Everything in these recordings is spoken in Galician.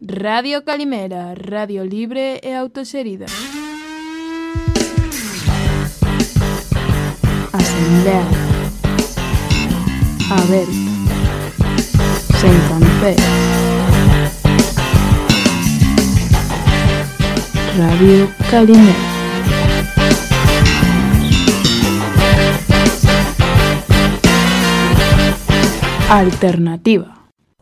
Radio Calimera, radio libre e autoserida. Asamblea. Aberta. Sen cancé. Radio Calimera. Alternativa.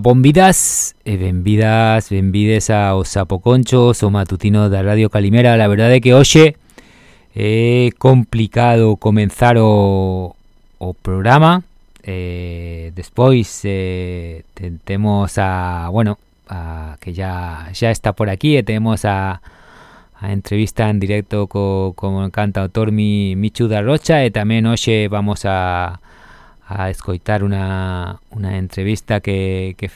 Bombidas e benvidas, benvides aos Sapoconchos, o matutino da Radio Calimera. La verdade é que hoxe é complicado comenzar o, o programa. Eh, despois eh, te- temos a, bueno, a, que ya, ya está por aquí e temos a, a entrevista en directo co, con o cantautor mi, Michu da Rocha e tamén hoxe vamos a, a escoitar unha, unha entrevista que, que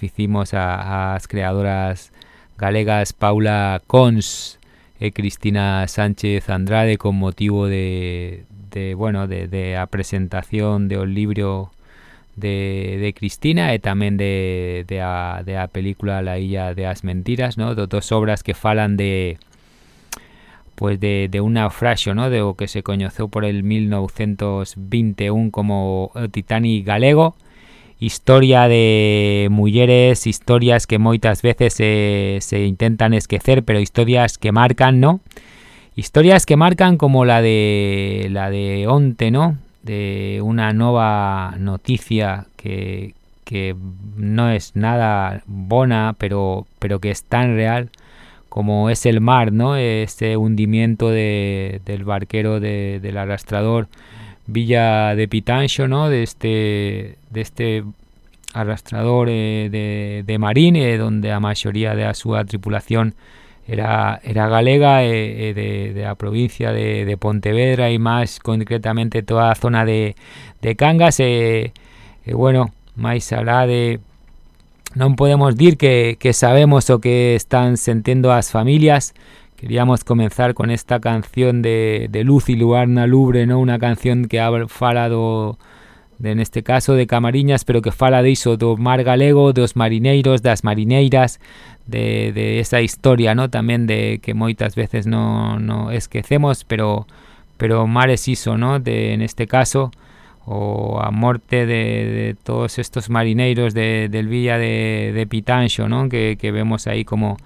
a, as creadoras galegas Paula Cons e Cristina Sánchez Andrade con motivo de, de bueno, de, de a presentación do libro de, de Cristina e tamén de, de, a, de a película La Illa de as Mentiras, ¿no? dos obras que falan de pues de, de un naufragio, ¿no? De lo que se conoció por el 1921 como el Titanic galego, historia de mujeres, historias que moitas veces se, se intentan esquecer, pero historias que marcan, ¿no? Historias que marcan como la de la de Onte, ¿no? De una nueva noticia que, que no es nada bona, pero, pero que es tan real como es el mar, ¿no? Este hundimiento de, del barquero de, del arrastrador Villa de Pitancho, ¿no? De este, de este arrastrador eh, de, de Marín, eh, donde la mayoría de su tripulación era, era galega eh, de, de, la provincia de, Pontevedra y más concretamente toda la zona de, de Cangas. Bueno, máis alá de non podemos dir que, que sabemos o que están sentindo as familias. Queríamos comenzar con esta canción de, de Luz y Luarna Lubre, ¿no? una canción que ha falado, de, en este caso, de Camariñas, pero que fala de iso, do mar galego, dos marineiros, das marineiras, de, de esa historia ¿no? tamén de que moitas veces no, no esquecemos, pero, pero mar es iso, ¿no? de, en este caso, o a morte de, de todos estos marineiros de, del Villa de, de Pitancho, ¿no? Que, que, vemos ahí como,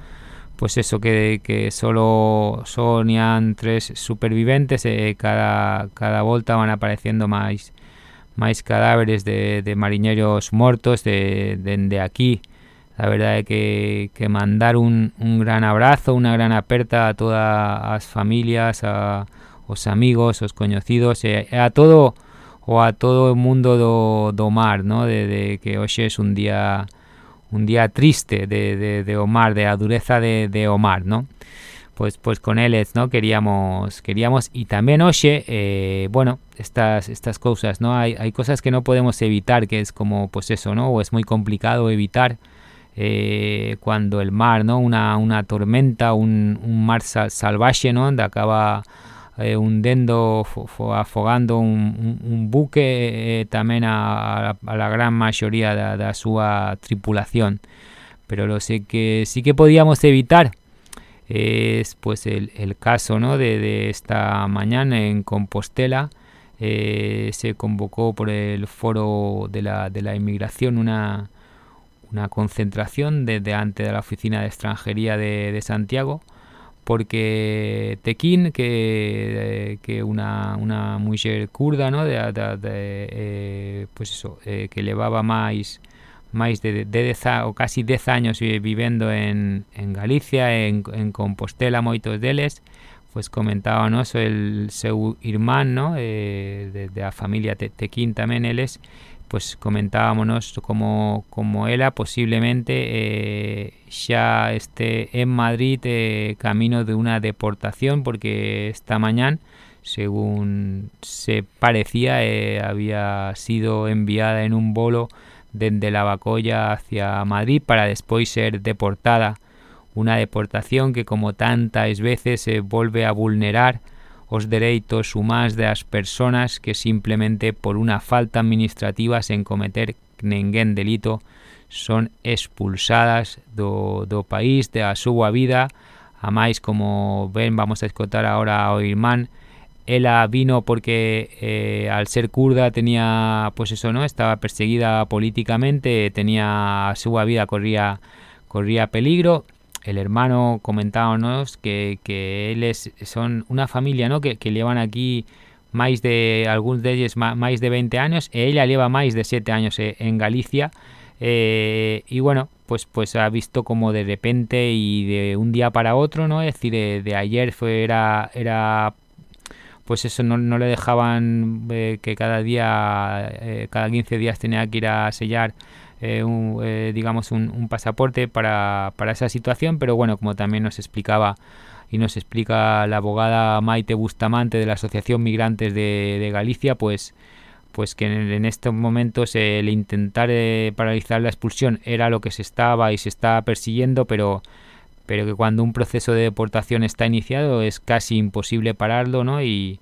pues eso, que, que solo sonían tres superviventes, eh, cada, cada volta van apareciendo máis, máis cadáveres de, de mariñeiros mortos de, de, de aquí. La verdade é que, que mandar un, un gran abrazo, una gran aperta a todas as familias, a, os amigos, os coñecidos, e, eh, e a todo o a todo o mundo do, do mar, ¿no? de, que hoxe é un día un día triste de, de, de o mar, de a dureza de, de o mar, ¿no? Pues, pues con eles, ¿no? Queríamos, queríamos y también hoxe, eh, bueno, estas, estas cosas, ¿no? Hay, hay cosas que no podemos evitar, que es como, pues eso, ¿no? O es muy complicado evitar eh, cuando el mar, ¿no? Una, una tormenta, un, un mar sal, salvaje, ¿no? Donde acaba eh, hundendo, afogando un, buque eh, a, la gran maioría da, da súa tripulación. Pero lo sé que sí que podíamos evitar es pues el, caso ¿no? de, esta mañana en Compostela. Eh, se convocó por el foro de la, de la inmigración una, una concentración desde antes de la oficina de extranjería de Santiago porque Tekin, que eh, é unha, unha muller curda, no? de, de, de, eh, pues eso, eh, que levaba máis máis de, de, de deza, o casi 10 años vivendo en, en Galicia, en, en Compostela, moitos deles, pues comentaba nos el seu irmán, no? eh, de, de a familia Tequín tamén eles, pues comentábamos como, como ela posiblemente eh, xa esté en Madrid eh, camino de una deportación porque esta mañana según se parecía eh, había sido enviada en un bolo desde la Bacolla hacia Madrid para despois ser deportada. Una deportación que como tantas veces se volve a vulnerar os dereitos humáns das persoas que simplemente por unha falta administrativa sen cometer ninguén delito son expulsadas do, do país, da súa vida. A máis como ven vamos a escotar ahora ao irmán. Ela vino porque eh, al ser kurda tenía pues eso no estaba perseguida políticamente tenía súa vida corría corría peligro el hermano comentábamos que, que eles son una familia ¿no? que, que llevan aquí máis de algúns deles máis de 20 años. E ella lleva máis de 7 años eh, en Galicia. Eh, y bueno pues pues ha visto como de repente y de un día para otro no es decir de, de ayer fue era era pues eso no, no le dejaban eh, que cada día cada 15 días tenía que ir a sellar eh, un, eh, digamos un, pasaporte para, para, esa situación pero bueno como también nos explicaba y nos explica la abogada Maite Bustamante de la Asociación Migrantes de, Galicia, pues, pues que en, estos momentos el intentar eh, paralizar la expulsión era lo que se estaba y se está persiguiendo, pero pero que cuando un proceso de deportación está iniciado es casi imposible pararlo, ¿no? Y,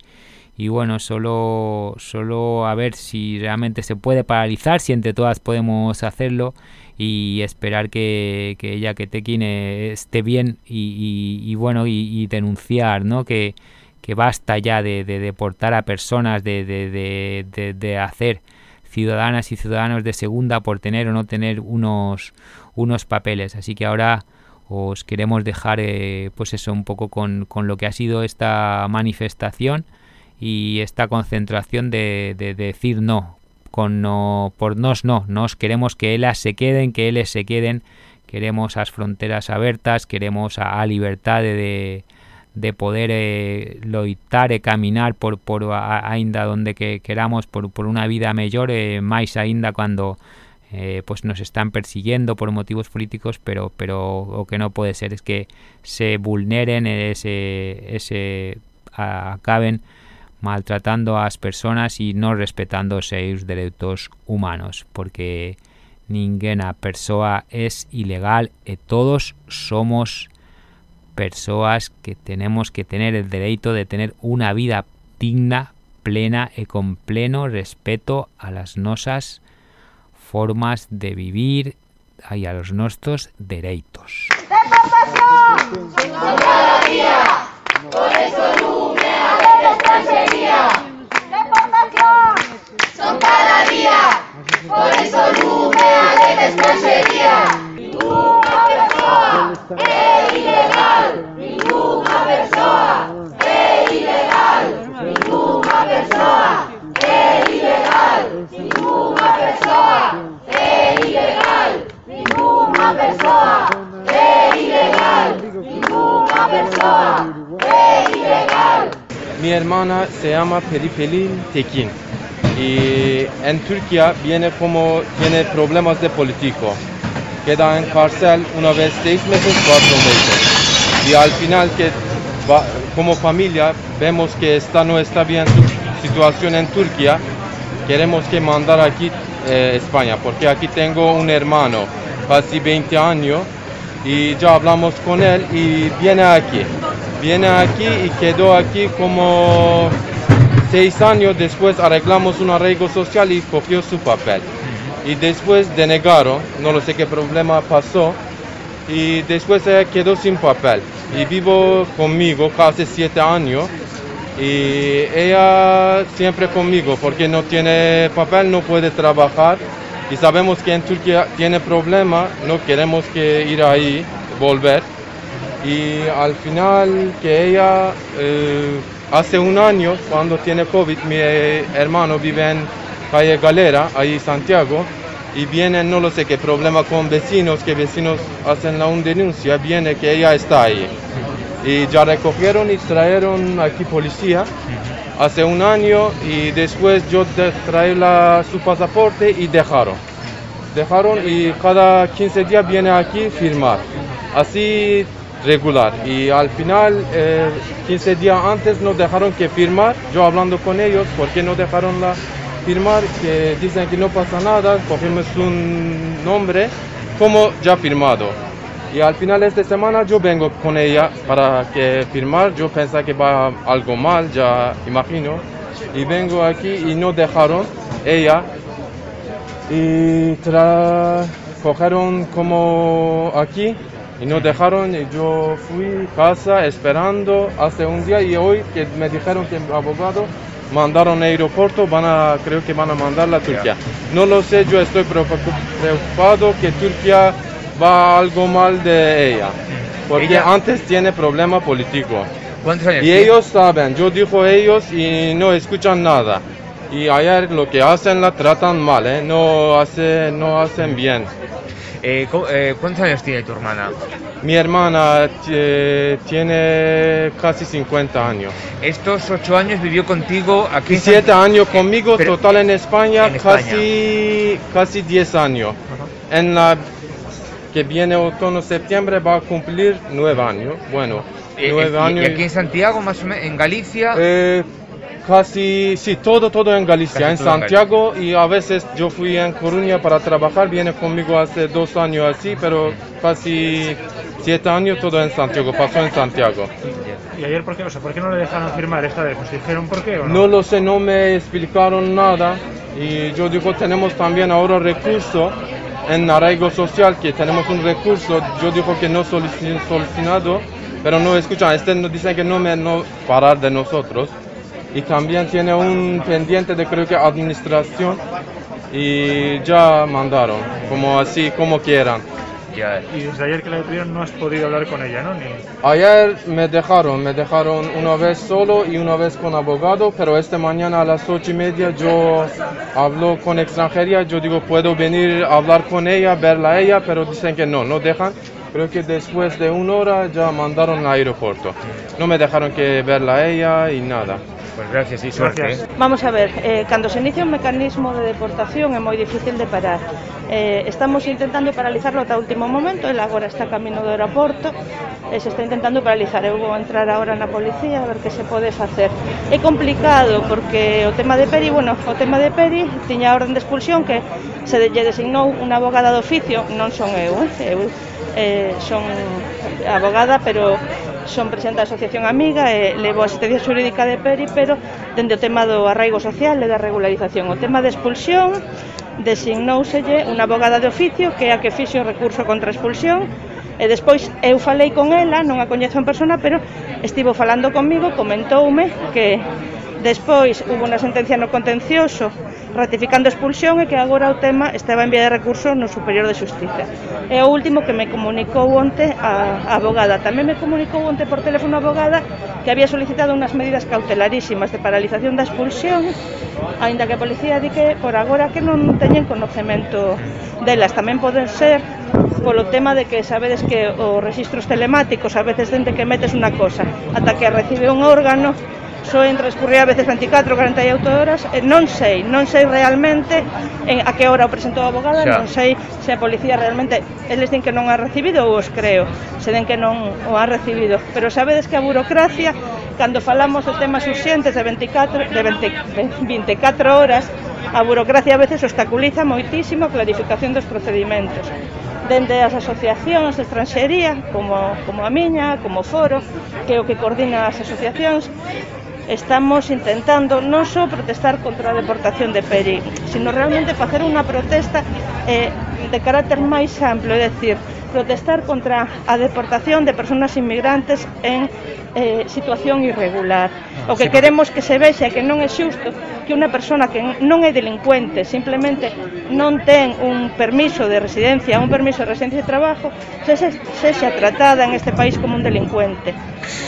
y bueno, solo, solo a ver si realmente se puede paralizar, si entre todas podemos hacerlo y esperar que, que que Tekin esté bien y, y, bueno, y, denunciar, ¿no? Que, que basta ya de, de deportar a personas, de, de, de, de, hacer ciudadanas y ciudadanos de segunda por tener o no tener unos, unos papeles. Así que ahora os queremos dejar eh, pues eso un poco con, con lo que ha sido esta manifestación y esta concentración de, de, decir no, con no, por nos no, nos queremos que ellas se queden, que ellos se queden, queremos las fronteras abiertas, queremos a, libertad de, de poder eh, loitar e caminar por, por ainda donde que queramos por, por una vida mejor, eh, más ainda cuando eh, pues nos están persiguiendo por motivos políticos, pero pero o que no puede ser es que se vulneren ese ese acaben maltratando a las personas y no respetando sus derechos humanos, porque ninguna persona es ilegal y todos somos personas que tenemos que tener el derecho de tener una vida digna, plena y con pleno respeto a las nosas formas de vivir y a los nuestros derechos. Por eso extranjería. Deportación. Son cada día. Por eso lume de extranjería. Ninguna persona es ilegal. Ninguna persona es ilegal. Ninguna persona es ilegal. Ninguna persona es ilegal. Ninguna persona es ilegal. Ninguna persona es ilegal. Mi hermana se llama Peripelin Tekin y en Turquía viene como tiene problemas de político. Queda en cárcel una vez seis meses, cuatro meses. Y al final que como familia vemos que esta no está bien su situación en Turquía, queremos que mandar aquí eh, España, porque aquí tengo un hermano, casi 20 años, y ya hablamos con él y viene aquí viene aquí y quedó aquí como seis años después arreglamos un arreglo social y cogió su papel. Y después denegaron, no lo sé qué problema pasó, y después ella quedó sin papel. Y vivo conmigo casi siete años y ella siempre conmigo porque no tiene papel, no puede trabajar y sabemos que en Turquía tiene problema, no queremos que ir ahí, volver y al final que ella eh, hace un año cuando tiene COVID mi hermano vive en calle Galera ahí Santiago y viene no lo sé qué problema con vecinos que vecinos hacen la un denuncia viene que ella está ahí. Y ya recogieron y trajeron aquí policía hace un año y después yo trae la, su pasaporte y dejaron. Dejaron y cada 15 días viene aquí firmar. Así regular. Y al final, 15 eh, días antes nos dejaron que firmar, yo hablando con ellos, ¿por qué no dejaron la firmar? Que dicen que no pasa nada, cogimos un nombre como ya firmado. Y al final de esta semana yo vengo con ella para que firmar, yo pensaba que va algo mal, ya imagino. Y vengo aquí y no dejaron ella y tra cogieron como aquí y nos dejaron y yo fui a casa esperando hace un día y hoy que me dijeron que el abogado mandaron al aeropuerto, van a, creo que van a mandarla a Turquía. No lo sé, yo estoy preocupado que Turquía va algo mal de ella, porque antes tiene problema político. y ellos saben, yo dijo ellos y no escuchan nada. Y ayer lo que hacen la tratan mal, ¿eh? no, hace, no hacen bien. Eh, eh, ¿Cuántos años tiene tu hermana? Mi hermana tiene casi 50 años. ¿Estos 8 años vivió contigo aquí? 7 años conmigo, total en España, casi casi 10 años. En la que viene otoño septiembre va a cumplir 9 años. Bueno, Eh, nueve eh, años. y aquí en Santiago, más o menos, en Galicia. Eh, casi, sí, todo, todo en Galicia, en todo en Santiago y a veces yo fui en Coruña para trabajar, viene conmigo hace dos años así, pero casi siete años todo en Santiago, pasó en Santiago. ¿Y ayer por qué? O sea, ¿por qué no le dejaron firmar esta vez? ¿Os dijeron por qué o no? No lo sé, no me explicaron nada y yo digo, tenemos también ahora recurso en arraigo social, que tenemos un recurso, yo digo que no solucionado, pero no escuchan, este nos dicen que no me no parar de nosotros y también tiene un pendiente de creo que administración y ya mandaron, como así, como quieran. Y desde ayer que la detuvieron no has podido hablar con ella, ¿no? Ni... Ayer me dejaron, me dejaron una vez solo y una vez con abogado, pero esta mañana a las ocho y media yo hablo con extranjería, yo digo puedo venir a hablar con ella, verla a ella, pero dicen que no, no dejan. Creo que después de una hora ya mandaron al aeropuerto. No me dejaron que verla a ella y nada. Pues gracias y suerte. Gracias. ¿eh? Vamos a ver, eh, cando se inicia un mecanismo de deportación é moi difícil de parar. Eh, estamos intentando paralizarlo ata o último momento, el agora está camino do aeroporto, e eh, se está intentando paralizar. Eu vou entrar agora na policía a ver que se pode facer. É complicado porque o tema de Peri, bueno, o tema de Peri tiña orden de expulsión que se lle designou unha abogada de oficio, non son eu, eh, eu eh, son abogada, pero Son presidenta da Asociación Amiga e levo a asistencia xurídica de Peri, pero dende o tema do arraigo social e da regularización. O tema de expulsión designóuselle unha abogada de oficio que é a que fixe o recurso contra a expulsión E despois eu falei con ela, non a coñezo en persona, pero estivo falando comigo, comentoume que Despois, hubo unha sentencia no contencioso ratificando a expulsión e que agora o tema estaba en vía de recurso no Superior de Justicia. É o último que me comunicou onte a, a abogada. Tamén me comunicou onte por teléfono a abogada que había solicitado unhas medidas cautelarísimas de paralización da expulsión, aínda que a policía di que por agora que non teñen conocemento delas. Tamén poden ser polo tema de que sabedes que os registros telemáticos a veces dente que metes unha cosa ata que recibe un órgano soen transcurrir a veces 24, 48 horas, e non sei, non sei realmente en a que hora o presentou a abogada, xa. non sei se a policía realmente, eles din que non ha recibido ou os creo, se den que non o ha recibido, pero sabedes que a burocracia, cando falamos de temas urxentes de 24, de 20, 24 horas, a burocracia a veces obstaculiza moitísimo a clarificación dos procedimentos. Dende as asociacións de estranxería, como, como a miña, como o foro, que é o que coordina as asociacións, estamos intentando non só protestar contra a deportación de Peri, sino realmente facer unha protesta eh, de carácter máis amplo, é dicir, protestar contra a deportación de personas inmigrantes en eh, situación irregular. Ah, o que queremos que se vexe que non é xusto que unha persona que non é delincuente, simplemente non ten un permiso de residencia, un permiso de residencia e trabajo, se sexa tratada en este país como un delincuente,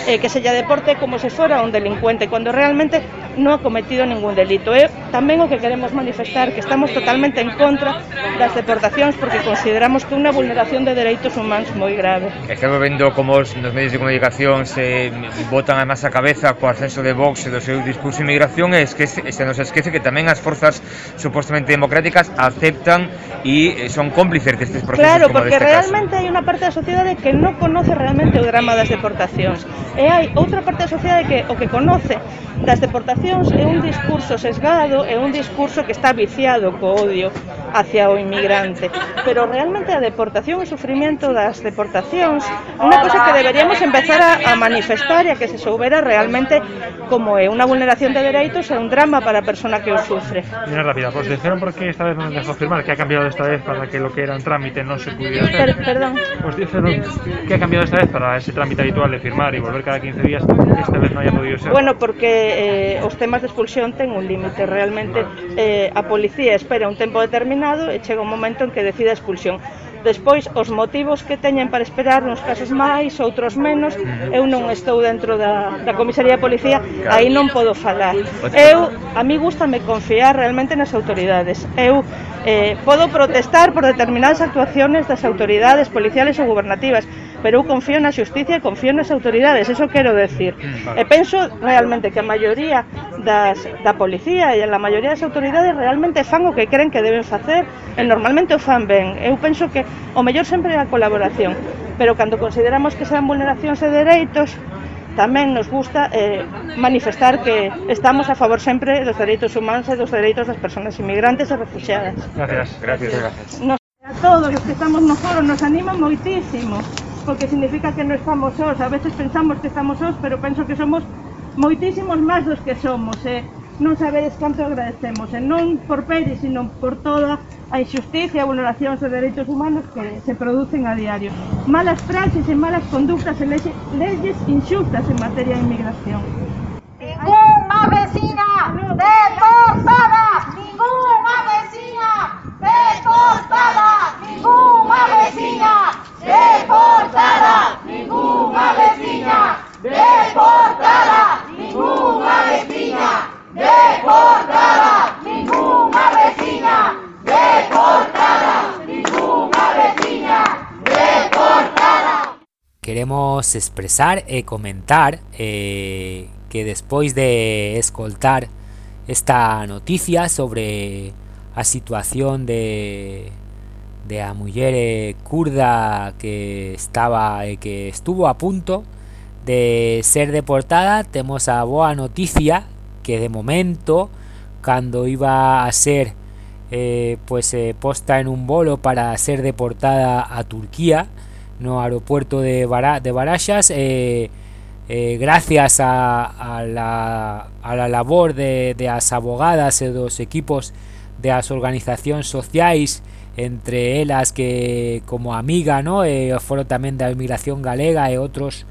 eh, que se lla deporte como se fora un delincuente, cuando realmente non ha cometido ningún delito. É tamén o que queremos manifestar, que estamos totalmente en contra das deportacións, porque consideramos que unha vulneración de dereitos dereitos humanos moi grave. E vendo como os, nos medios de comunicación se botan además a cabeza co ascenso de Vox e do seu discurso de inmigración e, esquece, se nos esquece que tamén as forzas supostamente democráticas aceptan e son cómplices destes procesos Claro, como porque realmente caso. hai unha parte da sociedade que non conoce realmente o drama das deportacións e hai outra parte da sociedade que o que conoce das deportacións é un discurso sesgado, é un discurso que está viciado co odio hacia o inmigrante, pero realmente a deportación e sufrimiento coñecemento das deportacións, unha cosa que deberíamos empezar a, a manifestar e a que se soubera realmente como é unha vulneración de dereitos e un drama para a persona que o sufre. Mira rápida, pues, dixeron por que esta vez non dejou firmar, que ha cambiado esta vez para que lo que era un trámite non se pudiera hacer. Per perdón. Pues dixeron que ha cambiado esta vez para ese trámite habitual de firmar e volver cada 15 días, esta vez non haya podido ser. Bueno, porque eh, os temas de expulsión ten un límite, realmente eh, a policía espera un tempo determinado e chega un momento en que decide a expulsión. Despois, os motivos que teñen para esperar nos casos máis, outros menos, eu non estou dentro da, da comisaría de policía, aí non podo falar. Eu, a mí gustame confiar realmente nas autoridades. Eu eh, podo protestar por determinadas actuaciones das autoridades policiales ou gubernativas, pero eu confío na xusticia e confío nas autoridades, eso quero decir. Mm, e penso realmente que a maioría das, da policía e a maioría das autoridades realmente fan o que creen que deben facer e eh, normalmente o fan ben. Eu eh, penso que o mellor sempre é a colaboración, pero cando consideramos que sean vulneracións de dereitos, tamén nos gusta eh, manifestar que estamos a favor sempre dos dereitos humanos e dos dereitos das persoas inmigrantes e refugiadas. Gracias, gracias, gracias. Nos, a todos os que estamos no foro nos anima moitísimo, porque significa que non estamos sós. A veces pensamos que estamos sós, pero penso que somos moitísimos máis dos que somos, e eh? non sabedes canto agradecemos, e non por Pérez, sino por toda a injusticia e vulneracións de dereitos humanos que se producen a diario. Malas frases e malas conductas e leyes, leyes inxustas en materia de inmigración. Ninguna vecina deportada! Ninguna vecina deportada! Ninguna vecina deportada! Ninguna vecina deportada! Ninguna vecina. Deportada, ninguna vecina, deportada, ninguna vecina, deportada. Queremos expresar e comentar eh, que despois de escoltar esta noticia sobre a situación de de a muller kurda que estaba e que estuvo a punto de ser deportada, temos a boa noticia que de momento cuando iba a ser eh, pues eh, posta en un bolo para ser deportada a Turquía no aeropuerto de, Bar de eh, gracias a, a, la, a la labor de, de as abogadas e dos equipos de as organizacións sociais entre elas que como amiga no foro tamén da inmigración galega e outros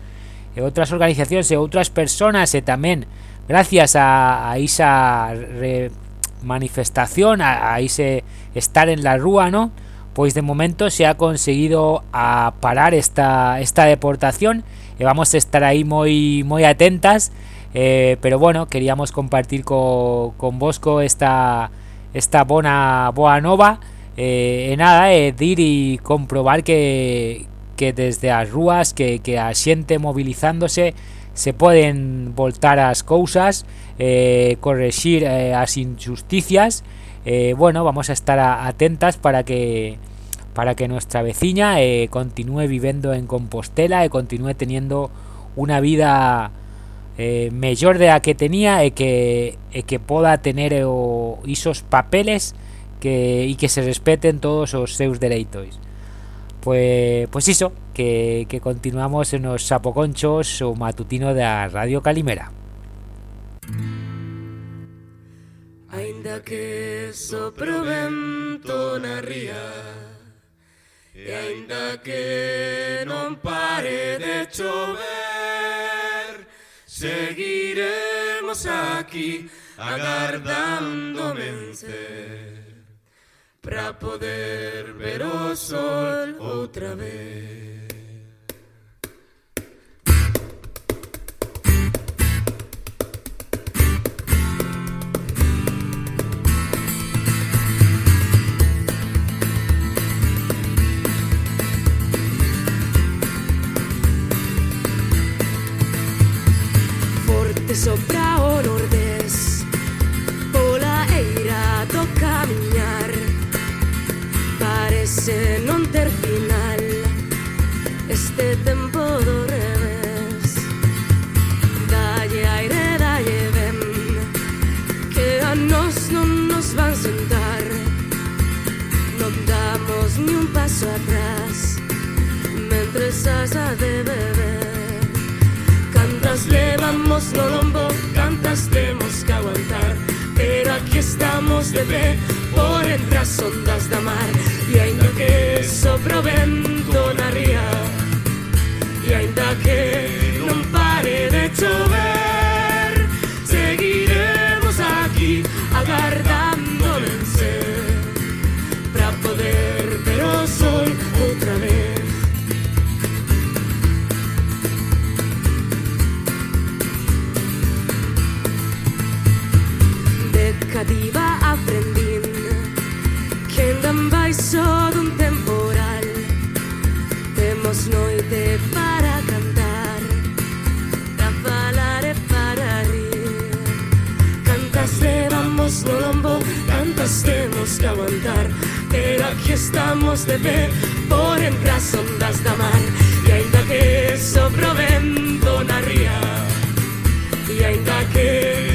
e outras organizacións e outras personas e tamén gracias a, esa manifestación, a, ese estar en la rúa, ¿no? Pues de momento se ha conseguido parar esta, esta deportación y vamos a estar ahí muy, muy atentas. Eh, pero bueno, queríamos compartir con, con Bosco esta, esta bona boa nova. Eh, nada, eh, ir y comprobar que, que desde las rúas, que, que a xente movilizándose se poden voltar as cousas, eh, corregir eh, as injusticias. Eh, bueno, vamos a estar a, atentas para que para que nuestra vecina eh, continúe viviendo en Compostela y continúe teniendo una vida eh, mellor de la que tenía e que, e que tener eh, o, isos papeles que, e que se respeten todos os seus dereitos. Pues, pues iso, que, que continuamos en os sapoconchos o matutino da Radio Calimera. Ainda que sopro vento na ría E ainda que non pare de chover Seguiremos aquí agardando vencer para poder ver o sol outra vez. Forte sopra o nordés de beber. Cantas, vamos Colombo, cantas, tenemos que aguantar. Pero aquí estamos de pie, por entre las ondas de mar. Y ainda que soprovento la ría, y ainda que no pare de llover. De cativa aprendín que andan baixo dun temporal. Temos noite para cantar Para falar e para rir. Cantas levamos no lombo Cantas temos que aguantar Pero aquí estamos de pé por entre as ondas da mar E ainda que sopro vento na ría. E ainda que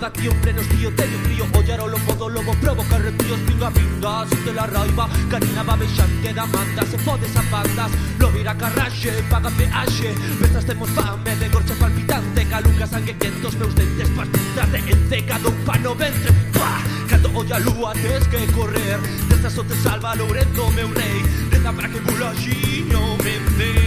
haga tío pleno estío, tedio frío, ollar o lobo, provoca reptíos, pinga, pinga, siente la raiva, canina babellante da manta, se fodes a bandas, lo vira carraxe, paga peaxe, mentras temos fame de gorcha palpitante, caluca sangue quente, os meus dentes partidas de enceca, do pano ventre, pa, cando olla lúa, tes que correr, Desta só te salva Lourenzo, meu rei, reza para que bulaxiño me dé.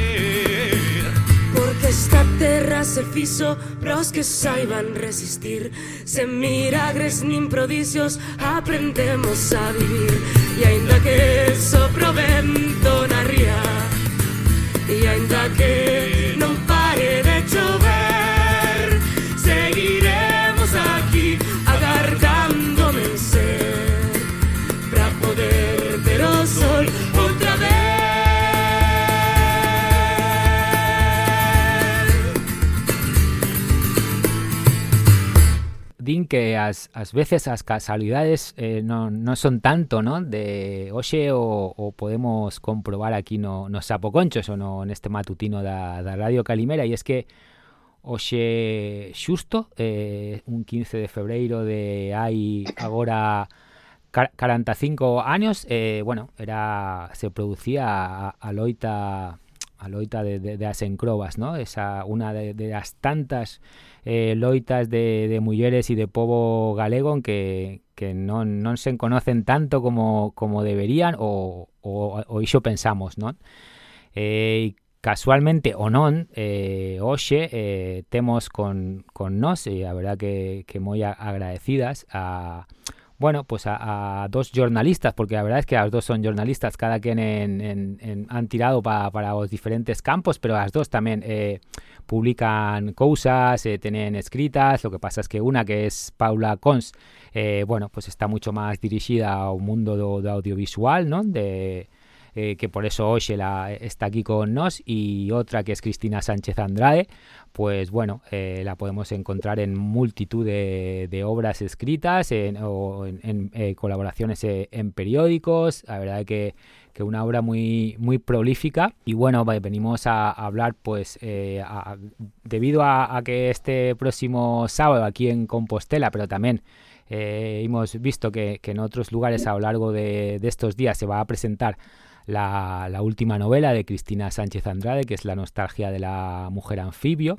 Aquesta terra se fiso, pros que saiban resistir. Se miragres nin prodicios, aprendemos a vivir. E ainda que soprovento na ría, e ainda que que as, as veces as casualidades eh, non, non son tanto, non? De, hoxe o, o podemos comprobar aquí no, no sapoconchos ou no, neste matutino da, da Radio Calimera e es que hoxe xusto eh, un 15 de febreiro de hai agora 45 anos, eh, bueno, era se producía a, a loita a loita de, de, de as encrobas, ¿no? Esa una de, de as tantas eh, loitas de, de mulleres e de povo galego que, que non, non se conocen tanto como, como deberían ou, ou, ou iso pensamos, non? Eh, casualmente ou non, eh, hoxe eh, temos con, con nós, e a verdad que, que moi agradecidas a bueno, pues a, a dos jornalistas, porque la verdad es que las dos son jornalistas, cada quien en, en- en- han tirado pa- para los diferentes campos, pero las dos también eh, publican cosas, eh, tienen escritas, lo que pasa es que una que es Paula Cons, eh, bueno, pues está mucho más dirigida ao mundo do, audiovisual, ¿no? De, eh, que por eso hoxe la, está aquí con nos y otra que es Cristina Sánchez Andrade, pues bueno, eh, la podemos encontrar en multitud de, obras escritas o en, colaboraciones en periódicos, la verdad que, que una obra muy, muy prolífica y bueno, va- venimos a, hablar pues eh, debido a, que este próximo sábado aquí en Compostela, pero también eh, hemos visto que, en otros lugares a lo largo de, estos días se va a presentar la última novela de Cristina Sánchez Andrade, que es La nostalgia de la mujer anfibio.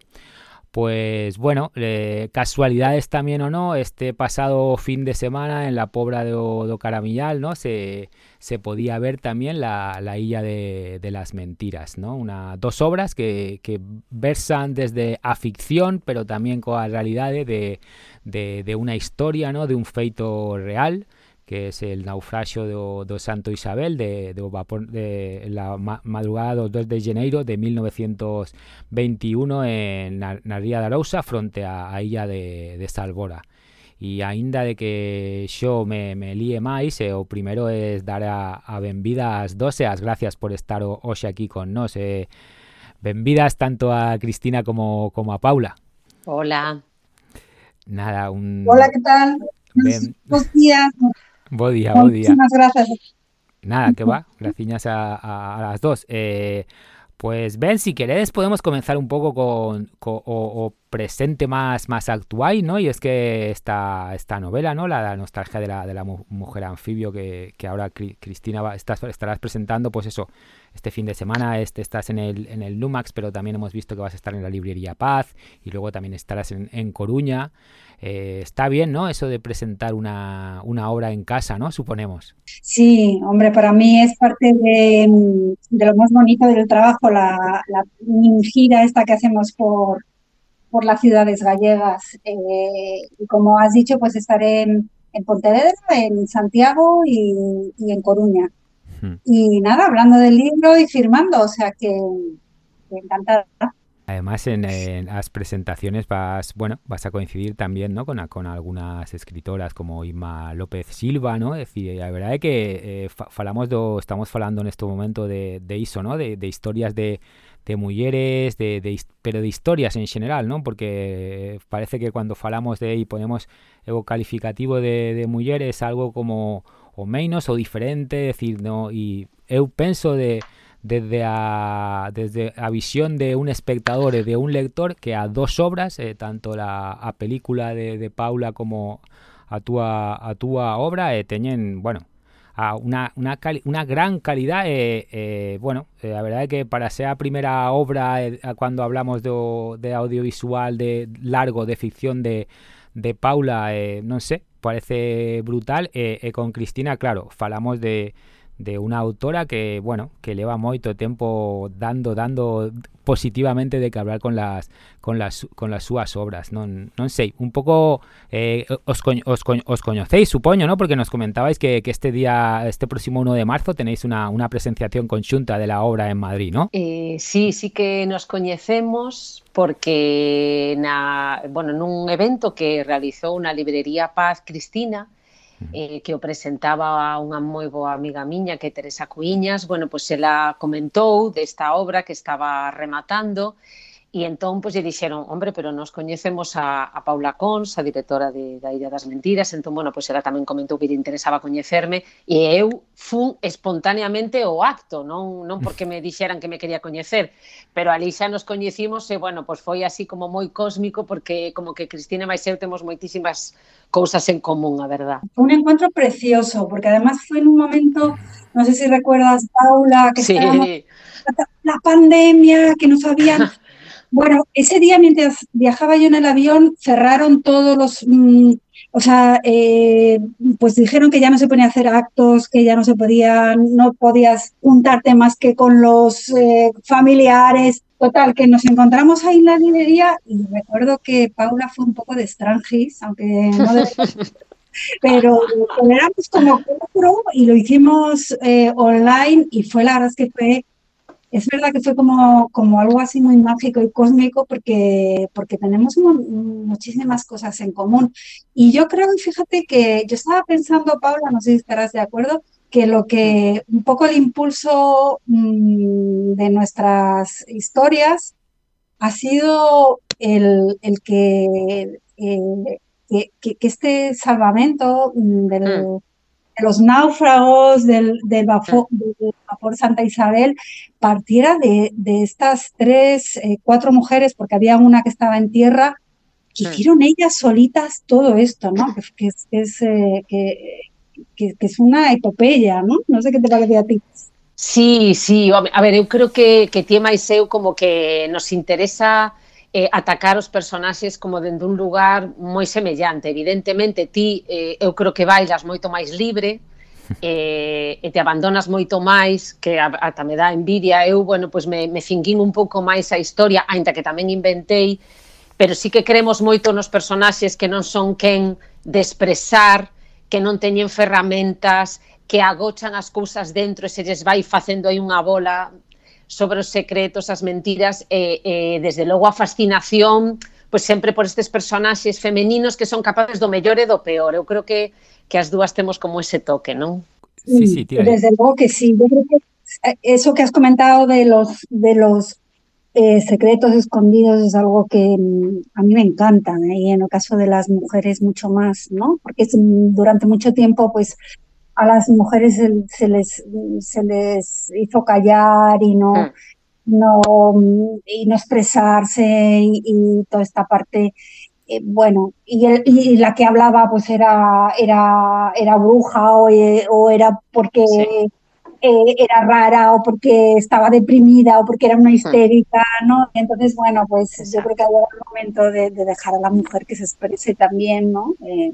Pues bueno, eh, casualidades también o no, este pasado fin de semana en la Pobra de, O- do Caramillal, ¿no? Se, se podía ver también la, la Illa de, las Mentiras, ¿no? Una, dos obras que, versan desde a ficción, pero también con la realidad de, de, de una historia, ¿no? De un feito real, que es el naufragio do, do Santo Isabel de, do vapor de la ma madrugada do 2 de Janeiro de 1921 en na, na Ría da Arousa fronte á, á illa de, de Salvora e aínda de que xo me, me líe máis eh, o primeiro é dar a, a benvida ás 12 as gracias por estar o, hoxe aquí con nós eh, benvidas tanto a Cristina como, como a Paula Hola. nada, un Hola, ¿qué tal? Ben- Buenos días. Bo día, bo día Muchísimas gracias. Nada, que va, gracias a, a- a las dos. Eh, pues Ben, si queréis podemos comenzar un poco con, co- o, o presente más, más actual, ¿no? Y es que esta, esta novela, ¿no? La, la nostalgia de la, de la mu- mujer anfibio que, que ahora Cri- Cristina va- estás, estarás presentando, pues eso, este fin de semana este, estás en el, en el Lumax, pero también hemos visto que vas a estar en la librería Paz y luego también estarás en, en Coruña. Eh, está bien, ¿no? Eso de presentar una, una obra en casa, ¿no? Suponemos. Sí, hombre, para mí es parte de, mm, de lo más bonito del trabajo, la, la gira esta que hacemos por, por las ciudades gallegas. Eh, y como has dicho, pues estaré en, en Pontevedra, en Santiago y, y en Coruña. Y nada, hablando del libro y firmando, o sea que, que encantada. Además, en, en, las presentaciones vas, bueno, vas a coincidir también, ¿no? Con, con algunas escritoras como Irma López Silva, ¿no? Es decir, la verdad es que eh, falamos do, estamos falando en este momento de, de iso, ¿no? De, de historias de, de mulleres, de, de, pero de historias en general, ¿no? Porque parece que cuando falamos de y ponemos el calificativo de, de mulleres algo como o menos o diferente, decir, ¿no? Y eu penso de desde a, desde a visión de un espectador de un lector que a dos obras, eh, tanto la película de, de Paula como a túa, a túa obra, eh, bueno, a unha, cali, unha gran calidad e, eh, bueno, eh, a verdade é que para ser a primeira obra eh, cando hablamos do, de audiovisual de largo de ficción de, de Paula, eh, non sei, parece brutal con Cristina, claro, falamos de de una autora que, bueno, que lleva moito tempo dando dando positivamente de que hablar con las con las con las súas obras, non non sei, un pouco eh, os, co os, os coñecéis, supoño, ¿no? Porque nos comentabais que, que este día este próximo 1 de marzo tenéis una, una presentación conxunta de la obra en Madrid, ¿no? Eh, sí, sí que nos coñecemos porque na, bueno, nun evento que realizou unha librería Paz Cristina, eh, que o presentaba unha moi boa amiga miña que é Teresa Cuiñas, bueno, pois ela comentou desta obra que estaba rematando e E entón, pois, lle dixeron, hombre, pero nos coñecemos a, a Paula Cons, a directora de, da Illa das Mentiras, entón, bueno, pois ela tamén comentou que lle interesaba coñecerme, e eu fun espontaneamente o acto, non, non porque me dixeran que me quería coñecer, pero ali xa nos coñecimos e, bueno, pois foi así como moi cósmico, porque como que Cristina máis eu temos moitísimas cousas en común, a verdad. Un encuentro precioso, porque además foi nun momento, non sei sé si se recuerdas, Paula, que sí. estábamos la pandemia, que no sabían Bueno, ese día mientras viajaba yo en el avión, cerraron todos los, mmm, o sea, eh, pues dijeron que ya no se ponía a hacer actos, que ya no se podía, no podías juntarte más que con los eh, familiares. Total, que nos encontramos ahí en la librería y recuerdo que Paula fue un poco de strangis, aunque no de... pero éramos como cuatro y lo hicimos eh, online y fue la verdad es que fue es verdad que fue como, como algo así muy mágico y cósmico porque, porque tenemos muchísimas cosas en común. Y yo creo, fíjate que yo estaba pensando, Paula, no sé si estarás de acuerdo, que lo que un poco el impulso mmm, de nuestras historias ha sido el, el que, eh, que, este salvamento del, mm de los náufragos del, del, vapor, del, vapor, Santa Isabel partiera de, de estas tres, eh, cuatro mujeres, porque había una que estaba en tierra, que hicieron ellas solitas todo esto, ¿no? Que, que, que es, eh, que, que, es una epopeya, ¿no? No sé qué te parece a ti. Sí, sí, a ver, eu creo que, que Seu como que nos interesa eh, atacar os personaxes como dende un lugar moi semellante. Evidentemente, ti eh, eu creo que bailas moito máis libre, eh, e te abandonas moito máis, que ata me dá envidia. Eu, bueno, pois me, me finguín un pouco máis a historia, aínda que tamén inventei, pero sí que creemos moito nos personaxes que non son quen de expresar, que non teñen ferramentas, que agochan as cousas dentro e se lles vai facendo aí unha bola sobre os secretos, as mentiras e, e desde logo a fascinación pois sempre por estes personaxes femeninos que son capaces do mellor e do peor. Eu creo que, que as dúas temos como ese toque, non? Sí, sí, tira. Desde logo que sí. Yo creo que eso que has comentado de los, de los eh, secretos escondidos es algo que mm, a mí me encanta ¿eh? y en el caso de las mujeres mucho más, ¿no? Porque es, durante mucho tiempo pues a las mujeres se, se, les, se les hizo callar y no, mm. no, y no expresarse y, y toda esta parte. Eh, bueno, y, el, y, la que hablaba pues era, era, era bruja o, o era porque sí. eh, era rara o porque estaba deprimida o porque era una histérica, ¿no? Entonces, bueno, pues Exacto. yo creo que ha llegado el momento de, de, dejar a la mujer que se exprese también, ¿no? Eh,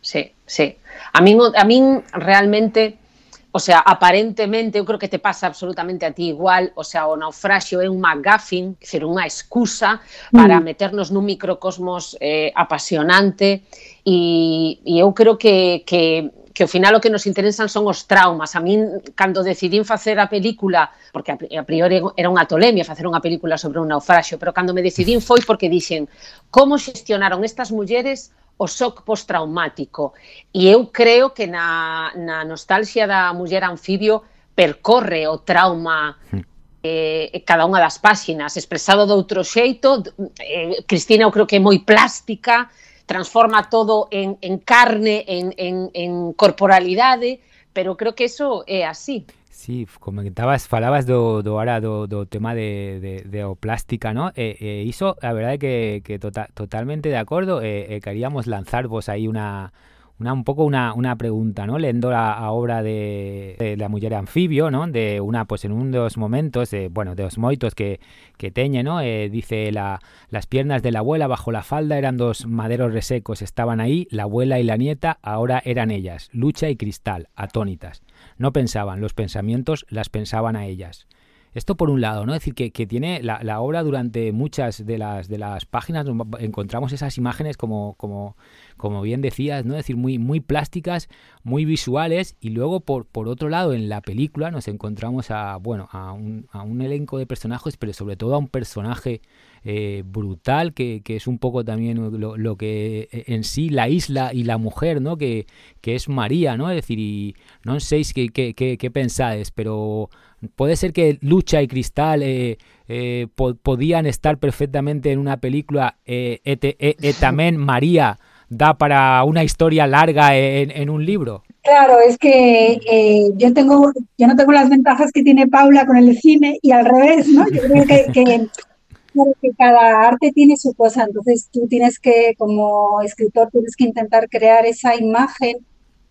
sí, sí. A min, a min realmente, o sea, aparentemente, eu creo que te pasa absolutamente a ti igual, o sea, o naufraxio é un McGuffin, ser unha excusa para mm. meternos nun microcosmos eh, apasionante e, e eu creo que, que que ao final o que nos interesan son os traumas. A min, cando decidín facer a película, porque a priori era unha tolemia facer unha película sobre un naufraxio, pero cando me decidín foi porque dixen como xestionaron estas mulleres o shock postraumático. E eu creo que na, na nostalgia da muller anfibio percorre o trauma hm. eh, cada unha das páxinas, expresado de outro xeito. Eh, Cristina eu creo que é moi plástica, transforma todo en, en carne, en, en, en corporalidade, pero creo que eso é así. Sí, comentabas, falabas do, ahora do, tema de, de, plástica, ¿no? Eh, eh, iso, a que, que tota, totalmente de acordo, eh, eh, queríamos lanzarvos aí unha una, un pouco una, una pregunta, ¿no? Lendo a, a obra de, de La muller anfibio, ¿no? De una, pues en un dos momentos, eh, bueno, de os moitos que, que teñe, ¿no? Eh, dice, la, las piernas de la abuela bajo la falda eran dos maderos resecos, estaban ahí, la abuela y la nieta, ahora eran ellas, lucha y cristal, atónitas. No pensaban, los pensamientos las pensaban a ellas. Esto por un lado, ¿no? Es decir, que, que tiene la, la, obra durante muchas de las, de las páginas, encontramos esas imágenes como, como, como bien decías, ¿no? Es decir, muy, muy plásticas, muy visuales, y luego por, por otro lado en la película nos encontramos a, bueno, a un, a un elenco de personajes, pero sobre todo a un personaje eh, brutal, que, que, es un poco también lo, lo, que eh, en sí la isla y la mujer, ¿no? Que, que es María, ¿no? Es decir, y no sé qué, qué, qué, qué pensáis, pero puede ser que Lucha y Cristal eh, eh, po podían estar perfectamente en una película eh, et, et, et también María da para una historia larga en, un libro? Claro, es que eh, yo tengo, yo no tengo las ventajas que tiene Paula con el cine y al revés, ¿no? Yo creo que, que, que cada arte tiene su cosa, entonces tú tienes que, como escritor, tienes que intentar crear esa imagen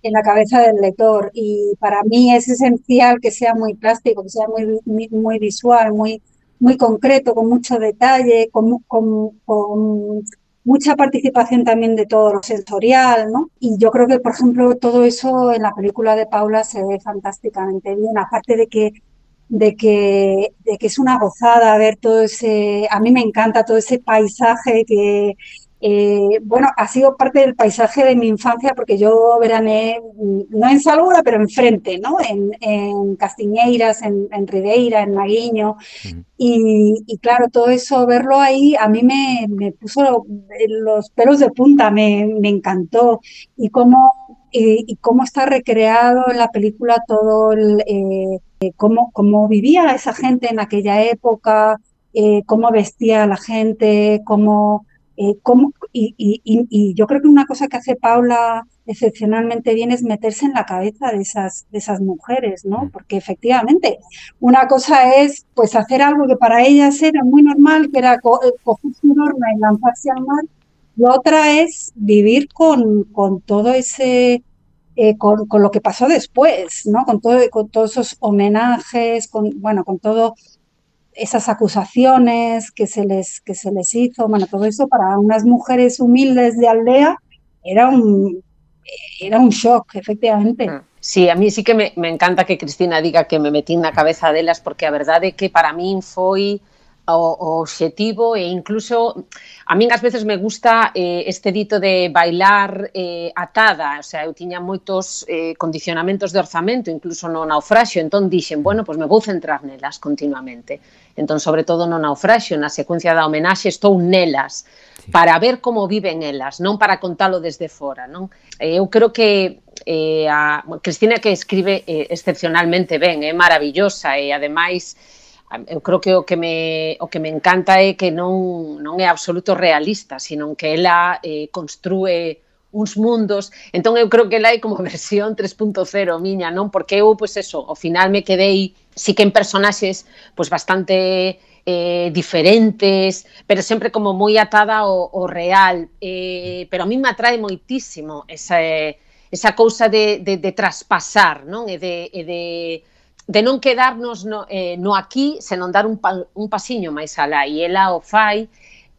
en la cabeza del lector y para mí es esencial que sea muy plástico, que sea muy, muy, visual, muy, muy concreto, con mucho detalle, con, con, con mucha participación también de todo lo sensorial, ¿no? Y yo creo que, por ejemplo, todo eso en la película de Paula se ve fantásticamente bien, aparte de que de que, de que es una gozada ver todo ese, a mí me encanta todo ese paisaje que, eh, bueno, ha sido parte del paisaje de mi infancia porque yo veraneé, no en Salura, pero enfrente, ¿no? En, en Castiñeiras, en, en, Ribeira, en Maguiño. Uh -huh. y, y, claro, todo eso, verlo ahí, a mí me, me puso los pelos de punta, me, me encantó. Y cómo, y, y, cómo está recreado en la película todo el, eh, cómo, cómo vivía esa gente en aquella época, eh, cómo vestía la gente, cómo eh, cómo, y, y, y, yo creo que una cosa que hace Paula excepcionalmente bien es meterse en la cabeza de esas, de esas mujeres, ¿no? Mm. Porque efectivamente, una cosa es pues hacer algo que para ellas era muy normal, que era co eh, coger su norma y lanzarse al mar, y otra es vivir con, con todo ese, eh, con, con, lo que pasó después, ¿no? Con, todo, con todos esos homenajes, con, bueno, con todo esas acusaciones que se les que se les hizo, bueno, todo eso para unas mujeres humildes de aldea era un era un shock, efectivamente. Mm. Sí, a mí sí que me, me encanta que Cristina diga que me metí na cabeza delas porque a verdade que para min foi o, o obxectivo e incluso a min ás veces me gusta eh, este dito de bailar eh, atada, o sea, eu tiña moitos eh, condicionamentos de orzamento, incluso no naufraxio, entón dixen, bueno, pois me vou centrar nelas continuamente. Entón, sobre todo no naufraxio, na secuencia da homenaxe, estou nelas para ver como viven elas, non para contalo desde fora, non? Eh, eu creo que eh, a Cristina que escribe eh, excepcionalmente ben, é eh, maravillosa e ademais eu creo que o que me o que me encanta é que non non é absoluto realista, senón que ela eh, construe uns mundos. Entón eu creo que ela é como versión 3.0 miña, non? Porque eu pois eso, ao final me quedei si sí que en personaxes pois bastante eh, diferentes, pero sempre como moi atada ao, ao real. Eh, pero a mí me atrae moitísimo esa, esa cousa de, de, de traspasar, non? E de, e de de non quedarnos no, eh, no aquí, senón dar un, pa, un pasiño máis alá, e ela o fai,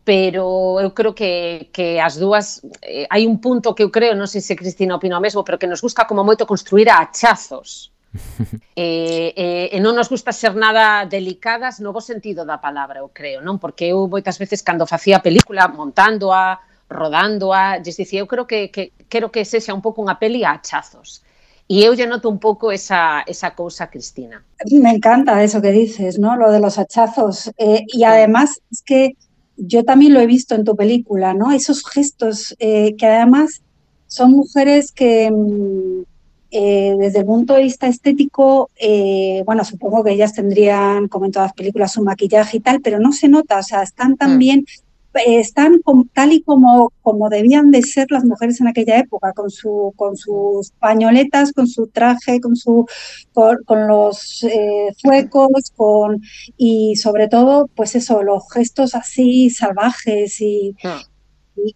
pero eu creo que, que as dúas, eh, hai un punto que eu creo, non sei se Cristina opina o mesmo, pero que nos gusta como moito construir a achazos, e, e, eh, eh, e non nos gusta ser nada delicadas no bo sentido da palabra, eu creo, non? Porque eu moitas veces cando facía a película montándoa, rodándoa, lles dicía, eu creo que, que quero que sexa un pouco unha peli a achazos. E eu lle noto un pouco esa, esa cousa, Cristina. Me encanta eso que dices, ¿no? Lo de los hachazos. Eh, y además es que yo también lo he visto en tu película, ¿no? Esos gestos eh, que además son mujeres que mm, eh, desde el punto de vista estético, eh, bueno, supongo que ellas tendrían, como en todas las películas, su maquillaje y tal, pero no se nota, o sea, están también, eh, están con, tal y como, como debían de ser las mujeres en aquella época, con, su, con sus pañoletas, con su traje, con, su, con, con los eh, zuecos, con, y sobre todo, pues eso, los gestos así salvajes y,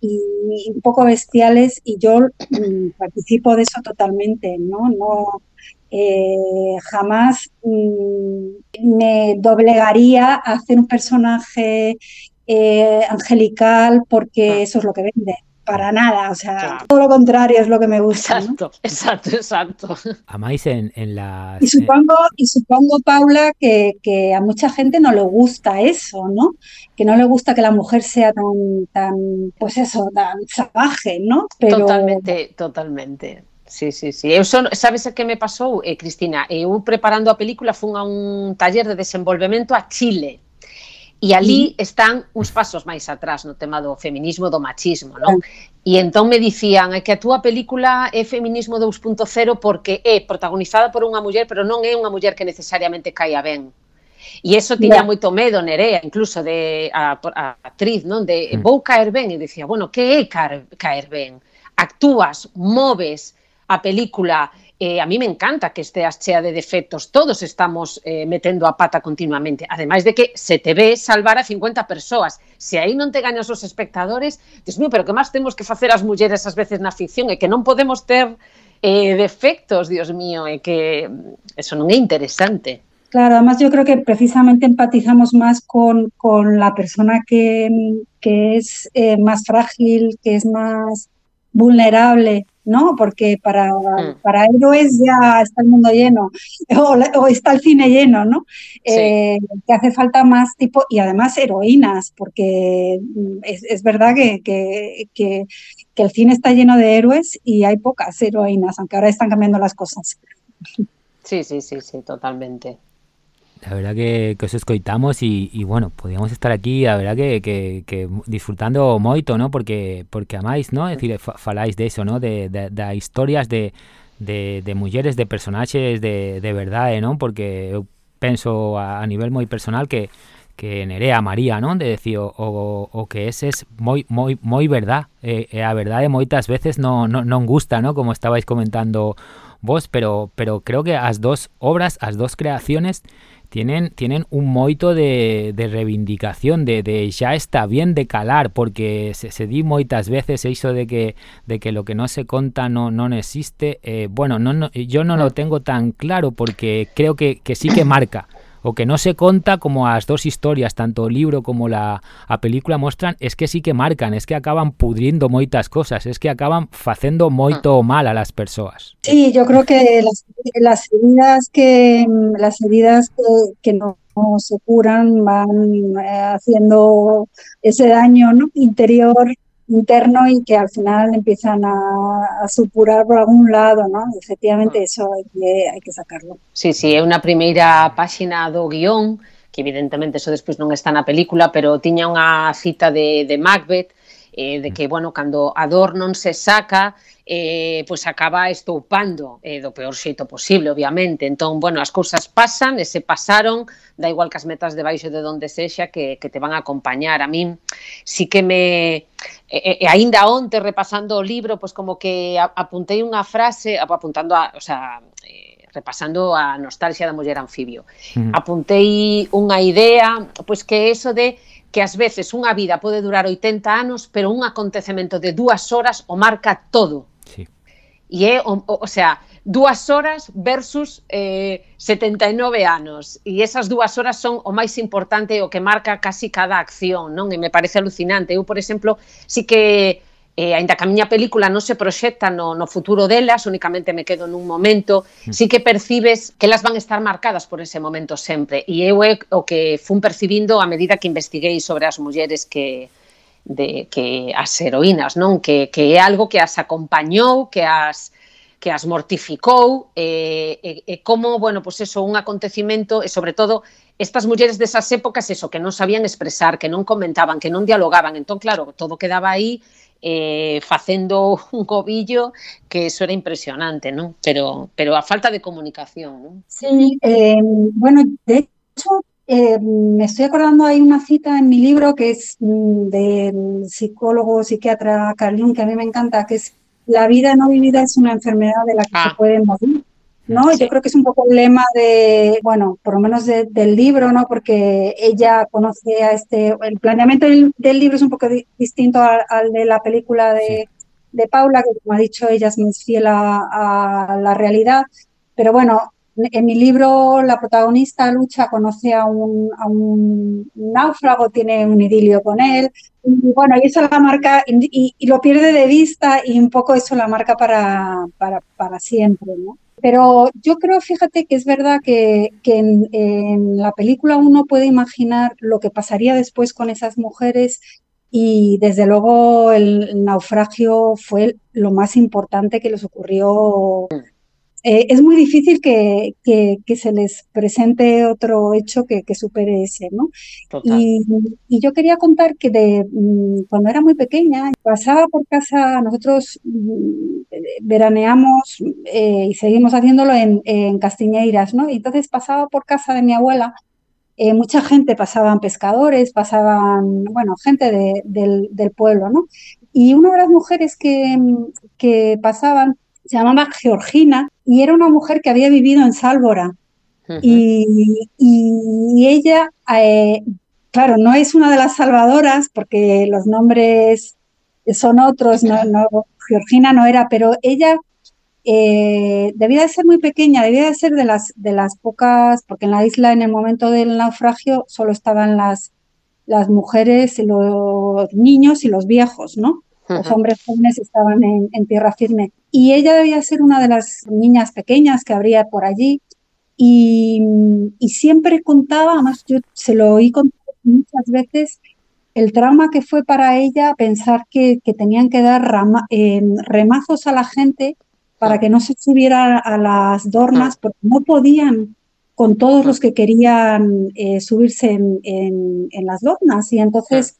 y, y un poco bestiales y yo mm, participo de eso totalmente, ¿no? No eh, jamás mm, me doblegaría a hacer un personaje eh, angelical porque eso es lo que vende. Para nada, o sea, Claro. todo lo contrario es lo que me gusta. ¿no? Exacto, exacto, exacto. Amáis en, en las... Y supongo, y supongo, Paula, que, que a mucha gente no le gusta eso, ¿no? Que no le gusta que la mujer sea tan, tan pues eso, tan salvaje, ¿no? Pero Totalmente, totalmente. Sí, sí, sí. Eu son, sabes a que me pasou, eh, Cristina? Eu preparando a película fun a un taller de desenvolvemento a Chile. E ali están uns pasos máis atrás no tema do feminismo do machismo, non? E entón me dicían é que a túa película é feminismo 2.0 porque é protagonizada por unha muller, pero non é unha muller que necesariamente caia ben. E eso tiña yeah. moito medo Nerea, incluso de a, a actriz, non? De mm. vou caer ben e dicía, bueno, que é caer, caer ben? Actúas, moves a película, eh, a mí me encanta que esteas chea de defectos, todos estamos eh, metendo a pata continuamente, ademais de que se te ve salvar a 50 persoas, se aí non te gañas os espectadores, Dios mío, pero que máis temos que facer as mulleres ás veces na ficción e que non podemos ter eh, defectos, Dios mío, e que mm, eso non é interesante. Claro, además yo creo que precisamente empatizamos más con, con la persona que, que es eh, más frágil, que es más vulnerable, ¿no? Porque para, para héroes ya está el mundo lleno o, o está el cine lleno, ¿no? Eh, que hace falta más tipo, y además heroínas, porque mm, es, es verdad que, que, que, que el cine está lleno de héroes y hay pocas heroínas, aunque ahora están cambiando las cosas. Sí, sí, sí, sí, totalmente. La verdad que, que os escoitamos y, y bueno, podíamos estar aquí, a verdad que, que, que disfrutando moito, ¿no? Porque porque amáis, ¿no? Es decir, fa- faláis de eso, ¿no? De, de, de historias de, de, de mulleres, de personaxes de, de verdade, ¿no? Porque eu penso a, a nivel moi personal que que Nerea María, non? De decir, o, o, o que ese es moi moi moi verdad. E, e a moitas veces non, non, non gusta, ¿no? Como estabais comentando vos, pero pero creo que as dos obras, as dos creaciones tienen, tienen un moito de, de reivindicación, de, de, ya está bien de calar, porque se, se di moitas veces eso de que, de que lo que no se conta no, no existe. Eh, bueno, no, no, yo no lo mm. tengo tan claro porque creo que, que sí que marca. O que no se conta como as dos historias, tanto o libro como la a película mostran, es que sí que marcan, es que acaban pudriendo moitas cosas, es que acaban facendo moito mal a las persoas. Sí, yo creo que las, las heridas que las heridas que, que no, se curan van eh, haciendo ese daño ¿no? interior, interno y que al final empiezan a, a supurar por algún lado, ¿no? Efectivamente mm. eso hay que, hay que sacarlo. Sí, sí, é unha primeira páxina do guión que evidentemente eso despois non está na película, pero tiña unha cita de, de Macbeth eh, de mm. que, bueno, cando a dor non se saca, eh, pois acaba estoupando eh, do peor xeito posible, obviamente. Entón, bueno, as cousas pasan e se pasaron, da igual que as metas debaixo de donde sexa que, que te van a acompañar. A min sí si que me... E, e aínda onte repasando o libro, pois como que apuntei unha frase, apuntando a, o sea, eh, repasando a nostalgia da muller anfibio. Apuntei unha idea, pois que eso de que ás veces unha vida pode durar 80 anos, pero un acontecemento de dúas horas o marca todo. Sí. E é, o, o, o sea, dúas horas versus eh, 79 anos. E esas dúas horas son o máis importante o que marca casi cada acción, non? E me parece alucinante. Eu, por exemplo, sí que eh, aínda que a miña película non se proxecta no, no futuro delas, únicamente me quedo nun momento, mm. sí que percibes que elas van estar marcadas por ese momento sempre. E eu é o que fun percibindo a medida que investiguei sobre as mulleres que, de que as heroínas, non? Que, que é algo que as acompañou, que as que as mortificou e, e, e como, bueno, pois pues eso, un acontecimento e sobre todo estas mulleres desas épocas, eso, que non sabían expresar, que non comentaban, que non dialogaban, entón, claro, todo quedaba aí eh, facendo un cobillo que eso era impresionante, ¿no? Pero, pero a falta de comunicación, ¿no? Sí, eh, bueno, de hecho, eh, me estoy acordando, hay una cita en mi libro que es mm, del psicólogo, psiquiatra Carl Jung, que a mí me encanta, que es la vida no vivida es una enfermedad de la que ah. se puede morir. ¿No? Yo creo que es un poco el lema de, bueno, por lo menos del libro, ¿no? Porque ella conoce a este, el planeamiento del, libro es un poco distinto al, de la película de, de, Paula, que como ha dicho ella es más fiel a, la realidad, pero bueno, en mi libro la protagonista lucha, conoce a un, a un náufrago, tiene un idilio con él, y bueno, y eso la marca, y, y, lo pierde de vista y un poco eso la marca para, para, para siempre, ¿no? Pero yo creo, fíjate que es verdad que, en, la película uno puede imaginar lo que pasaría después con esas mujeres y desde luego el naufragio fue lo más importante que les ocurrió eh, es muy difícil que, se les presente otro hecho que, supere ese, ¿no? Y, yo quería contar que de, mm, cuando era muy pequeña, pasaba por casa, nosotros mm, veraneamos eh, y seguimos haciéndolo en, Castiñeiras, ¿no? Y entonces pasaba por casa de mi abuela, eh, mucha gente, pasaban pescadores, pasaban, bueno, gente del, pueblo, ¿no? Y una de las mujeres que, que pasaban se llamaba Georgina y era una mujer que había vivido en Sálvora. y, ella, eh, claro, no es una de las salvadoras porque los nombres son otros, no, Georgina no era, pero ella eh, debía de ser muy pequeña, debía de ser de las, de las pocas, porque en la isla en el momento del naufragio solo estaban las, las mujeres, los niños y los viejos, ¿no? Los hombres jóvenes estaban en, tierra firme. Y ella debía ser una de las niñas pequeñas que habría por allí. Y, siempre contaba, además yo se lo oí contar muchas veces, el trauma que fue para ella pensar que, tenían que dar remazos a la gente para que no se subiera a las dornas, porque no podían con todos los que querían eh, subirse en, en, las dornas. Y entonces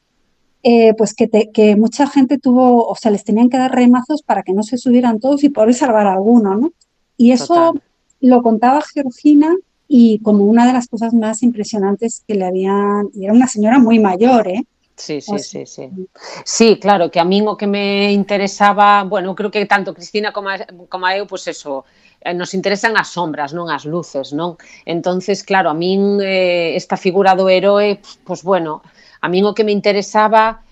eh, pues que, que, mucha gente tuvo, o sea, les tenían que dar remazos para que no se subieran todos y poder salvar a alguno, ¿no? Y eso lo contaba Georgina y como una de las cosas más impresionantes que le habían, y era una señora muy mayor, ¿eh? Sí, sí, sí, sí. Sí, claro, que a mí lo que me interesaba, bueno, creo que tanto Cristina como a, como a eu, pues eso, eh, nos interesan as sombras, non as luces, non? Entonces, claro, a min eh, esta figura do heroe, pues bueno, A min o que me interesaba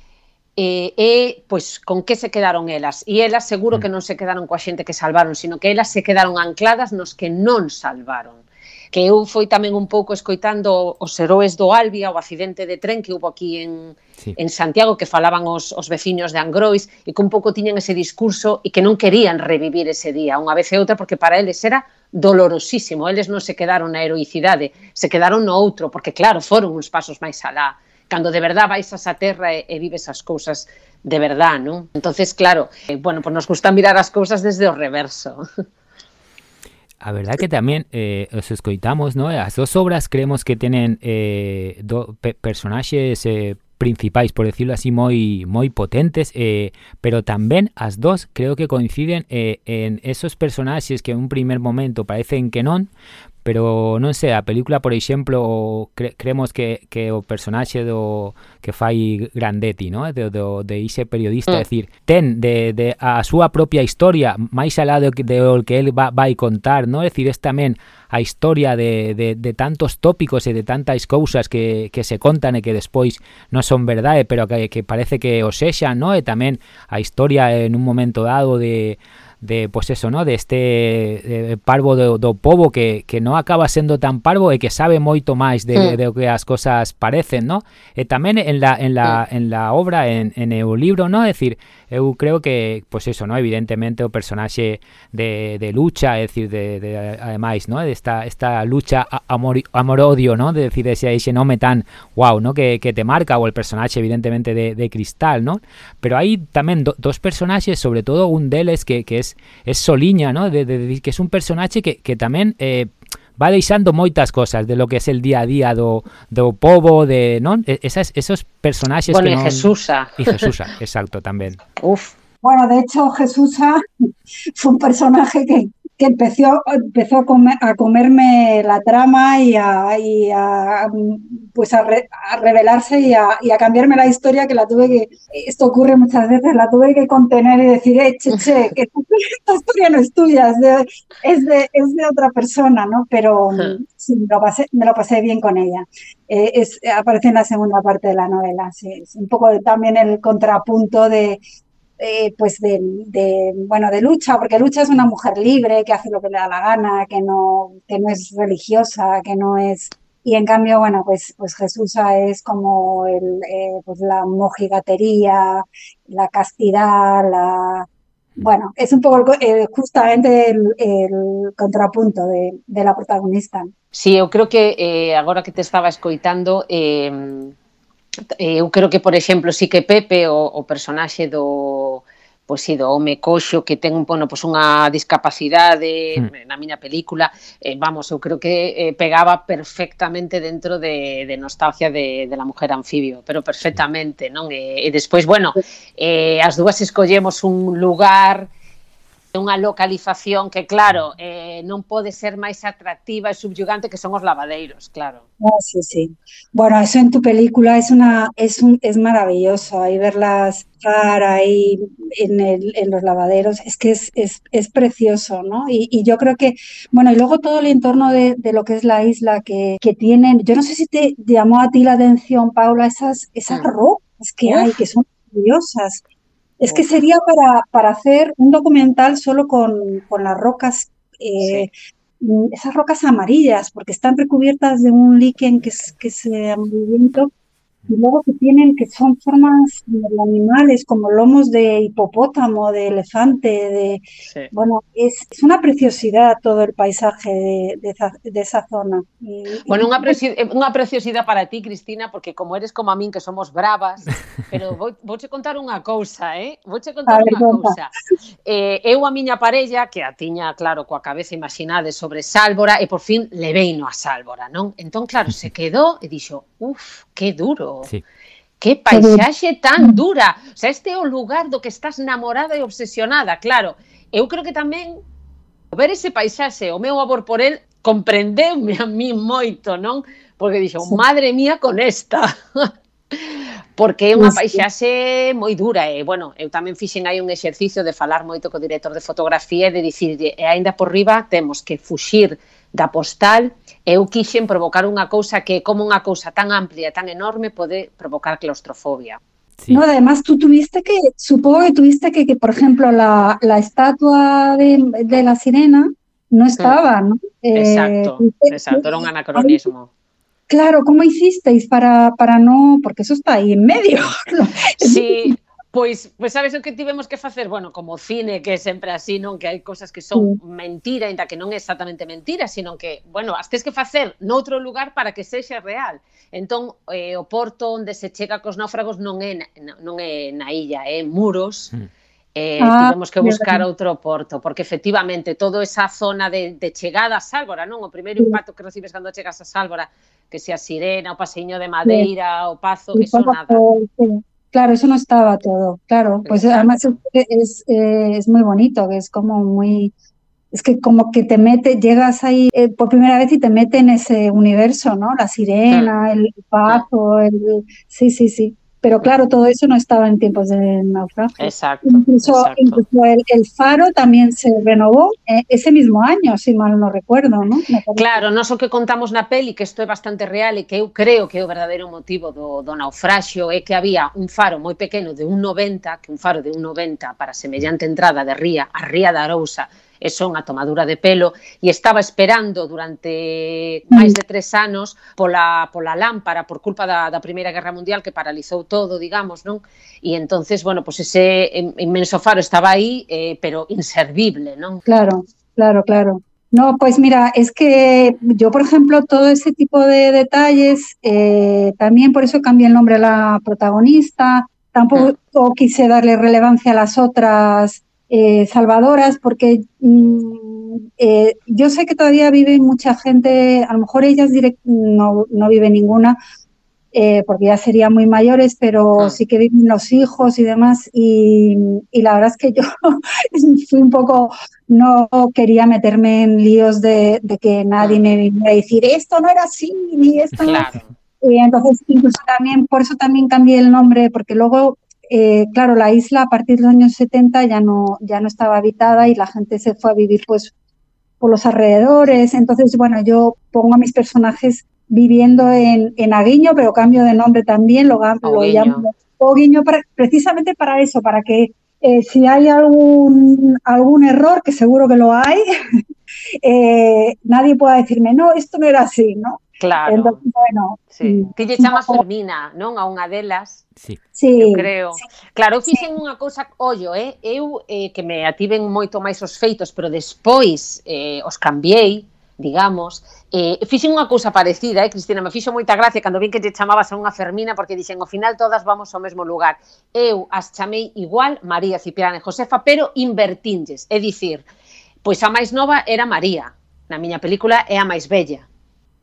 eh, é pois con que se quedaron elas. E elas seguro que mm. non se quedaron coa xente que salvaron, sino que elas se quedaron ancladas nos que non salvaron. Que eu foi tamén un pouco escoitando os heróis do Albia, o accidente de tren que houve aquí en, sí. en Santiago, que falaban os, os veciños de Angrois, e que un pouco tiñan ese discurso e que non querían revivir ese día, unha vez e outra, porque para eles era dolorosísimo. Eles non se quedaron na heroicidade, se quedaron no outro, porque claro, foron uns pasos máis alá cando de verdad vais a esa terra e, e vives as cousas de verdad, non? Entonces, claro, eh, bueno, pues nos gusta mirar as cousas desde o reverso. A verdad que tamén eh, os escoitamos, ¿no? As dos obras creemos que tenen eh, do, pe personaxes eh, principais, por decirlo así, moi moi potentes, eh, pero tamén as dos creo que coinciden eh, en esos personaxes que en un primer momento parecen que non, pero non sei, a película, por exemplo, cre creemos que, que o personaxe do que fai Grandetti, no? de, do, de ese periodista, mm. decir, ten de, de a súa propia historia máis alá do que, de o que el va, vai contar, no? É es tamén a historia de, de, de tantos tópicos e de tantas cousas que, que se contan e que despois non son verdade, pero que, que parece que o sexan, no? E tamén a historia en un momento dado de de pues eso, ¿no? De este eh, parvo do, do povo que, que non acaba sendo tan parvo e que sabe moito máis de, sí. de, de que as cosas parecen, ¿no? Eh, e tamén en la en la sí. en la obra en en o libro, ¿no? É decir, eu creo que, pois pues eso, no evidentemente o personaxe de, de lucha, é dicir, de, de, ademais, no? De esta lucha amor-odio, no? de decir, ese, ese nome tan wow, no? Que, que te marca, o el personaxe evidentemente de, de Cristal, no? pero hai tamén do, dos personaxes, sobre todo un deles que, que es, es Soliña, no? de, de, de, que es un personaxe que, que tamén... Eh, va deixando moitas cosas de lo que es el día a día do, do povo, de, non? Esas, esos personaxes bueno, que non... Jesusa. E Jesusa, exacto, tamén. Uf. Bueno, de hecho, Jesusa fue un personaje que, que empezó, empezó a, comer, a, comerme la trama y a, y a pues a, re, a revelarse y a, y a, cambiarme la historia que la tuve que, esto ocurre muchas veces, la tuve que contener y decir, eh, che, che, que esta historia no es tuya, es de, es de, es de otra persona, ¿no? Pero sí, me lo pasé, me lo pasé bien con ella. Eh, es, aparece en la segunda parte de la novela, sí, es un poco de, también el contrapunto de eh, pues de, de, bueno, de lucha, porque lucha es una mujer libre, que hace lo que le da la gana, que no, que no es religiosa, que no es... Y en cambio, bueno, pues, pues Jesús es como el, eh, pues la mojigatería, la castidad, la... Bueno, es un poco eh, justamente el, el contrapunto de, de, la protagonista. Sí, eu creo que eh, que te estaba escoitando, eh, Eh, eu creo que, por exemplo, sí que Pepe, o, o personaxe do pois si, do home coxo que ten bueno, pois unha discapacidade mm. na miña película, eh, vamos, eu creo que eh, pegaba perfectamente dentro de, de nostalgia de, de la mujer anfibio, pero perfectamente, non? E, e despois, bueno, eh, as dúas escollemos un lugar unha localización que, claro, eh, non pode ser máis atractiva e subyugante que son os lavadeiros, claro. Oh, sí, sí. Bueno, eso en tu película es una es un es maravilloso ahí verlas estar ahí en, el, en los lavaderos, es que es, es, es precioso, ¿no? Y, y, yo creo que, bueno, y luego todo el entorno de, de lo que es la isla que, que, tienen, yo no sé si te llamó a ti la atención, Paula, esas, esas rocas que hay, que son maravillosas. Es que sería para, para hacer un documental solo con, con las rocas, eh, sí. esas rocas amarillas, porque están recubiertas de un líquen que es, que es eh, amarillento y luego que tienen, que son formas de animales, como lomos de hipopótamo, de elefante, de... Sí. Bueno, es, es, una preciosidad todo el paisaje de, de, esa, de esa, zona. Y, bueno, unha, preci unha preciosidade para ti, Cristina, porque como eres como a min, que somos bravas, pero vou, vouche contar unha cousa, eh? Vouche contar unha cousa. Eh, eu a miña parella, que a tiña, claro, coa cabeza imaginade sobre Sálvora, e por fin leveino a Sálvora, non? Entón, claro, se quedou e dixo, uf, que duro. Sí. Que paisaxe tan dura. O sea, este é o lugar do que estás namorada e obsesionada, claro. Eu creo que tamén ver ese paisaxe, o meu amor por el, comprendeume a mí moito, non? Porque dixo, sí. madre mía con esta. porque é unha paisaxe moi dura e, bueno, eu tamén fixen aí un exercicio de falar moito co director de fotografía e de dicir, e aínda por riba temos que fuxir da postal eu quixen provocar unha cousa que como unha cousa tan amplia, tan enorme, pode provocar claustrofobia. Sí. No, además tú tuviste que, supongo que tuviste que, que por ejemplo, la, la estatua de, de, la sirena no estaba, ¿no? Exacto, eh, exacto, era un anacronismo. Claro, ¿cómo hicisteis para, para no, porque eso está ahí en medio? Sí, Pois, pois sabes o que tivemos que facer? Bueno, como cine, que é sempre así, non? Que hai cosas que son mentira, ainda que non é exactamente mentira, sino que, bueno, as tes que facer noutro lugar para que sexa real. Entón, eh, o porto onde se chega cos náufragos non é na, non é na illa, é en muros. Mm. Eh, ah, tivemos que buscar outro porto, porque efectivamente toda esa zona de, de chegada a Sálvora, non? O primeiro impacto que recibes cando chegas a Sálvora, que sea Sirena, o Paseiño de Madeira, o Pazo, sí, eso nada. Sí Claro, eso no estaba todo, claro. Pues además es, es, eh, es, muy bonito, que es como muy, es que como que te mete, llegas ahí eh, por primera vez y te mete en ese universo, ¿no? La sirena, el pazo, el... Sí, sí, sí. Pero claro, todo eso no estaba en tiempos de naufragio. Exacto. Incluso, exacto. incluso el, el, faro también se renovó eh, ese mismo año, si mal no recuerdo, ¿no? Claro, non so que contamos na peli, que isto é bastante real e que eu creo que é o verdadeiro motivo do, do naufraxio é que había un faro moi pequeno de un 90, que un faro de un 90 para semellante entrada de ría, a ría da Arousa, e son a tomadura de pelo e estaba esperando durante máis de tres anos pola, pola lámpara por culpa da, da Primeira Guerra Mundial que paralizou todo, digamos, non? E entonces, bueno, pues ese inmenso faro estaba aí, eh, pero inservible, non? Claro, claro, claro. No, pues mira, es que yo, por ejemplo, todo ese tipo de detalles, eh, también por eso cambié el nombre a la protagonista, tampoco mm. quise darle relevancia a las otras eh, salvadoras, porque mm, eh, yo sé que todavía vive mucha gente, a lo mejor ellas no, no vive ninguna, eh, porque ya serían muy mayores, pero ah. sí que viven los hijos y demás. Y, la verdad es que yo fui un poco, no quería meterme en líos de, que nadie ah. me viniera a decir esto no era así, ni esto Y entonces, incluso también, por eso también cambié el nombre, porque luego, eh, claro, la isla a partir de los años 70 ya no, ya no estaba habitada y la gente se fue a vivir pues por los alrededores. Entonces, bueno, yo pongo a mis personajes viviendo en, en Aguiño, pero cambio de nombre también, lo, lo llamo Oguiño precisamente para eso, para que eh, si hay algún, algún error, que seguro que lo hay, eh, nadie pueda decirme, no, esto no era así, ¿no? Claro. Entonces, bueno, sí. Ti lle chamas no, Fermina, non? A unha delas. Sí. sí eu creo. Sí. Claro, eu fixen sí. unha cousa, ollo, eh? eu eh, que me ativen moito máis os feitos, pero despois eh, os cambiei, digamos, eh, fixen unha cousa parecida, eh, Cristina, me fixo moita gracia cando vin que te chamabas a unha Fermina porque dixen, ao final todas vamos ao mesmo lugar. Eu as chamei igual María Cipriana e Josefa, pero invertinlles, é dicir, pois a máis nova era María, na miña película é a máis bella,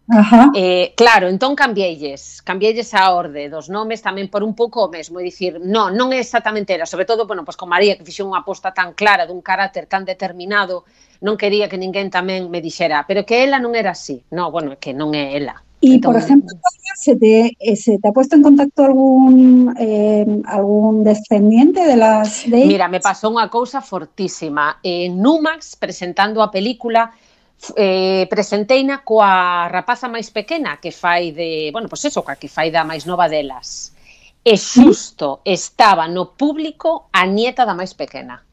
Ajá. Eh, claro, entón cambiéilles, cambiéilles a orde dos nomes tamén por un pouco o mesmo, e dicir, non, non é exactamente era, sobre todo, bueno, pois con María que fixou unha aposta tan clara dun carácter tan determinado, non quería que ninguén tamén me dixera, pero que ela non era así. No, bueno, que non é ela. E, entón, por exemplo, se te, eh, se te ha puesto en contacto algún eh, algún descendiente de las de Mira, me pasou unha cousa fortísima. En Numax, presentando a película, eh, presenteina coa rapaza máis pequena que fai de, bueno, pois eso, que fai da máis nova delas. E xusto estaba no público a nieta da máis pequena.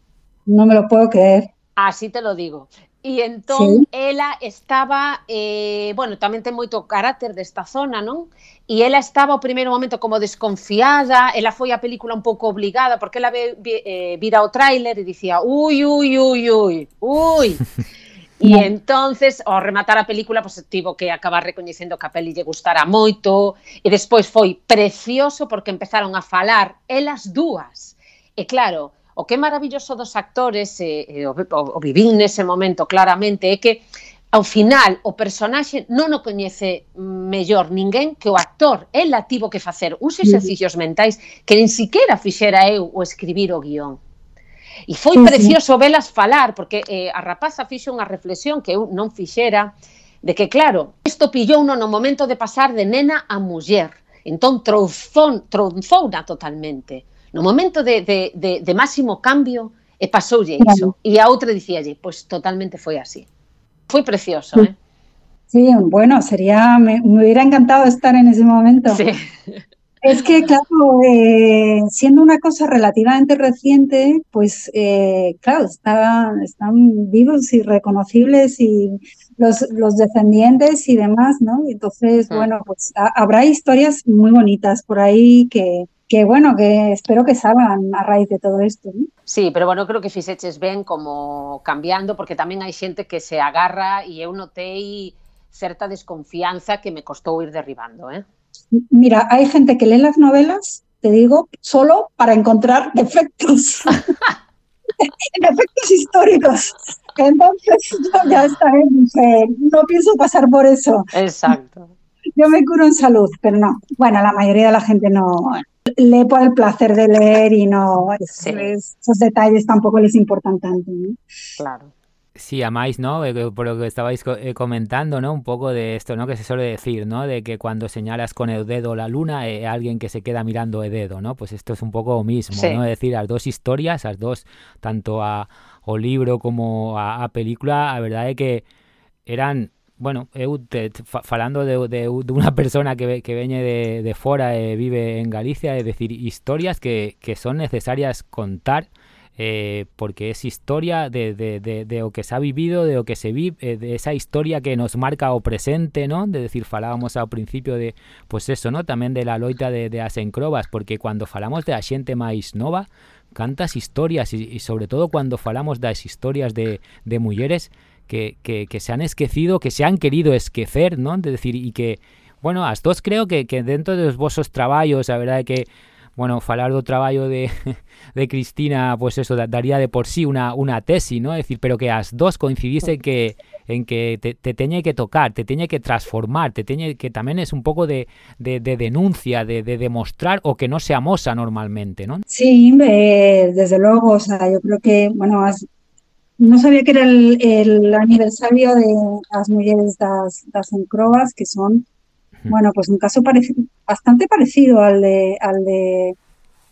Non me lo puedo creer. Así te lo digo. E entón sí. ela estaba, eh, bueno, tamén ten moito carácter desta zona, non? E ela estaba o primeiro momento como desconfiada, ela foi a película un pouco obligada, porque ela ve, ve, eh, vira o tráiler e dicía, ui, ui, ui, ui, ui. E entonces, ao rematar a película, pues, tivo que acabar recoñecendo que a peli lle gustara moito, e despois foi precioso porque empezaron a falar elas dúas. E claro, o que é maravilloso dos actores, e, e o, o, o vivín nese momento claramente, é que ao final o personaxe non o coñece mellor ninguén que o actor. Ela tivo que facer uns exercicios mentais que nin siquiera fixera eu o escribir o guión. E foi precioso velas falar, porque eh, a rapaza fixo unha reflexión que eu non fixera, de que claro, isto pillou no, no momento de pasar de nena a muller, entón tronzou, tronfouna totalmente. No momento de, de, de, de máximo cambio, e pasoulle iso. E a outra dicíalle, pois pues, totalmente foi así. Foi precioso, eh? Sí, bueno, sería, me, me hubiera encantado estar en ese momento. Sí. Es que, claro, eh, siendo una cosa relativamente reciente, pues, eh, claro, están, están vivos y reconocibles y los, los descendientes y demás, ¿no? Y entonces, bueno, pues a, habrá historias muy bonitas por ahí que, que bueno, que espero que salgan a raíz de todo esto. ¿no? Sí, pero bueno, creo que fixeches ben como cambiando, porque tamén hai xente que se agarra e eu notei certa desconfianza que me costou ir derribando, ¿eh? Mira, hay gente que lee las novelas, te digo, solo para encontrar defectos. defectos históricos. Entonces, yo ya está bien, no pienso pasar por eso. Exacto. Yo me curo en salud, pero no. Bueno, la mayoría de la gente no, lee por el placer de leer y no sí. esos detalles tampoco les importan tanto. ¿no? Claro. Sí, a más, ¿no? Eh, por lo que estabais eh, comentando, ¿no? Un poco de esto, ¿no? Que se suele decir, ¿no? De que cuando señalas con el dedo la luna, eh, alguien que se queda mirando el dedo, ¿no? Pues esto es un poco lo mismo, sí. ¿no? Es decir, las dos historias, las dos, tanto a o libro como a, a película, la verdad es que eran bueno, eu te, falando de, de, de unha persona que, que veñe de, de fora e vive en Galicia, é decir, historias que, que son necesarias contar eh, porque es historia de, de, de, de, o que se ha vivido, de lo que se vive, eh, de esa historia que nos marca o presente, ¿no? De decir, falábamos ao principio de, pues eso, ¿no? Tamén de la loita de, de as encrobas, porque cuando falamos de a xente máis nova, cantas historias e, e sobre todo cuando falamos das historias de, de mulleres que, que, que se han esquecido, que se han querido esquecer, ¿no? De decir, e que, bueno, as dos creo que, que dentro dos vosos traballos, a verdade que bueno, falar do traballo de, de Cristina, pues eso, daría de por sí una, una tesis, ¿no? Es decir, pero que as dos coincidise que en que te, te teñe que tocar, te teñe que transformar, te teñe que tamén es un pouco de, de, de denuncia, de, de demostrar o que no se amosa normalmente, ¿no? Sí, eh, desde logo, o sea, yo creo que, bueno, as, no sabía que era el, el aniversario de as mulleres das, das encrobas, que son Bueno, pues un caso bastante parecido al de, al de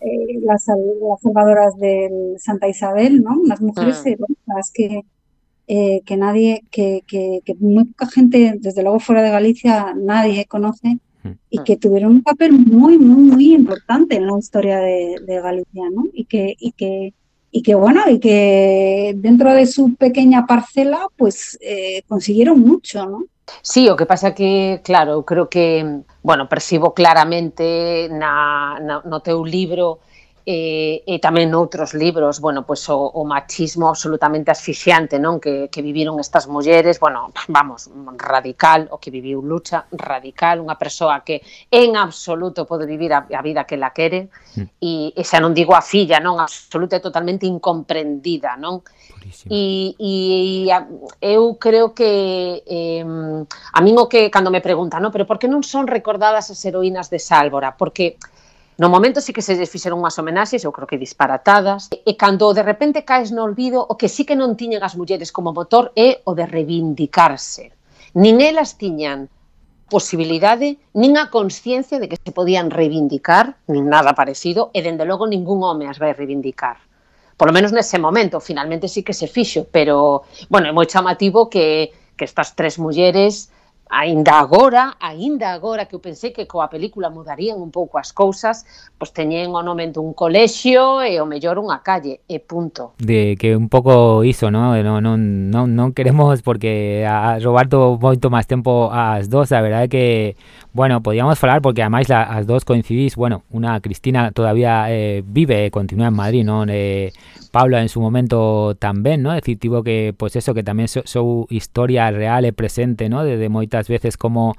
eh, las, las, salvadoras de Santa Isabel, ¿no? Unas mujeres heroicas que, eh, que nadie, que, que, que, muy poca gente, desde luego fuera de Galicia, nadie conoce y que tuvieron un papel muy, muy, muy importante en la historia de, de Galicia, ¿no? Y que, y que, y que bueno, y que dentro de su pequeña parcela, pues eh, consiguieron mucho, ¿no? Sí, o que pasa que, claro, creo que, bueno, percibo claramente na, na, no teu libro eh, e tamén outros libros, bueno, pois o, o machismo absolutamente asfixiante, non, que, que viviron estas mulleres, bueno, vamos, radical, o que viviu Lucha, radical, unha persoa que en absoluto pode vivir a, a vida que la quere, mm. e, e xa non digo a filla, non, absoluta e totalmente incomprendida, non? E, e, e eu creo que eh, a min o que cando me preguntan, non, pero por que non son recordadas as heroínas de Sálvora? Porque No momento sí que se lles fixeron unhas homenaxes, eu creo que disparatadas, e cando de repente caes no olvido, o que sí que non tiñen as mulleres como motor é o de reivindicarse. Nin elas tiñan posibilidade, nin a consciencia de que se podían reivindicar, nin nada parecido, e dende logo ningún home as vai reivindicar. Por lo menos nese momento, finalmente sí que se fixo, pero, bueno, é moi chamativo que, que estas tres mulleres aínda agora, aínda agora que eu pensei que coa película mudarían un pouco as cousas, pois teñen o nome dun colexio e o mellor unha calle e punto. De que un pouco iso, non, non, non, non, non queremos porque a Roberto moito máis tempo ás dos, a verdade que bueno, podíamos falar porque ademais la, as dos coincidís, bueno, unha Cristina todavía eh, vive e continúa en Madrid, non? Eh, Paula en su momento tamén, non? Decir, tivo que, pois pues eso, que tamén sou so historia real e presente, non? De, moitas veces como,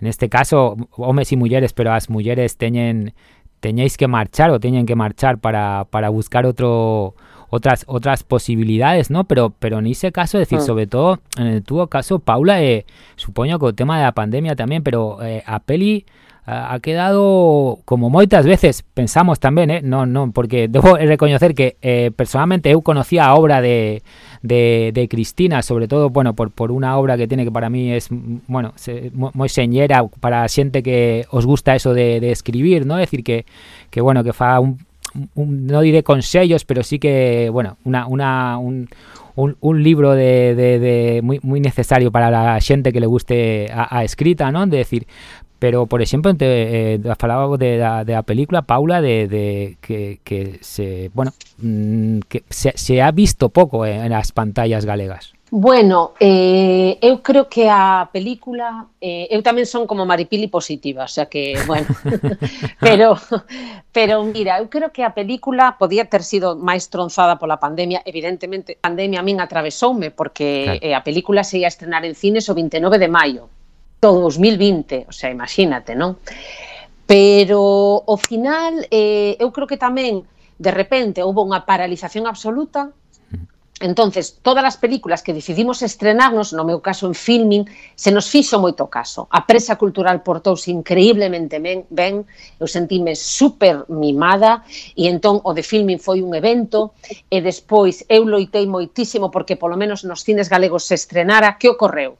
en este caso, homes e mulleres, pero as mulleres teñen teñéis que marchar o teñen que marchar para, para buscar otro otras otras posibilidades, ¿no? Pero pero en ese caso, es decir, mm. sobre todo en el tuvo caso Paula, eh, supoño que o tema de la pandemia tamén, pero eh, a peli ha quedado como moitas veces pensamos tamén, eh? non, non, porque debo recoñecer que eh, personalmente eu conocía a obra de, de, Cristina, sobre todo, bueno, por, por unha obra que tiene que para mí es, bueno, se, señera para a xente que os gusta eso de, escribir, ¿no? Es decir, que, que bueno, que fa un, no diré consellos, pero sí que, bueno, una, una, un, un, libro de, de, muy, muy necesario para la xente que le guste a, a escrita, ¿no? De decir, Pero, por exemplo, te, eh, falábamos de, da, de a película Paula de, de que, que se, bueno, mm, que se, se ha visto pouco en, en as pantallas galegas. Bueno, eh, eu creo que a película eh, eu tamén son como Maripili positiva, sea que, bueno, pero pero mira, eu creo que a película podía ter sido máis tronzada pola pandemia, evidentemente, a pandemia a min atravesoume porque claro. eh, a película se ia estrenar en cines o 29 de maio todo 2020, o sea, imagínate, non? Pero ao final eh, eu creo que tamén de repente houve unha paralización absoluta Entonces, todas as películas que decidimos estrenarnos, no meu caso en filming, se nos fixo moito caso. A presa cultural portouse increíblemente ben, ben eu sentime super mimada, e entón o de filming foi un evento, e despois eu loitei moitísimo porque polo menos nos cines galegos se estrenara, que ocorreu?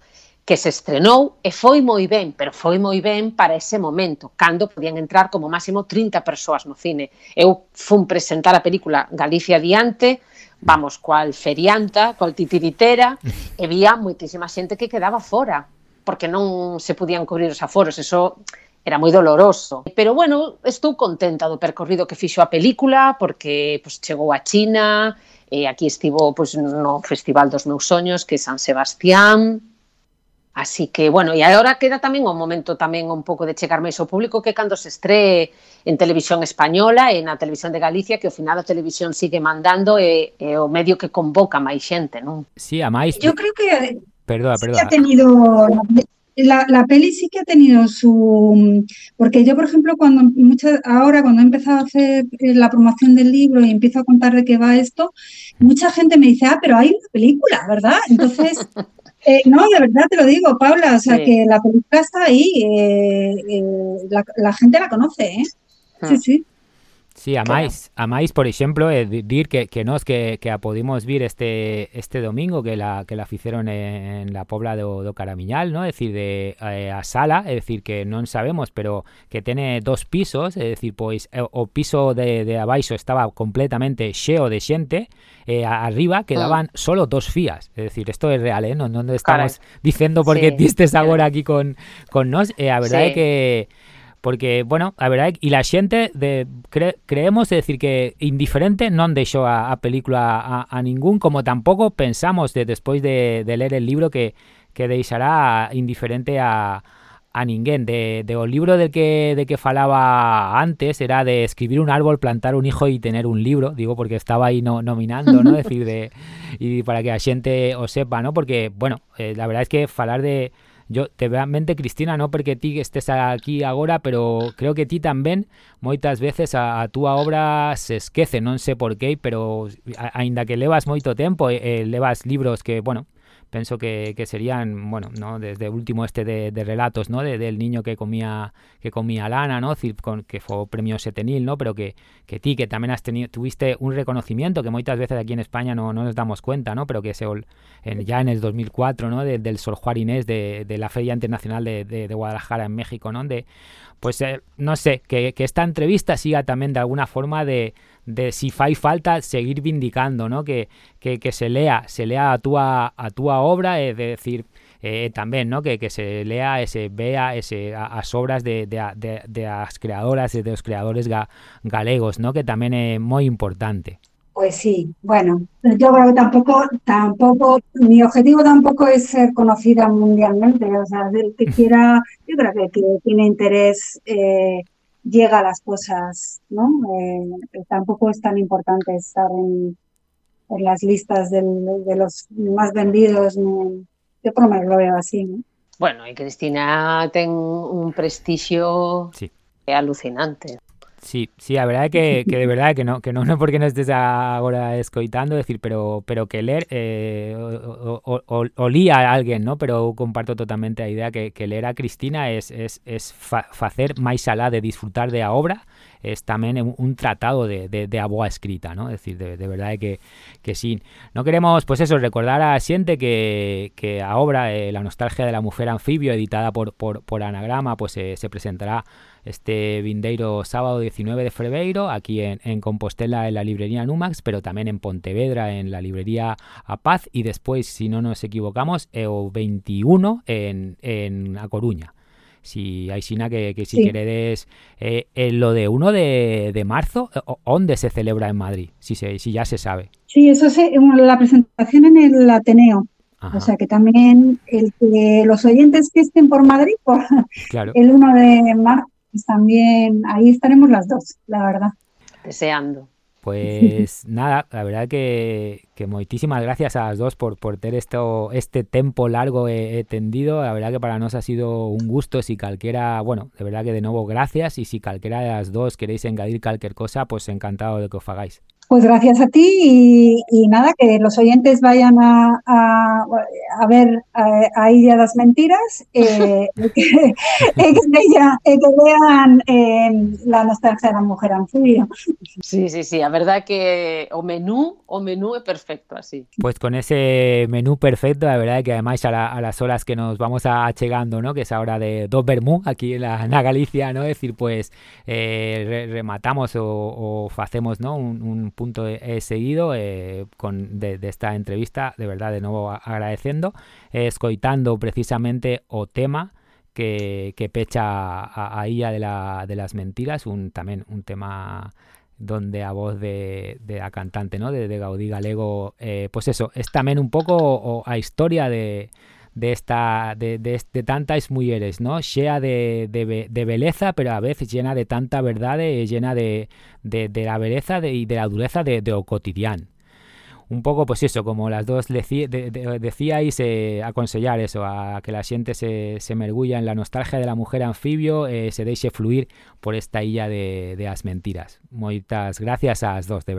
que se estrenou e foi moi ben, pero foi moi ben para ese momento, cando podían entrar como máximo 30 persoas no cine. Eu fun presentar a película Galicia Diante, vamos, cual ferianta, cual titiritera, e vía moitísima xente que quedaba fora, porque non se podían cubrir os aforos, eso era moi doloroso. Pero bueno, estou contenta do percorrido que fixo a película, porque pues, chegou a China, e aquí estivo pues, no Festival dos Meus Soños, que é San Sebastián, Así que, bueno, e agora queda tamén o momento tamén un pouco de chegar máis ao público que cando se estree en televisión española e na televisión de Galicia que ao final a televisión sigue mandando e, e o medio que convoca máis xente, non? Sí, a máis... Yo creo que Perdona, sí perdona. que ha tenido la, la peli sí que ha tenido su porque yo por ejemplo cuando muchas ahora cuando he empezado a hacer eh, la promoción del libro y empiezo a contar de qué va esto mucha gente me dice ah pero hay una película verdad entonces Eh, no, de verdad te lo digo, Paula, o sea Sí. que la película está ahí, eh, eh, la, la gente la conoce, ¿eh? Sí, Hmm. sí. Sí, a máis, a máis, por exemplo, eh, é dir que, que nós que, que a podimos vir este este domingo que la que la fixeron en, la Pobla do, do Caramiñal, ¿no? É dicir, de eh, a sala, é dicir que non sabemos, pero que tene dos pisos, é dicir, pois eh, o piso de, de abaixo estaba completamente cheo de xente, eh, arriba quedaban mm. solo dos fías, é dicir, isto é real, eh? Non, non estamos Caray. dicendo porque sí. distes agora aquí con con nós, eh, a verdade sí. é que porque, bueno, a verdade, e la xente de, cre, creemos, é dicir, que indiferente non deixou a, a película a, ningún, como tampouco pensamos de, despois de, de ler el libro que, que deixará indiferente a, a ninguén. De, de libro del que, de que falaba antes era de escribir un árbol, plantar un hijo y tener un libro, digo, porque estaba aí no, nominando, ¿no? decir, de, y para que a xente o sepa, ¿no? Porque, bueno, eh, la verdad es que falar de Yo, realmente, Cristina, no porque ti estés aquí agora, pero creo que ti tamén moitas veces a, a túa obra se esquece, non sei por qué, pero a, que levas moito tempo, eh, eh levas libros que, bueno, penso que, que serían, bueno, ¿no? desde último este de, relatos, ¿no? De, del niño que comía que comía lana, ¿no? Que fue premio setenil, ¿no? Pero que, que ti que también has tenido tuviste un reconocimiento que moitas veces aquí en España no, no nos damos cuenta, ¿no? Pero que se en, ya en el 2004, ¿no? De- del Sor Juarinés de, de la Feria Internacional de, de, de Guadalajara en México, ¿no? De, pues eh, no sé, que, que esta entrevista siga también de alguna forma de, de si fai falta seguir vindicando, ¿no? Que, que, que se lea, se lea a túa, a túa obra, es decir, eh, tamén, ¿no? Que, que se lea, se vea ese, a, as obras de, de, a- de, de as creadoras de os creadores ga, galegos, ¿no? Que tamén é moi importante. Pues sí, bueno, yo creo que tampoco, tampoco, mi objetivo tampoco es ser conocida mundialmente, o sea, que quiera, yo creo que, que tiene interés eh, llega a las cosas, ¿no? Eh, tampoco es tan importante estar en, en las listas del- de los más vendidos, no- yo por lo menos lo veo así, ¿no? Bueno, e Cristina ten un prestixio Sí. alucinante. Sí, sí, a verdade é que, que de verdade que non que non é porque non estes agora escoitando, decir, pero pero que ler eh, o, o, o, o lía a alguén, ¿no? Pero comparto totalmente a idea que, que ler a Cristina es, es, es fa, facer máis alá de disfrutar de a obra, es tamén un, tratado de, de, de a boa escrita, ¿no? Es decir, de, verdade que, que sí. No queremos, pues eso, recordar a xente que, que obra eh, La nostalgia de la mujer anfibio, editada por, por, por Anagrama, pues eh, se presentará este vindeiro sábado 19 de febreiro aquí en, en Compostela en la librería Numax, pero tamén en Pontevedra en la librería A Paz e despois, se si non nos equivocamos, é o 21 en, en A Coruña. Si hai xina que, que si Sí. queredes eh, en lo de 1 de, de marzo, o- onde se celebra en Madrid? Si, se, si ya se sabe. Sí, eso es eh, la presentación en el Ateneo. Ajá. O sea que también el que los oyentes que estén por Madrid, por Claro. el 1 de marzo, pues también ahí estaremos las dos, la verdad. Deseando. Pues nada, la verdad que, que moitísimas gracias a las dos por, por ter esto, este tempo largo e, e tendido. La verdad que para nos ha sido un gusto. Si calquera, bueno, de verdad que de nuevo gracias. Y si calquera de las dos queréis engadir cualquier cosa, pues encantado de que os hagáis. Pues gracias a ti y, y nada, que los oyentes vayan a, a, a ver a, a Iria das Mentiras eh, que, que, vean, que vean eh, la nostalgia da mujer anfibio. Sí, sí, sí, a verdade que o menú, o menú é perfecto así. Pues con ese menú perfecto, la verdad que además a, la- a las horas que nos vamos a achegando, ¿no? Que es ahora de dos vermú aquí en la, en la Galicia, ¿no? Es decir, pues eh, re- rematamos o, o facemos, ¿no? Un, un punto eh, seguido eh, con de, esta entrevista, de verdad, de nuevo agradeciendo, eh, escoitando precisamente o tema que, que pecha a, a illa de, la, de las mentiras, un tamén un tema donde a voz de, de a cantante, ¿no? De, Gaudí Galego, eh, pues eso, es tamén un pouco o, a historia de, de esta de, de, de tantas mulleres, ¿no? Xea de, de, de beleza, pero a veces llena de tanta verdade e llena de, de, de la beleza de, y de la dureza de, de o cotidiano. un poco, pues eso, como las dos decíais, eh, aconsellar eso, a que la xente se, se mergulla en la nostalgia de la mujer anfibio, eh, se deixe fluir por esta illa de, de as mentiras. Moitas gracias ás dos, de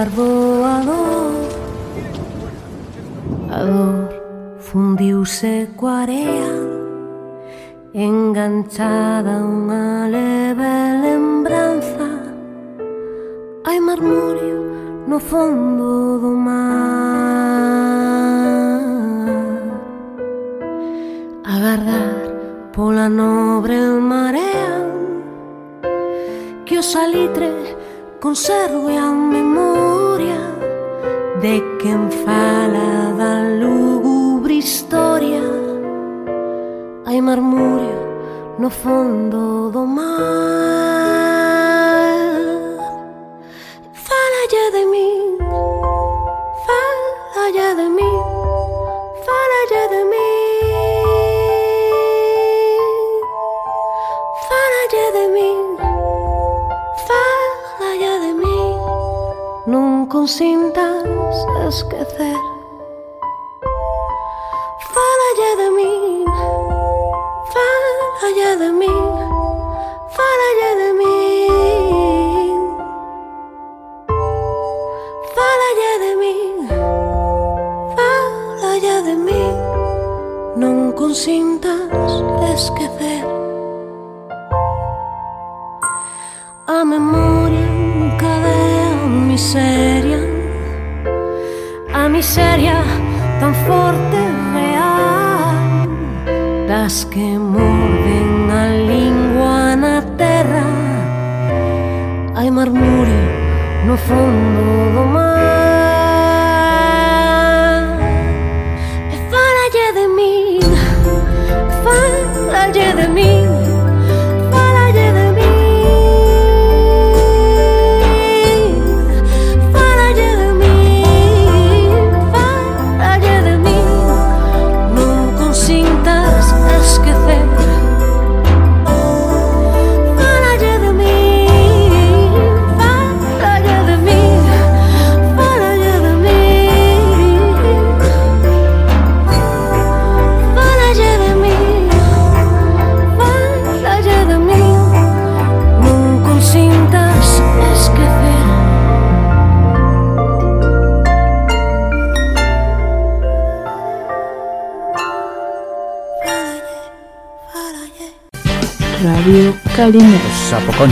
parvo alor A fundiuse coarea Enganchada unha leve lembranza. Hai marmorio no fondo do mar. Agardar pola nobre marea Que o salitre conserve a memoria de quen fala da lúgubre historia. Hai marmurio no fondo do mar. consintas esquecer. Falalle de min, falalle de min, falalle de min Falalle de min, falalle de min Non consintas esquecer. A memoria encadea mi ser miseria tan forte real. Das que morden a lingua na terra Hai marmurio no fondo.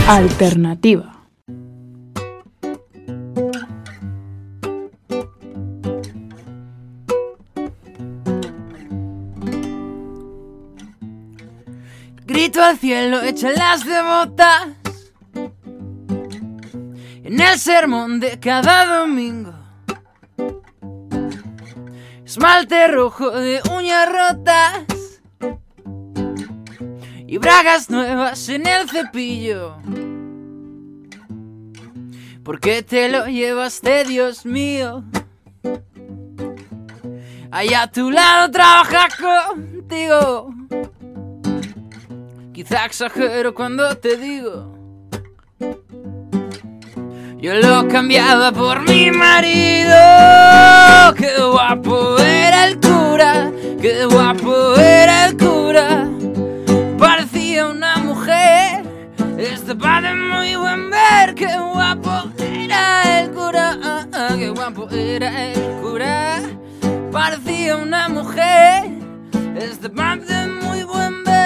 Alternativa. Grito al cielo, echa las devotas. En el sermón de cada domingo. Esmalte rojo de uñas rotas Y bragas nuevas en el cepillo. ¿Por qué te lo llevaste, Dios mío? Allá a tu lado trabaja contigo. Quizá exagero cuando te digo. Yo lo cambiaba por mi marido. Qué guapo era el cura Qué guapo era el cura había una mujer. Este padre muy buen ver, qué guapo era el cura, qué guapo era el cura. Parecía una mujer, este padre muy buen ver.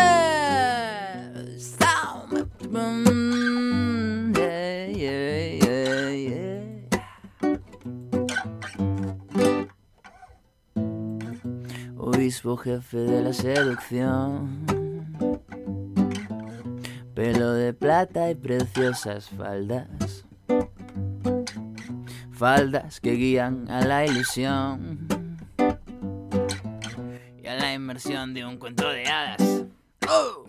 Obispo jefe de la seducción. Pelo de plata y preciosas faldas. Faldas que guían a la ilusión. Y a la inmersión de un cuento de hadas. ¡Oh!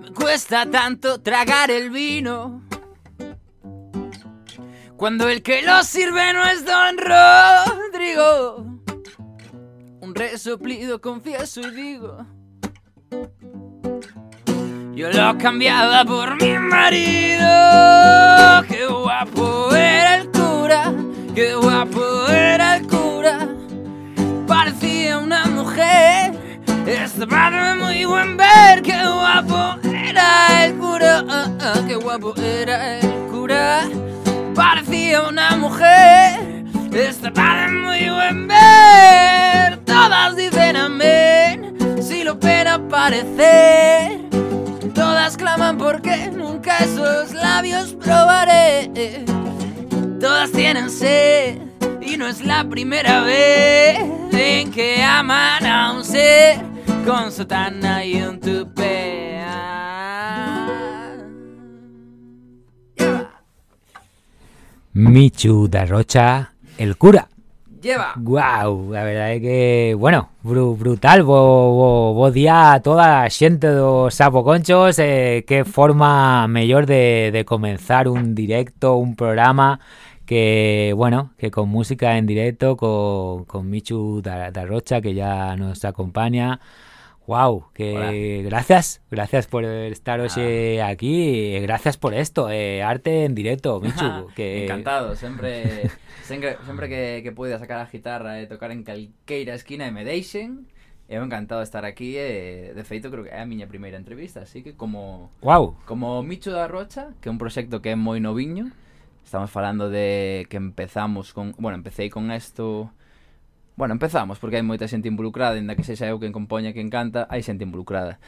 Me cuesta tanto tragar el vino. Cuando el que lo sirve no es Don Rodrigo. Un resoplido confieso y digo. Yo lo cambiaba por mi marido. Qué guapo era el cura. Qué guapo era el cura. Parecía una mujer. Estaba muy buen ver. Qué guapo era el cura. Qué guapo era el cura. Parecía una mujer. Estaba muy buen ver. Todas dicen amén. Si lo ven aparecer. Todas claman porque nunca esos labios probaré. Todas tienen sed y no es la primera vez en que aman a un ser con sotana y un tupé. Michu da Rocha, el cura. Lleva. Guau, la verdad é que, bueno, bru, brutal, bo, bo, bo día a toda a xente dos Sapoconchos, eh, que forma mellor de, de comenzar un directo, un programa que, bueno, que con música en directo, con, con Michu da, que ya nos acompaña. Wow, que gracias, gracias por estar hoy aquí, gracias por esto, eh, arte en directo, Michu. que Encantado, sempre, sempre que, que poida sacar a guitarra e tocar en calqueira esquina e me deixen Eu encantado de estar aquí e de feito creo que é a miña primeira entrevista, así que como Guau. como Micho da Rocha, que é un proxecto que é moi noviño, estamos falando de que empezamos con, bueno, empecé con esto Bueno, empezamos, porque hai moita xente involucrada, ainda que sexa eu quen compoña, quen canta, hai xente involucrada.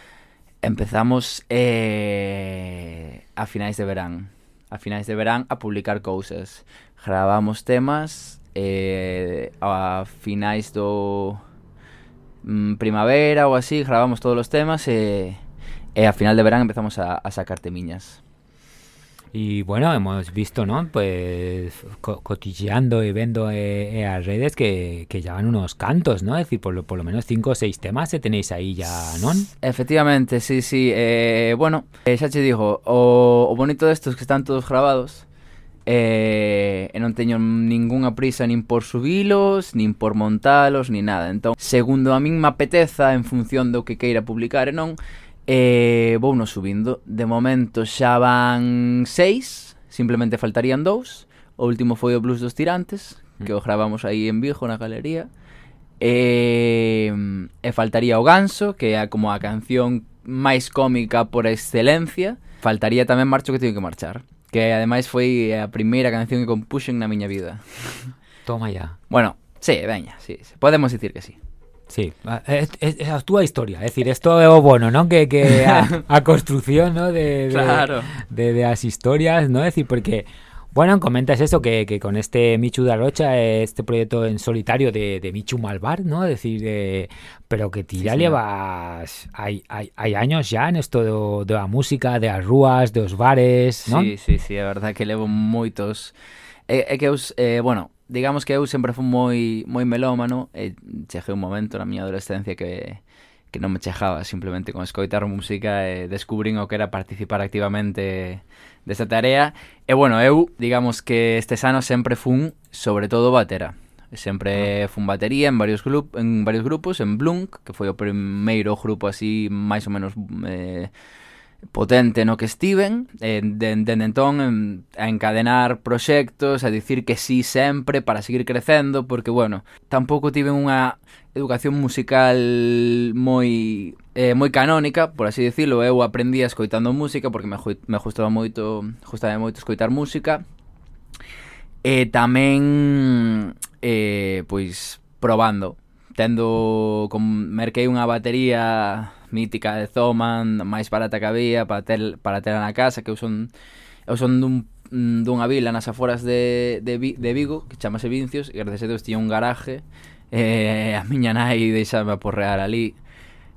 Empezamos eh, a finais de verán. A finais de verán a publicar cousas. Gravamos temas eh, a finais do mm, primavera ou así, gravamos todos os temas e, e a final de verán empezamos a, a sacar temiñas. Y bueno, hemos visto, ¿no? Pues co cotilleando y viendo eh, eh, a redes que, que, llevan unos cantos, ¿no? Es decir, por lo, por lo menos cinco o seis temas se tenéis ahí ya, ¿no? Efectivamente, sí, sí. Eh, bueno, eh, Sachi dijo, o, o, bonito de estos que están todos grabados, eh, e non teño ningunha prisa nin por subilos, nin por montalos, ni nada. Entón, segundo a min me apeteza en función do que queira publicar e non, Eh, e vou no subindo. De momento xa van seis, simplemente faltarían dous. O último foi o Blues dos Tirantes, que o gravamos aí en Vigo na galería. E, e faltaría o Ganso, que é como a canción máis cómica por excelencia. Faltaría tamén Marcho que tiño que marchar, que ademais foi a primeira canción que compuxen na miña vida. Toma ya. Bueno, sí, veña, sí, podemos dicir que sí. Sí, eh, eh, eh, es, es, es, a túa historia, é dicir, isto é o bueno, non? Que, que a, a construción, ¿no? De, de, claro. de, de as historias, ¿no? É dicir, porque, bueno, comentas eso, que, que con este Michu da Rocha, este proyecto en solitario de, de Michu Malvar, ¿no? Es decir, de, pero que ti sí, ya sí, llevas, hay, hay, hay, años ya en esto de, de la música, de las rúas, de los bares, ¿no? Sí, sí, sí, a verdad que levo moitos... É, é que eu, eh, bueno, digamos que eu sempre fui moi moi melómano e cheguei un momento na miña adolescencia que que non me chejaba simplemente con escoitar música e descubrín o que era participar activamente desta tarea. E bueno, eu, digamos que estes anos sempre fun sobre todo batera. Sempre ah. fun batería en varios grup en varios grupos, en Blunk, que foi o primeiro grupo así máis ou menos eh, potente no que estiven, eh, dende de, de entón en, a encadenar proxectos, a dicir que sí sempre para seguir crecendo, porque, bueno, tampouco tiven unha educación musical moi eh, moi canónica, por así dicilo, eu aprendí escoitando música porque me, me gustaba moito, gustaba moito escoitar música. E tamén eh, pois probando, tendo con, merquei unha batería mítica de Zoman, máis barata que había para ter, para ter na casa, que eu son eu son dun dunha vila nas aforas de, de, de Vigo que chamase Vincios e gracias a Deus tiña un garaje e eh, a miña nai deixame aporrear ali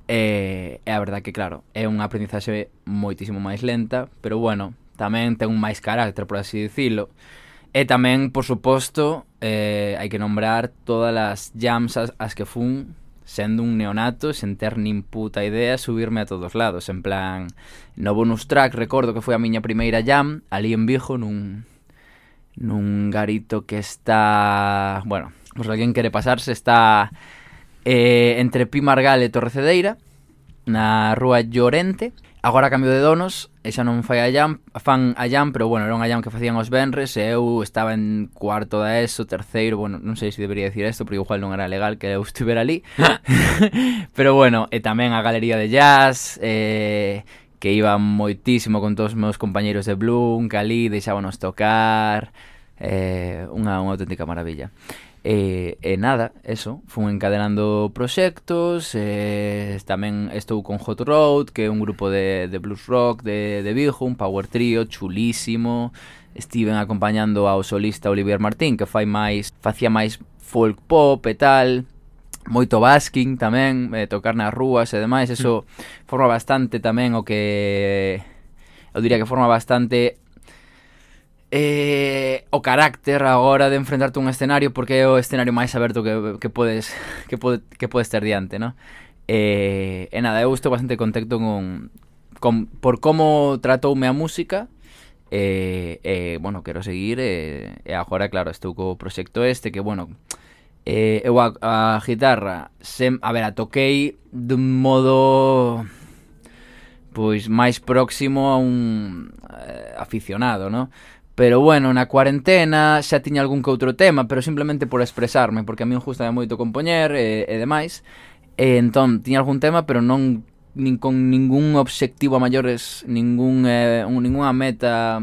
e, eh, e a verdad que claro é unha aprendizaxe moitísimo máis lenta pero bueno, tamén ten un máis carácter por así dicilo. E tamén, por suposto, eh, hai que nombrar todas as jams as, as que fun sendo un neonato, sen ter nin puta idea, subirme a todos lados. En plan, no bonus track, recordo que foi a miña primeira jam, ali en Vigo, nun, nun garito que está... Bueno, pues, alguén quere pasarse, está eh, entre Pimargal e Torrecedeira, na rúa Llorente, Agora cambio de donos, e xa non fai a jam, fan a jam, pero bueno, era unha jam que facían os benres e eu estaba en cuarto da ESO, terceiro, bueno, non sei se debería decir isto, porque igual non era legal que eu estivera ali. pero bueno, e tamén a galería de jazz, eh, que iba moitísimo con todos os meus compañeiros de Bloom, que ali deixábanos tocar, eh, unha, unha auténtica maravilla. E, e nada, eso, fun encadenando proxectos, e, tamén estou con Hot Road, que é un grupo de, de blues rock de, de Vigo, un power trio chulísimo, estiven acompañando ao solista Olivier Martín, que fai máis, facía máis folk pop e tal, moito basking tamén, eh, tocar nas rúas e demais, eso hmm. forma bastante tamén o que eu diría que forma bastante eh, o carácter a hora de enfrentarte a un escenario porque é o escenario máis aberto que, que podes que, pode, que podes ter diante, no? Eh, e nada, eu estou bastante contento con, con por como tratoume a música eh, e, eh, eh, bueno, quero seguir e, eh, e agora, claro, estou co proxecto este que, bueno, eh, eu a, a guitarra sem, a ver, a toquei dun modo pois máis próximo a un eh, aficionado, non? Pero bueno, na cuarentena xa tiña algún que outro tema, pero simplemente por expresarme, porque a mí me gusta moito compoñer e, e demais. E entón, tiña algún tema, pero non nin con ningún obxectivo a maiores, ningún, eh, un, ninguna meta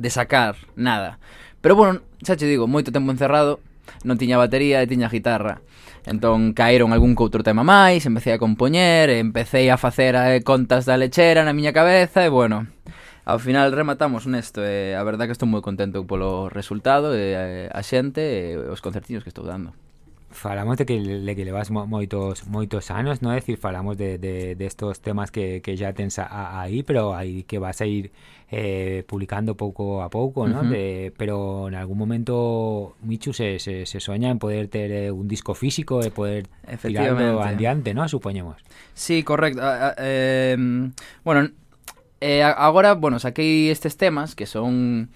de sacar nada. Pero bueno, xa che digo, moito tempo encerrado, non tiña batería e tiña guitarra. Entón caeron algún que outro tema máis, empecé a compoñer, empecé a facer eh, contas da lechera na miña cabeza e bueno, Ao final rematamos nesto e a verdad que estou moi contento polo resultado e a xente e os concertiños que estou dando. Falamos de que, le, que levas moitos moitos anos, non? É dicir, falamos de, de, de estos temas que, que ya tens a, aí, pero aí que vas a ir eh, publicando pouco a pouco, non? Uh -huh. de, pero en algún momento, Michu, se, se, se soña en poder ter eh, un disco físico e poder tirarlo adiante, non? Supoñemos. Sí, correcto. Uh, eh, bueno, Eh, e agora, bueno, saquei estes temas que son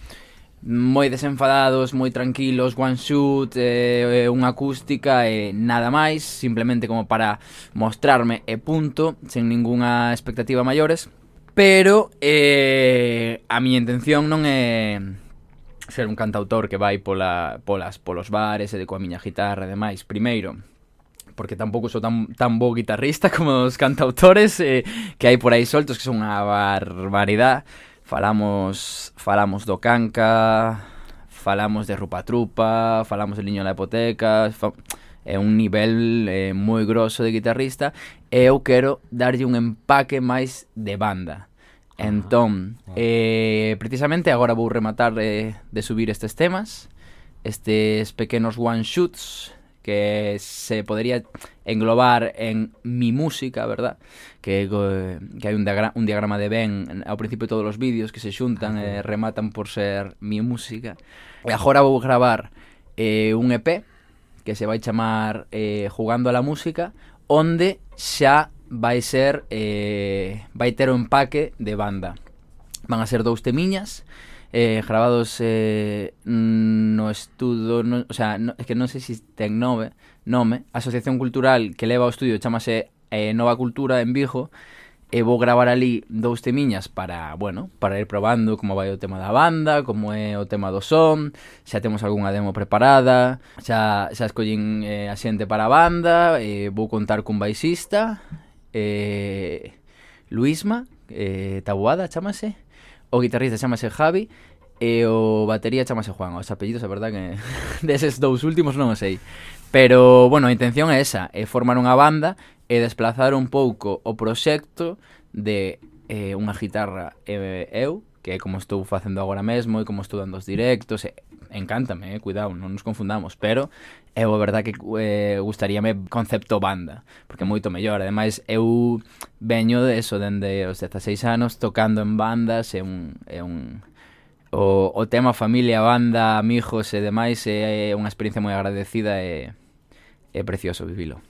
moi desenfadados, moi tranquilos, one shoot, eh, eh unha acústica e eh, nada máis, simplemente como para mostrarme e punto, sen ningunha expectativa maiores. Pero eh, a miña intención non é ser un cantautor que vai pola, polas, polos bares e de coa miña guitarra e demais. Primeiro, porque tampouco sou tan, tan bo guitarrista como os cantautores eh, que hai por aí soltos que son unha barbaridade falamos falamos do canca falamos de Rupa Trupa falamos de Liño da Hipoteca fa, é un nivel eh, moi grosso de guitarrista e eu quero darlle un empaque máis de banda. Entón, eh, precisamente agora vou rematar eh, de subir estes temas, estes pequenos one-shoots, que se podría englobar en mi música, ¿verdad? Que, eh, que hai un, diagra un diagrama de Ben ao principio de todos os vídeos que se xuntan e eh, rematan por ser mi música. E agora vou gravar eh, un EP que se vai chamar eh, Jugando a la Música, onde xa vai ser eh, vai ter o empaque de banda. Van a ser dous temiñas, eh, grabados eh, no estudo, no, o sea, no, es que non sei se ten nove, nome, a asociación cultural que leva o estudio chamase eh, Nova Cultura en Vigo, eh, e vou gravar ali dous temiñas para, bueno, para ir probando como vai o tema da banda, como é o tema do son, xa temos algunha demo preparada, xa, xa escollín eh, a xente para a banda, eh, vou contar cun baixista, eh, Luisma, eh, Taboada, chamase, o guitarrista chamase Javi e o batería chamase Juan. Os apellidos, a verdad que deses dous últimos non os sei. Pero, bueno, a intención é esa, é formar unha banda e desplazar un pouco o proxecto de eh, unha guitarra e eu que é como estou facendo agora mesmo e como estou dando os directos, e, encántame, eh, cuidado, non nos confundamos, pero eu a verdad que eh, gustaríame concepto banda, porque é moito mellor, ademais eu veño de eso dende os 16 anos tocando en bandas, é un, é un o, o tema familia, banda, amigos e demais é unha experiencia moi agradecida e é precioso vivilo.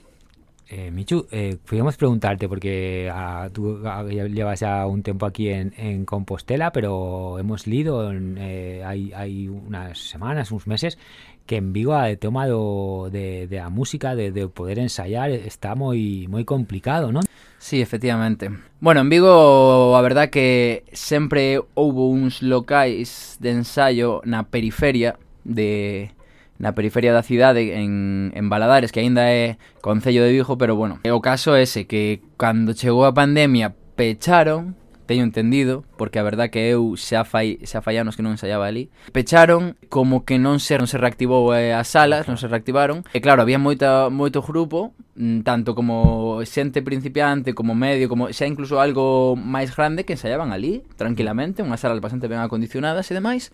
Eh, Michu, eh, podríamos preguntarte, porque ah, tú ah, llevas ya un tiempo aquí en, Compostela, pero hemos leído eh, hay, unas semanas, unos meses, que en Vigo el tema do, de, de a música, de, de poder ensayar, está moi moi complicado, non? Sí, efectivamente. Bueno, en Vigo a verdad que sempre houbo uns locais de ensaio na periferia de na periferia da cidade en, en Baladares, que aínda é Concello de Vigo, pero bueno, é o caso ese que cando chegou a pandemia pecharon, teño entendido, porque a verdad que eu xa fai xa fai anos que non ensaiaba ali. Pecharon como que non se non se reactivou eh, as salas, non se reactivaron. E claro, había moita moito grupo, mm, tanto como xente principiante, como medio, como xa incluso algo máis grande que ensaiaban ali tranquilamente, unhas salas bastante ben acondicionadas e demais.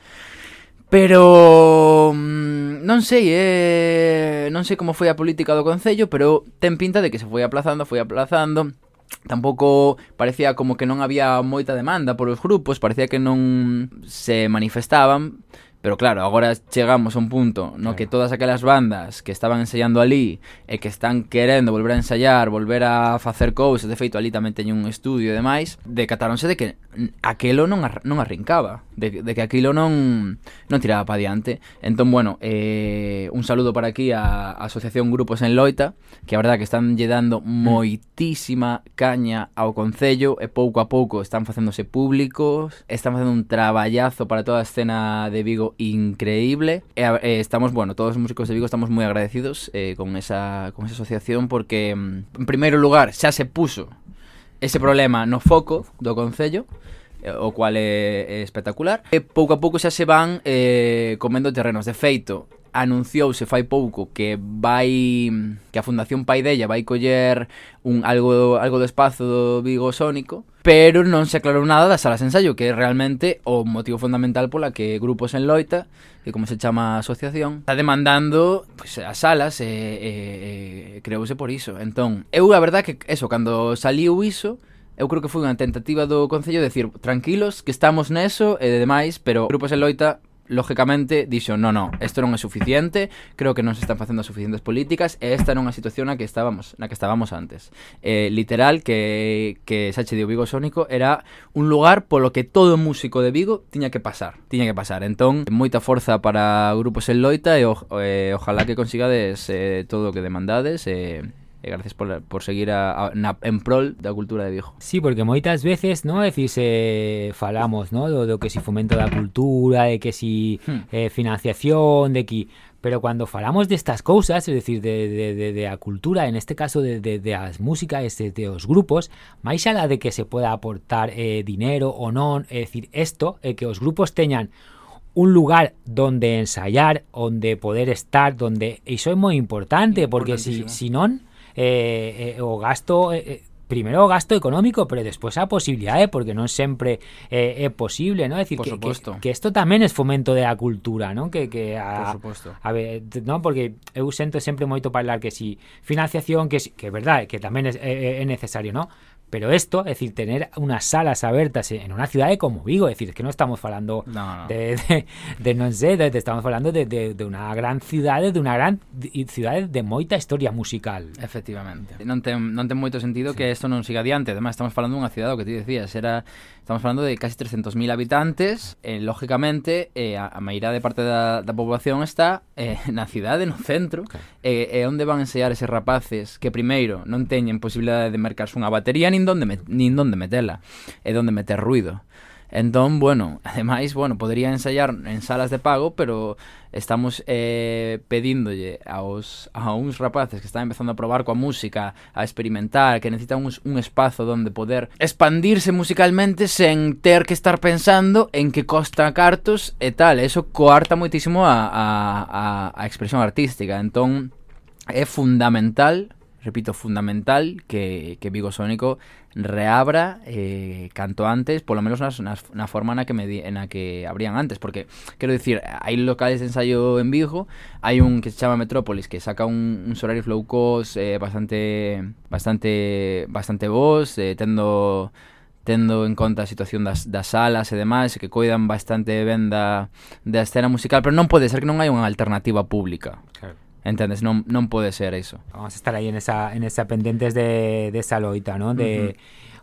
Pero mm, non sei, eh, non sei como foi a política do Concello, pero ten pinta de que se foi aplazando, foi aplazando. Tampouco parecía como que non había moita demanda por os grupos, parecía que non se manifestaban Pero claro, agora chegamos a un punto no claro. que todas aquelas bandas que estaban ensaiando ali e que están querendo volver a ensaiar, volver a facer cousas, de feito ali tamén teñen un estudio e demais, decatáronse de que aquilo non ar non arrincaba, de, de que aquilo non non tiraba para diante. Entón, bueno, eh, un saludo para aquí a, a Asociación Grupos en Loita, que a verdad que están lle dando mm. moitísima caña ao Concello e pouco a pouco están facéndose públicos, están facendo un traballazo para toda a escena de Vigo increíble. Eh, eh, estamos, bueno, todos los músicos de Vigo estamos muy agradecidos eh, con, esa, con esa asociación porque, mm, en primeiro lugar, xa se puso ese problema no foco do Concello, eh, o cual é, é espectacular. E pouco a pouco xa se van eh, comendo terrenos. De feito, anunciouse fai pouco que vai que a Fundación Paidella vai coller un algo algo do espazo do Vigo Sónico, pero non se aclarou nada das salas de ensaio, que é realmente o motivo fundamental pola que grupos en loita, que como se chama a asociación, está demandando pues, as salas e, e, e creouse por iso. Entón, eu a verdad que eso, cando saliu iso, eu creo que foi unha tentativa do Concello de decir, tranquilos, que estamos neso e demais, pero Grupos en Loita lógicamente dixo, no, no, isto non é suficiente, creo que non se están facendo suficientes políticas e esta non é a situación na que estábamos, na que estábamos antes. Eh, literal que que Sache de Vigo Sónico era un lugar polo que todo músico de Vigo tiña que pasar, tiña que pasar. Entón, moita forza para grupos en loita e o, eh, ojalá que consigades eh, todo o que demandades e eh, E gracias por, por seguir a, a, na, en prol da cultura de Vigo. Sí, porque moitas veces, ¿no? É dicir, eh, falamos, ¿no? Do, do que si fomento da cultura, de que si hmm. eh, financiación, de que pero cuando falamos de estas cousas, es decir, de, de, de, de a cultura, en este caso de, de, de as músicas, de, de os grupos, máis alá de que se poda aportar eh, dinero ou non, é decir, isto, é eh, que os grupos teñan un lugar donde ensayar, onde poder estar, donde iso é moi importante, porque si, si non, eh, eh, o gasto eh, eh primero gasto económico, pero despois a posibilidade, porque non sempre eh, é posible, ¿no? É decir, que, que, que isto tamén é fomento da cultura, non? Que, que a, Por supuesto. A ver, non? Porque eu sento sempre moito para hablar que si financiación, que, si, que é verdade, que tamén é, é, eh, eh, é necesario, non? Pero esto, es decir, tener unas salas abertas en una cidade como Vigo, decir, dicir, que no estamos falando no, no. De, de, de non sei, de, de estamos falando de, de, de una gran cidade, de una gran cidade de moita historia musical. Efectivamente. Non ten, non ten moito sentido sí. que isto non siga adiante. Además, estamos falando dunha cidade, o que ti decías, era estamos falando de casi 300.000 habitantes, eh, lógicamente, eh, a, a maioría de parte da, da población está eh, na cidade, no centro, okay. eh, eh, onde van enseñar eses rapaces que primeiro non teñen posibilidade de mercarse unha batería, nin donde, met, nin donde metela e donde meter ruido. Entón, bueno, ademais, bueno, podría ensayar en salas de pago, pero estamos eh, pedíndolle aos, a uns rapaces que están empezando a probar coa música, a experimentar, que necesitan un, un espazo donde poder expandirse musicalmente sen ter que estar pensando en que costa cartos e tal. Eso coarta moitísimo a, a, a, a expresión artística. Entón, é fundamental repito, fundamental que, que Vigo Sónico reabra eh, canto antes, por lo menos una, una forma na que me di, en la que abrían antes, porque quiero decir, hay locales de ensayo en Vigo, hay un que se llama Metrópolis, que saca un, un Solaris low cost eh, bastante, bastante, bastante voz, eh, tendo tendo en conta a situación das, das salas e demais, que coidan bastante ben da, da escena musical, pero non pode ser que non hai unha alternativa pública. Claro. Entendes? Non, non pode ser iso. Vamos a estar aí en esa, en esa pendentes de, de esa loita, ¿no? De.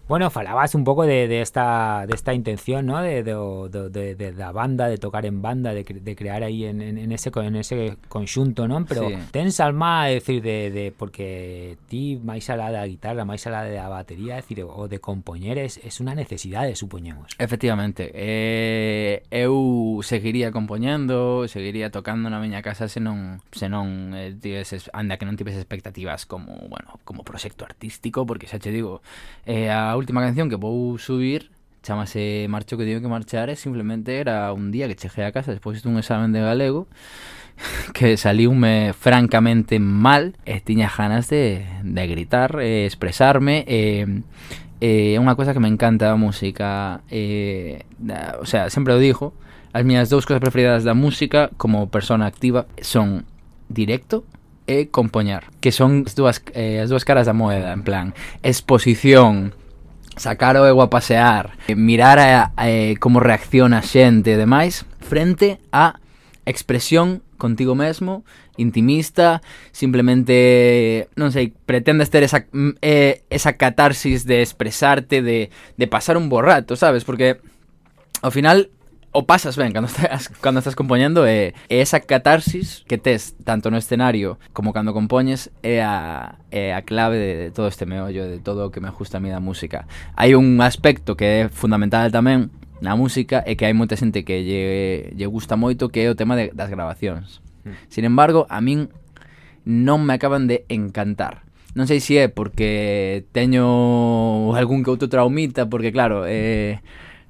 Bueno, falabas un pouco de, de esta, de esta intención ¿no? de, de, de, de, de, da banda, de tocar en banda, de, de crear aí en, en, ese, en ese conxunto, ¿no? Pero sí. tens alma, é dicir, de, de, porque ti máis alá da guitarra, máis alá da batería, é dicir, o de compoñer es, es unha necesidade, supoñemos. Efectivamente. Eh, eu seguiría compoñendo, seguiría tocando na miña casa se non, se non eh, tives, anda que non tives expectativas como, bueno, como proxecto artístico, porque xa che digo, eh, a a última canción que vou subir chamase Marcho que teño que marchar e simplemente era un día que cheguei a casa despois dun examen de galego que saliume francamente mal e tiña ganas de, de gritar, eh, expresarme e eh, é eh, unha cosa que me encanta a música eh, da, o sea, sempre o dixo as miñas dous cosas preferidas da música como persona activa son directo e compoñar que son as dúas, eh, as dúas caras da moeda en plan, exposición sacar o ego a pasear, eh, mirar a, a, eh, como reacciona a xente e demais, frente a expresión contigo mesmo, intimista, simplemente, non sei, pretendes ter esa, mm, eh, esa catarsis de expresarte, de, de pasar un borrato, sabes? Porque ao final o pasas ben cando estás cando estás compoñendo e, e esa catarsis que tes tanto no escenario como cando compoñes é a é a clave de, de todo este meollo de todo o que me ajusta a mí da música. Hai un aspecto que é fundamental tamén na música é que hai moita xente que lle, lle gusta moito que é o tema de, das grabacións. Mm. Sin embargo, a min non me acaban de encantar. Non sei se é porque teño algún que outro traumita, porque claro, eh,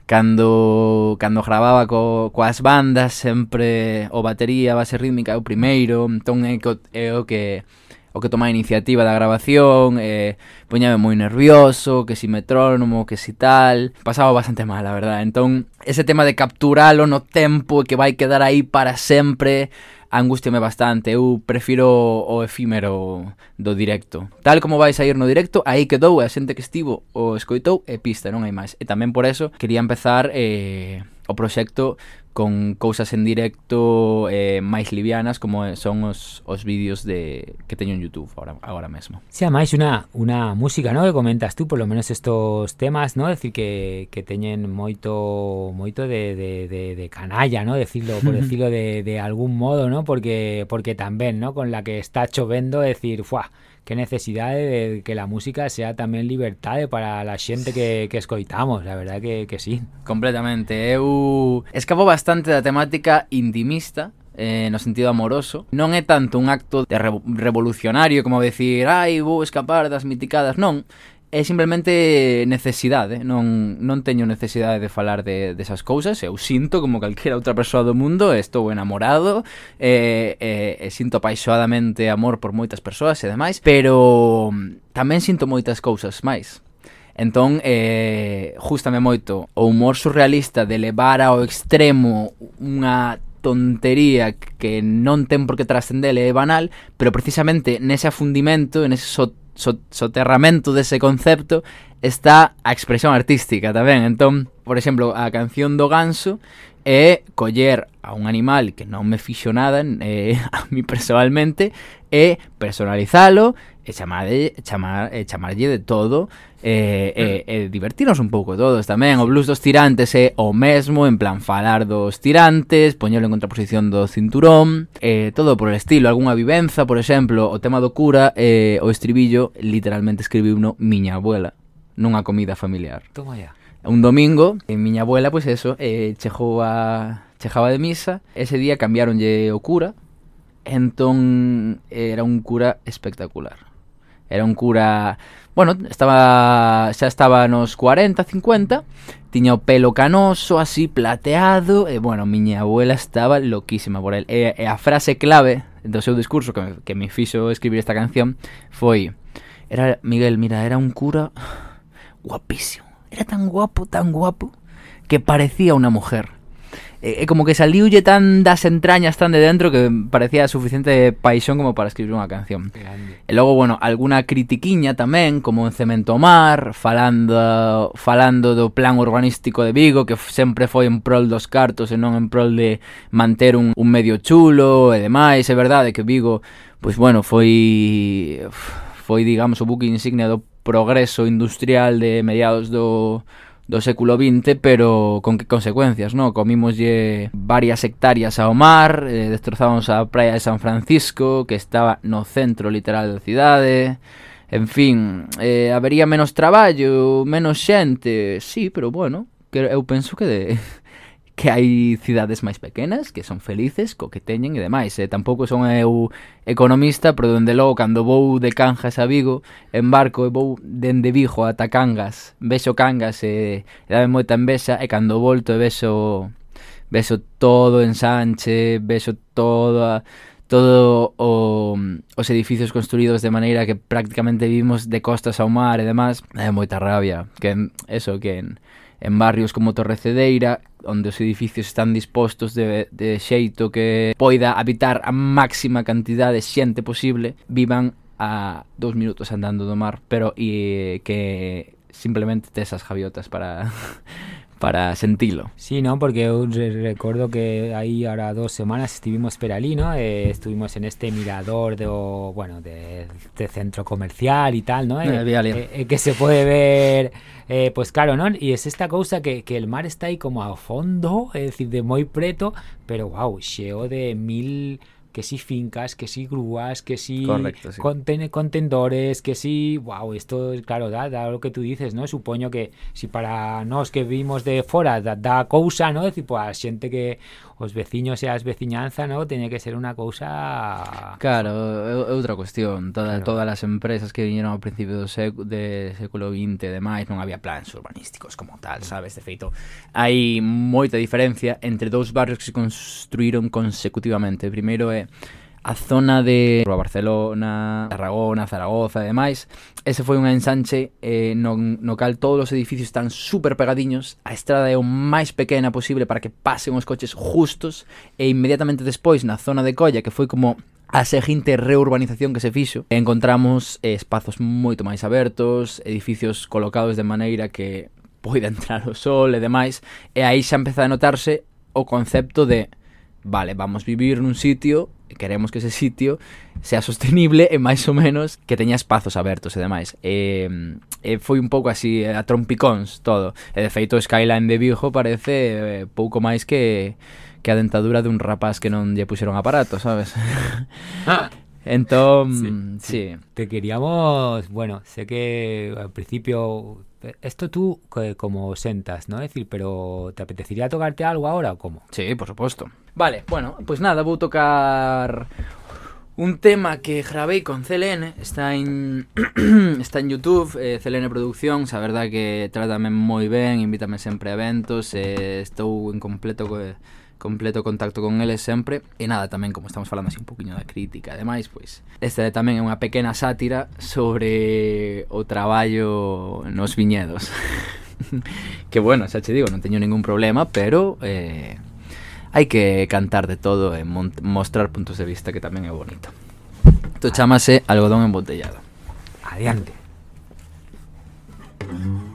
Cando, cando gravaba co, coas bandas sempre o batería, a base rítmica é o primeiro, entón é, co, é o que o que toma a iniciativa da grabación, eh, poñame moi nervioso, que si metrónomo, que si tal, pasaba bastante mal, a verdad. Entón, ese tema de capturalo no tempo e que vai quedar aí para sempre, angustiame bastante. Eu prefiro o efímero do directo. Tal como vais a ir no directo, aí quedou e a xente que estivo o escoitou e pista, non hai máis. E tamén por eso quería empezar eh, o proxecto con cousas en directo eh, máis livianas como son os, os vídeos de que teño en YouTube agora, agora mesmo. Se a máis unha unha música, no, que comentas tú, por lo menos estos temas, no, decir que, que teñen moito moito de, de, de, de canalla, no, decirlo, por decirlo de, de algún modo, no, porque porque tamén, no, con la que está chovendo, decir, fuá, que necesidade de que la música sea tamén libertade para a xente que, que escoitamos, a verdad que, que sí. Completamente. Eu escapo bastante da temática intimista, eh, no sentido amoroso non é tanto un acto de revolucionario como decir, ai, vou escapar das miticadas non, é simplemente necesidade, non, non teño necesidade de falar de, desas cousas, eu sinto como calquera outra persoa do mundo, estou enamorado, e, e, e sinto apaixoadamente amor por moitas persoas e demais, pero tamén sinto moitas cousas máis. Entón, eh, justame moito o humor surrealista de levar ao extremo unha tontería que non ten por que trascender é banal, pero precisamente nese afundimento, nese soterramento so, soterramento dese concepto está a expresión artística tamén. Entón, por exemplo, a canción do ganso é coller a un animal que non me fixo nada eh, a mí personalmente e personalizalo Eh, e chamarlle, chamar, e eh, chamarlle de todo eh, e, e, e divertirnos un pouco todos tamén. O blues dos tirantes é o mesmo, en plan falar dos tirantes, poñelo en contraposición do cinturón, e todo por el estilo, algunha vivenza, por exemplo, o tema do cura, e o estribillo literalmente escribiu uno miña abuela nunha comida familiar. Toma ya. Un domingo, e miña abuela, pois pues eso, eh, chejou a, chejaba de misa, ese día cambiaronlle o cura, entón era un cura espectacular Era un cura, bueno, estaba xa estaba nos 40, 50, tiña o pelo canoso, así plateado, e bueno, miña abuela estaba loquísima por el. E, e a frase clave do seu discurso que me, que me escribir esta canción foi era Miguel, mira, era un cura guapísimo. Era tan guapo, tan guapo que parecía unha mujer. é como que saliulle tan das entrañas tan de dentro que parecía suficiente paixón como para escribir unha canción. Grande. E logo, bueno, alguna critiquiña tamén, como en Cemento Mar, falando falando do plan urbanístico de Vigo, que sempre foi en prol dos cartos e non en prol de manter un, un medio chulo e demais. É verdade que Vigo, pois bueno, foi foi digamos o buque insignia do progreso industrial de mediados do do século XX, pero con que consecuencias, no? Comímoslle varias hectáreas ao mar, eh, destrozábamos a praia de San Francisco, que estaba no centro literal da cidade, en fin, eh, habería menos traballo, menos xente, sí, pero bueno, que eu penso que de que hai cidades máis pequenas que son felices co que teñen e demais. E tampouco son eu economista, pero dende logo cando vou de Cangas a Vigo, en barco e vou dende Vigo ata Cangas, vexo Cangas e, e dame moita envexa e cando volto e vexo vexo todo en Sanche, vexo toda todo o, os edificios construídos de maneira que prácticamente vivimos de costas ao mar e demás, é moita rabia que en, eso que en, en barrios como Torrecedeira onde os edificios están dispostos de, de xeito que poida habitar a máxima cantidade de xente posible, vivan a dous minutos andando do mar, pero e que simplemente tes as javiotas para para sentilo Sí, ¿no? Porque recuerdo que ahí ahora dos semanas estuvimos allí, ¿no? Eh, estuvimos en este mirador de, o, bueno, de, de centro comercial y tal, ¿no? Eh, eh, que se puede ver, pues claro, ¿no? Y es esta cosa que, que el mar está ahí como a fondo, es decir, de muy preto, pero wow, xeo de mil que si fincas, que si grúas, que si Correcto, sí. conten- contendores, que si, wow, esto, claro, da, da lo que tú dices, ¿no? Supoño que si para nós que vimos de fora da, da cousa, ¿no? Decir, pues a xente que os veciños e as veciñanza, no? Teña que ser unha cousa... Claro, é outra cuestión. Toda, claro. Todas as empresas que viñeron ao principio do século de século XX e demais non había plans urbanísticos como tal, sabes? De feito, hai moita diferencia entre dous barrios que se construíron consecutivamente. Primeiro é a zona de Barcelona, Tarragona, Zaragoza e demais. Ese foi un ensanche eh, no, no cal todos os edificios están super pegadiños, a estrada é o máis pequena posible para que pasen os coches justos. E inmediatamente despois na zona de Colla, que foi como a seguinte reurbanización que se fixo, encontramos eh, espazos moito máis abertos, edificios colocados de maneira que poida entrar o sol e demais, e aí xa empeza a notarse o concepto de vale, vamos vivir nun sitio queremos que ese sitio sea sostenible e máis ou menos que teña espazos abertos e demais. E, e foi un pouco así a trompicóns todo. E de feito Skyline de Vigo parece eh, pouco máis que que a dentadura dun rapaz que non lle puxeron aparato, sabes? Ah. entón, sí, sí. sí. Te queríamos, bueno, sé que al principio esto tú como sentas, ¿no? Es decir, pero ¿te apetecería tocarte algo ahora o cómo? Sí, por supuesto. Vale, bueno, pues nada, vou tocar un tema que grabei con CLN, está en está en YouTube, eh, CLN Produccións, a verdad que trátame moi ben, invítame sempre a eventos, eh, estou en completo co completo contacto con eles sempre. E nada, tamén como estamos falando así un poquinho da crítica e demais, pois esta tamén é unha pequena sátira sobre o traballo nos viñedos. Que bueno, xa che digo, non teño ningún problema pero eh, hai que cantar de todo e mostrar puntos de vista que tamén é bonito. Isto ah. chamase algodón embotellado. Adiante Adiante.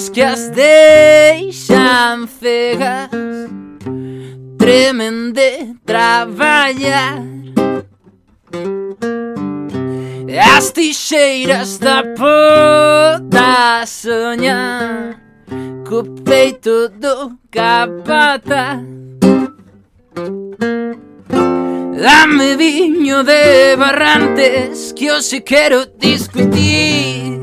Cousas que as deixan cegas Tremen de traballar. As tixeiras da puta soñan Co peito do capata. Dame viño de barrantes Que hoxe quero discutir.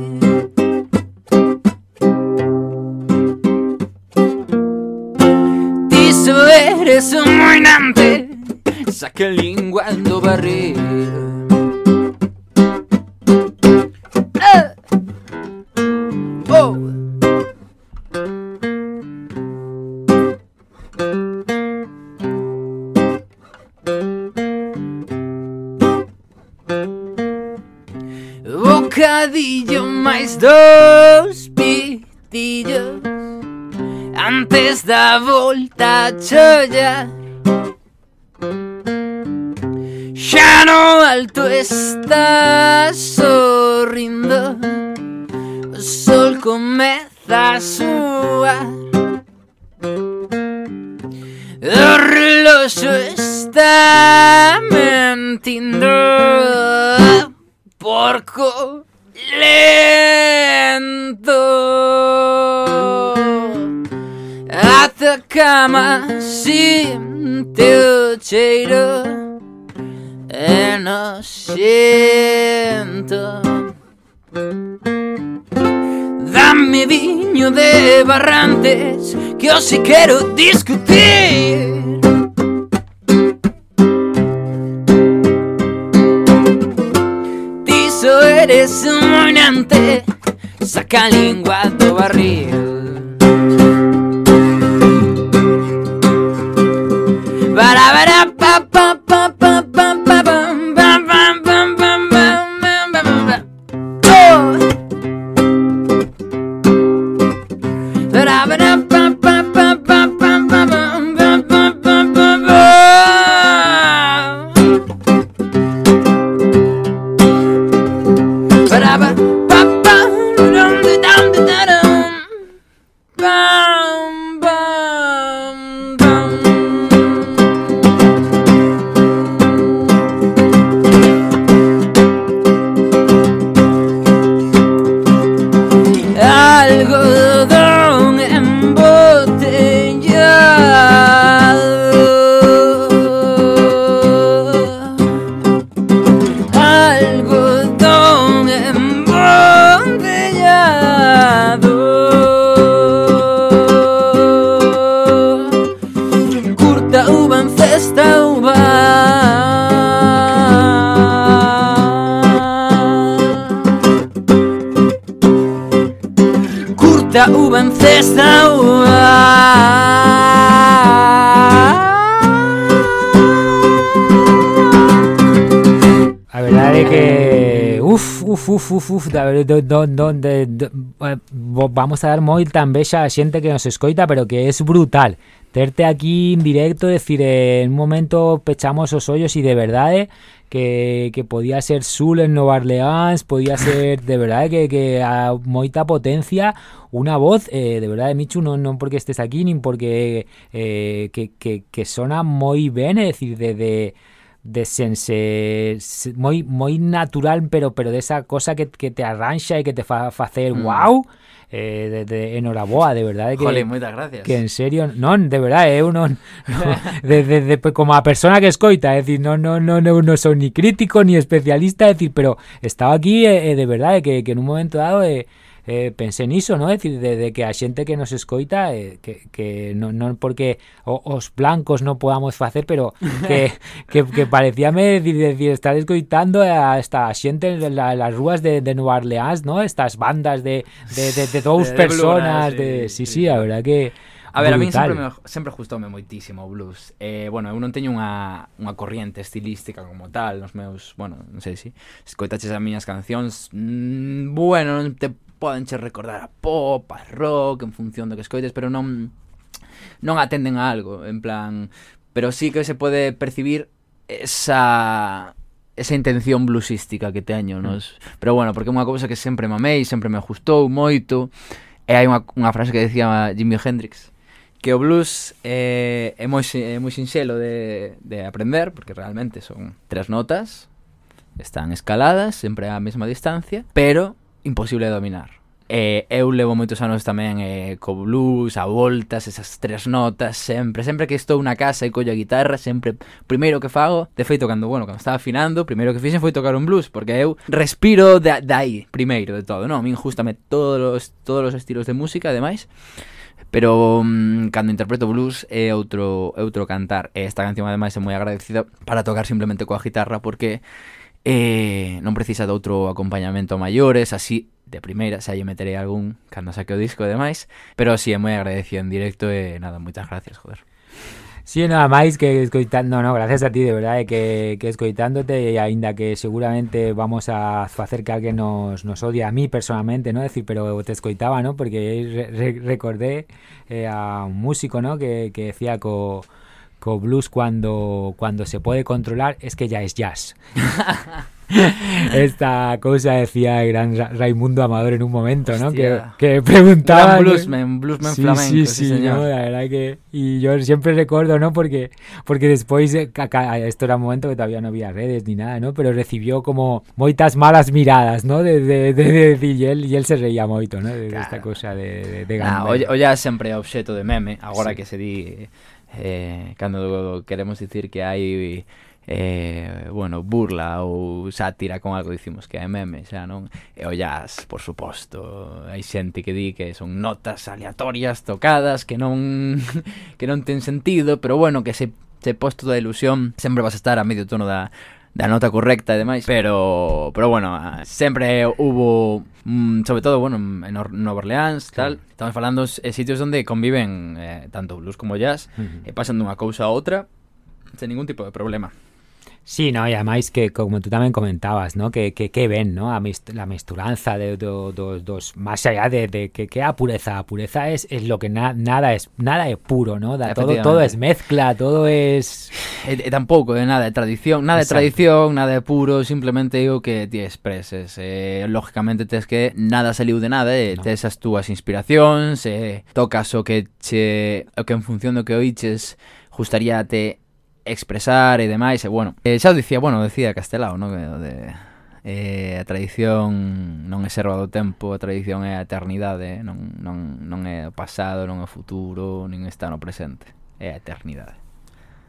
eres un mainante, saca el linguando barril. Eh. Oh. bocadillo mais doce. questa volta gioia Sciano alto e sta sorrindo. O sol comezza sua O reloxo está mentindo Porco lento. da cama sinte o cheiro e nociento Dame viño de barrantes que os si quero discutir. Tiso eres un moinante saca lingua do barril. Bara, bara, pa, pa, pa, pa, pa, entonces La verdad es que... Uf, uf, uf, uf, uf, eh, vamos a dar muy tan bella a gente que nos escoita, pero que es brutal. Terte aquí en directo, decir, en un momento pechamos los hoyos y de verdad que, que podía ser Sul en Nueva Orleans, podía ser de verdade que, que a moita potencia una voz, eh, de verdade, Michu, non, non porque estés aquí, nin porque eh, que, que, que sona moi ben, é dicir, de, de de sense moi moi natural, pero pero de esa cosa que, que te arranxa e que te fa facer mm. wow. Eh, de, de, enhoraboa, de verdade que Jole, moitas gracias. Que en serio, non, de verdade, eu eh, non, non de, de, de, como a persona que escoita, é dicir, non, non, non, no, non son ni crítico ni especialista, é dicir, pero estaba aquí eh, eh de verdade eh, que, que en un momento dado eh, eh, pensé niso, ¿no? É dicir, de, de que a xente que nos escoita eh, que, que non, non porque o, os blancos non podamos facer, pero que, que, que parecíame decir, decir, estar escoitando a esta xente na, las rúas de, de Nueva Orleans, ¿no? Estas bandas de, de, de, de dous de, personas, de, de, sí, sí, sí, a verdad que A ver, brutal. a mí sempre, me, sempre gustoume moitísimo o blues. Eh, bueno, eu non teño unha, unha corriente estilística como tal, nos meus, bueno, non sei se si, escoitaches as miñas cancións, mm, bueno, non te poden che recordar a pop, a rock, en función do que escoites, pero non non atenden a algo, en plan, pero sí que se pode percibir esa esa intención bluesística que teño, mm. nos. Pero bueno, porque é unha cousa que sempre mamei, sempre me gustou moito. E hai unha, unha frase que decía Jimi Hendrix que o blues eh, é moi é moi sinxelo de de aprender, porque realmente son tres notas, están escaladas, sempre á mesma distancia, pero imposible de dominar. E eu levo moitos anos tamén eh, co blues, a voltas, esas tres notas, sempre, sempre que estou na casa e collo a guitarra, sempre primeiro que fago, de feito cando, bueno, cando estaba afinando, primeiro que fixen foi tocar un blues, porque eu respiro de aí, primeiro de todo, non? A min justame todos os, todos os estilos de música, ademais, pero um, cando interpreto blues é outro é outro cantar e esta canción ademais é moi agradecida para tocar simplemente coa guitarra porque E non precisa de outro acompañamento a maiores, así de primeira, xa lle meterei algún cando saque o disco e demais, pero sí, é moi agradecido en directo e nada, moitas gracias, joder. Sí, nada máis que escoitando, no, gracias a ti de verdade que, que escoitándote e aínda que seguramente vamos a facer que alguén nos, nos odia a mí personalmente, no, decir, pero te escoitaba, no, porque re, re, recordé eh, a un músico, no, que, que decía co blues cuando, cuando se puede controlar es que ya es jazz. Esta cosa decía el gran Ra Raimundo Amador en un momento, ¿no? Que, que preguntaba. Bluesman, bluesman sí, flamenco, Sí, sí, sí, señor. ¿no? La verdad que. Y yo siempre recuerdo, ¿no? Porque, porque después, eh, esto era un momento que todavía no había redes ni nada, ¿no? Pero recibió como moitas malas miradas, ¿no? De, de, de, de, de- y, él, y él se reía moito, ¿no? De, de esta cosa de, de, de Nah, o ya sempre é obxeto de meme, agora Sí. que se di eh, cando queremos dicir que hai eh, bueno, burla ou sátira con algo dicimos que é meme, xa non? E o jazz, por suposto, hai xente que di que son notas aleatorias tocadas que non que non ten sentido, pero bueno, que se se posto da ilusión sempre vas a estar a medio tono da, da nota correcta e demais, pero pero bueno, sempre hubo mm, sobre todo, bueno, en Nova Orleans, tal, estamos falando de eh, sitios onde conviven eh, tanto blues como jazz, uh -huh. e pasan dunha cousa a outra sen ningún tipo de problema. Sí, no, e ademais que como tú tamén comentabas, no, que que, que ven, no, a, mist, la misturanza de do, dos dos máis allá de, de que que a pureza, a pureza es es lo que na, nada es nada é puro, no, da, todo todo es mezcla, todo es eh, eh, e, e tampouco de eh, nada de tradición, nada de tradición, nada de puro, simplemente digo que ti expreses. Eh, lógicamente tes que nada saliu de nada, eh, no. tes as túas inspiracións, eh, tocas o que che o que en función do que oiches gustaríate expresar e demais, e bueno. eh, xa o dicía, bueno, decía Castelao, no? Que de, eh, a tradición non é serva do tempo, a tradición é a eternidade, non, non, non é o pasado, non é o futuro, nin está no presente, é a eternidade.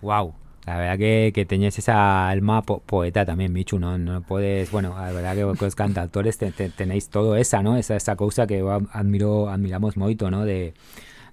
Wow. La verdad que, que teñes esa alma po poeta también, Michu, ¿no? No puedes... Bueno, la verdad que vos cantautores te, te, tenéis todo esa, ¿no? Esa, esa cousa que admiro, admiramos moito, ¿no? De,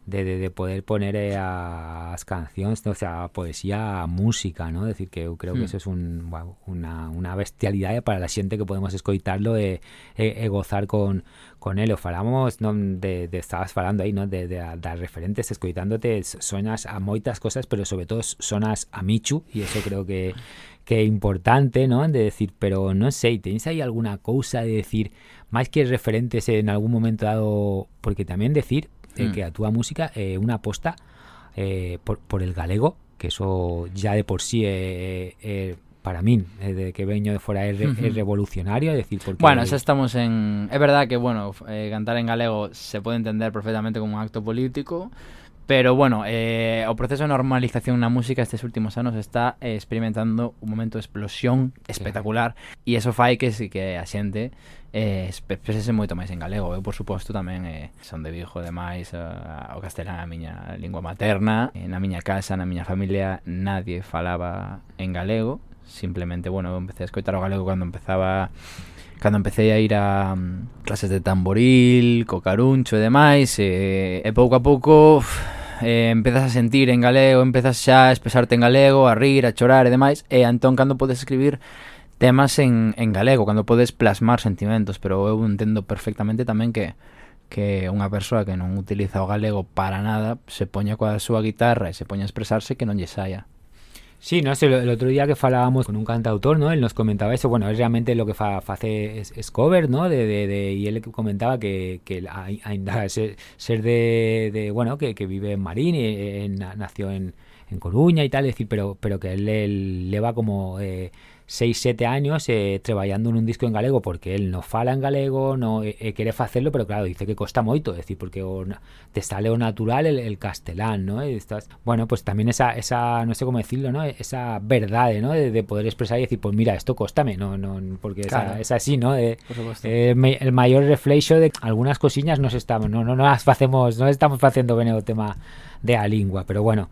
de, de, de poder poner eh, as cancións, ¿no? o sea, a poesía, a música, ¿no? decir que eu creo que Hmm. eso es un, una, una bestialidade para la xente que podemos escoitarlo e, e, e gozar con, con él. O falamos, non, de, de estabas falando aí, ¿no? De, de, das referentes escoitándote, sonas a moitas cosas, pero sobre todo sonas a Michu, e eso creo que que importante, ¿no? De decir, pero non sei, tenéis aí alguna cousa de decir, máis que referentes en algún momento dado, porque tamén decir mm. que a túa música é eh, unha aposta eh, por, por el galego, que eso ya de por sí é, é, para min, de que veño de fora é, re, uh -huh. revolucionario, é decir, porque Bueno, xa estamos en é verdad que bueno, eh, cantar en galego se pode entender perfectamente como un acto político, Pero bueno, eh, o proceso de normalización na música estes últimos anos está eh, experimentando un momento de explosión espectacular claro. e eso fai que que a xente eh, expresese moito máis en galego. Eu, por suposto, tamén eh, son de Vigo, demais, a, o castelán a miña lingua materna. Eh, na miña casa, na miña familia, nadie falaba en galego. Simplemente, bueno, eu empecé a escoitar o galego cando empezaba cando empecé a ir a um, clases de tamboril, cocaruncho e demais, e, e pouco a pouco eh, empezas a sentir en galego, empezas xa a expresarte en galego, a rir, a chorar e demais, e entón cando podes escribir temas en, en galego, cando podes plasmar sentimentos, pero eu entendo perfectamente tamén que que unha persoa que non utiliza o galego para nada se poña coa súa guitarra e se poña a expresarse que non lle saia. Sí, no sé, el otro día que falábamos con un cantautor, ¿no? Él nos comentaba eso, bueno, es realmente lo que fa, hace es, cover, ¿no? De, de, de, y él comentaba que, que ser, de, bueno, que, vive en Marín, y, en, nació en, en Coruña y tal, es decir, pero, pero que él, él le va como... Eh, 6, 7 años eh, traballando nun disco en galego porque el no fala en galego, no eh, eh, quere pero claro, dice que costa moito, é dicir, porque o, te sale o natural el, el castelán, ¿no? Y estás, bueno, pues también esa, esa, no sé cómo decirlo, ¿no? Esa verdade, ¿no? De, de poder expresar y decir, pues mira, esto cóstame, no, no, porque claro. es, así, ¿no? De, eh, me, el mayor reflexo de algunas cosiñas nos estamos, no, no, no las facemos, no estamos facendo ben o tema de a lingua, pero bueno,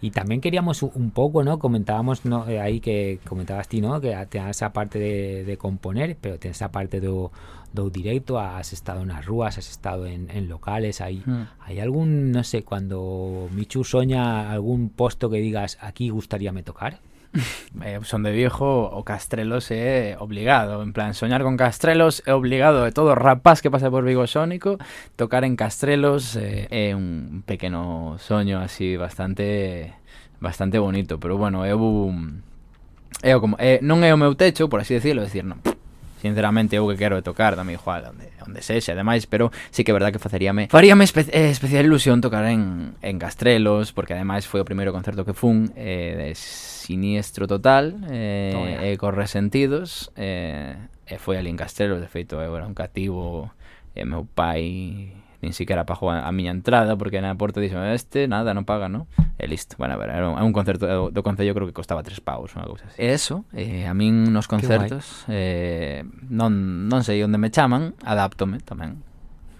Y también queríamos un poco, ¿no? Comentábamos ¿no? Eh, ahí que comentabas ti, ¿no? Que tenías esa parte de, de componer, pero tienes esa parte do, do directo, has estado nas rúas, has estado en, en locales, hay mm. hay algún, no sé, cuando Michu soña algún posto que digas, aquí gustaría me tocar? eh, son de viejo o Castrelos é obligado. En plan, soñar con Castrelos é obligado de todo rapaz que pasa por Vigo Sónico tocar en Castrelos eh, é un pequeno soño así bastante bastante bonito. Pero bueno, eu eu como, eh, non é o techo por así decirlo, decir, non Sinceramente, eu que quero tocar, dame igual onde, onde sexe, demais, pero sí que é verdad que faceríame faríame espe eh, especial ilusión tocar en, en Castrelos, porque ademais foi o primeiro concerto que fun eh, de siniestro total eh, oh, yeah. e con resentidos eh, e foi ali en Castrelos, de feito eu era un cativo e meu pai nin siquiera pagou a, a miña entrada porque na porta dixo este nada, non paga, no? E listo, bueno, a ver, era un, un concerto do, Concello creo que costaba tres pavos, unha cousa así. E eso, eh, a min nos concertos eh, non, non sei onde me chaman, adáptome tamén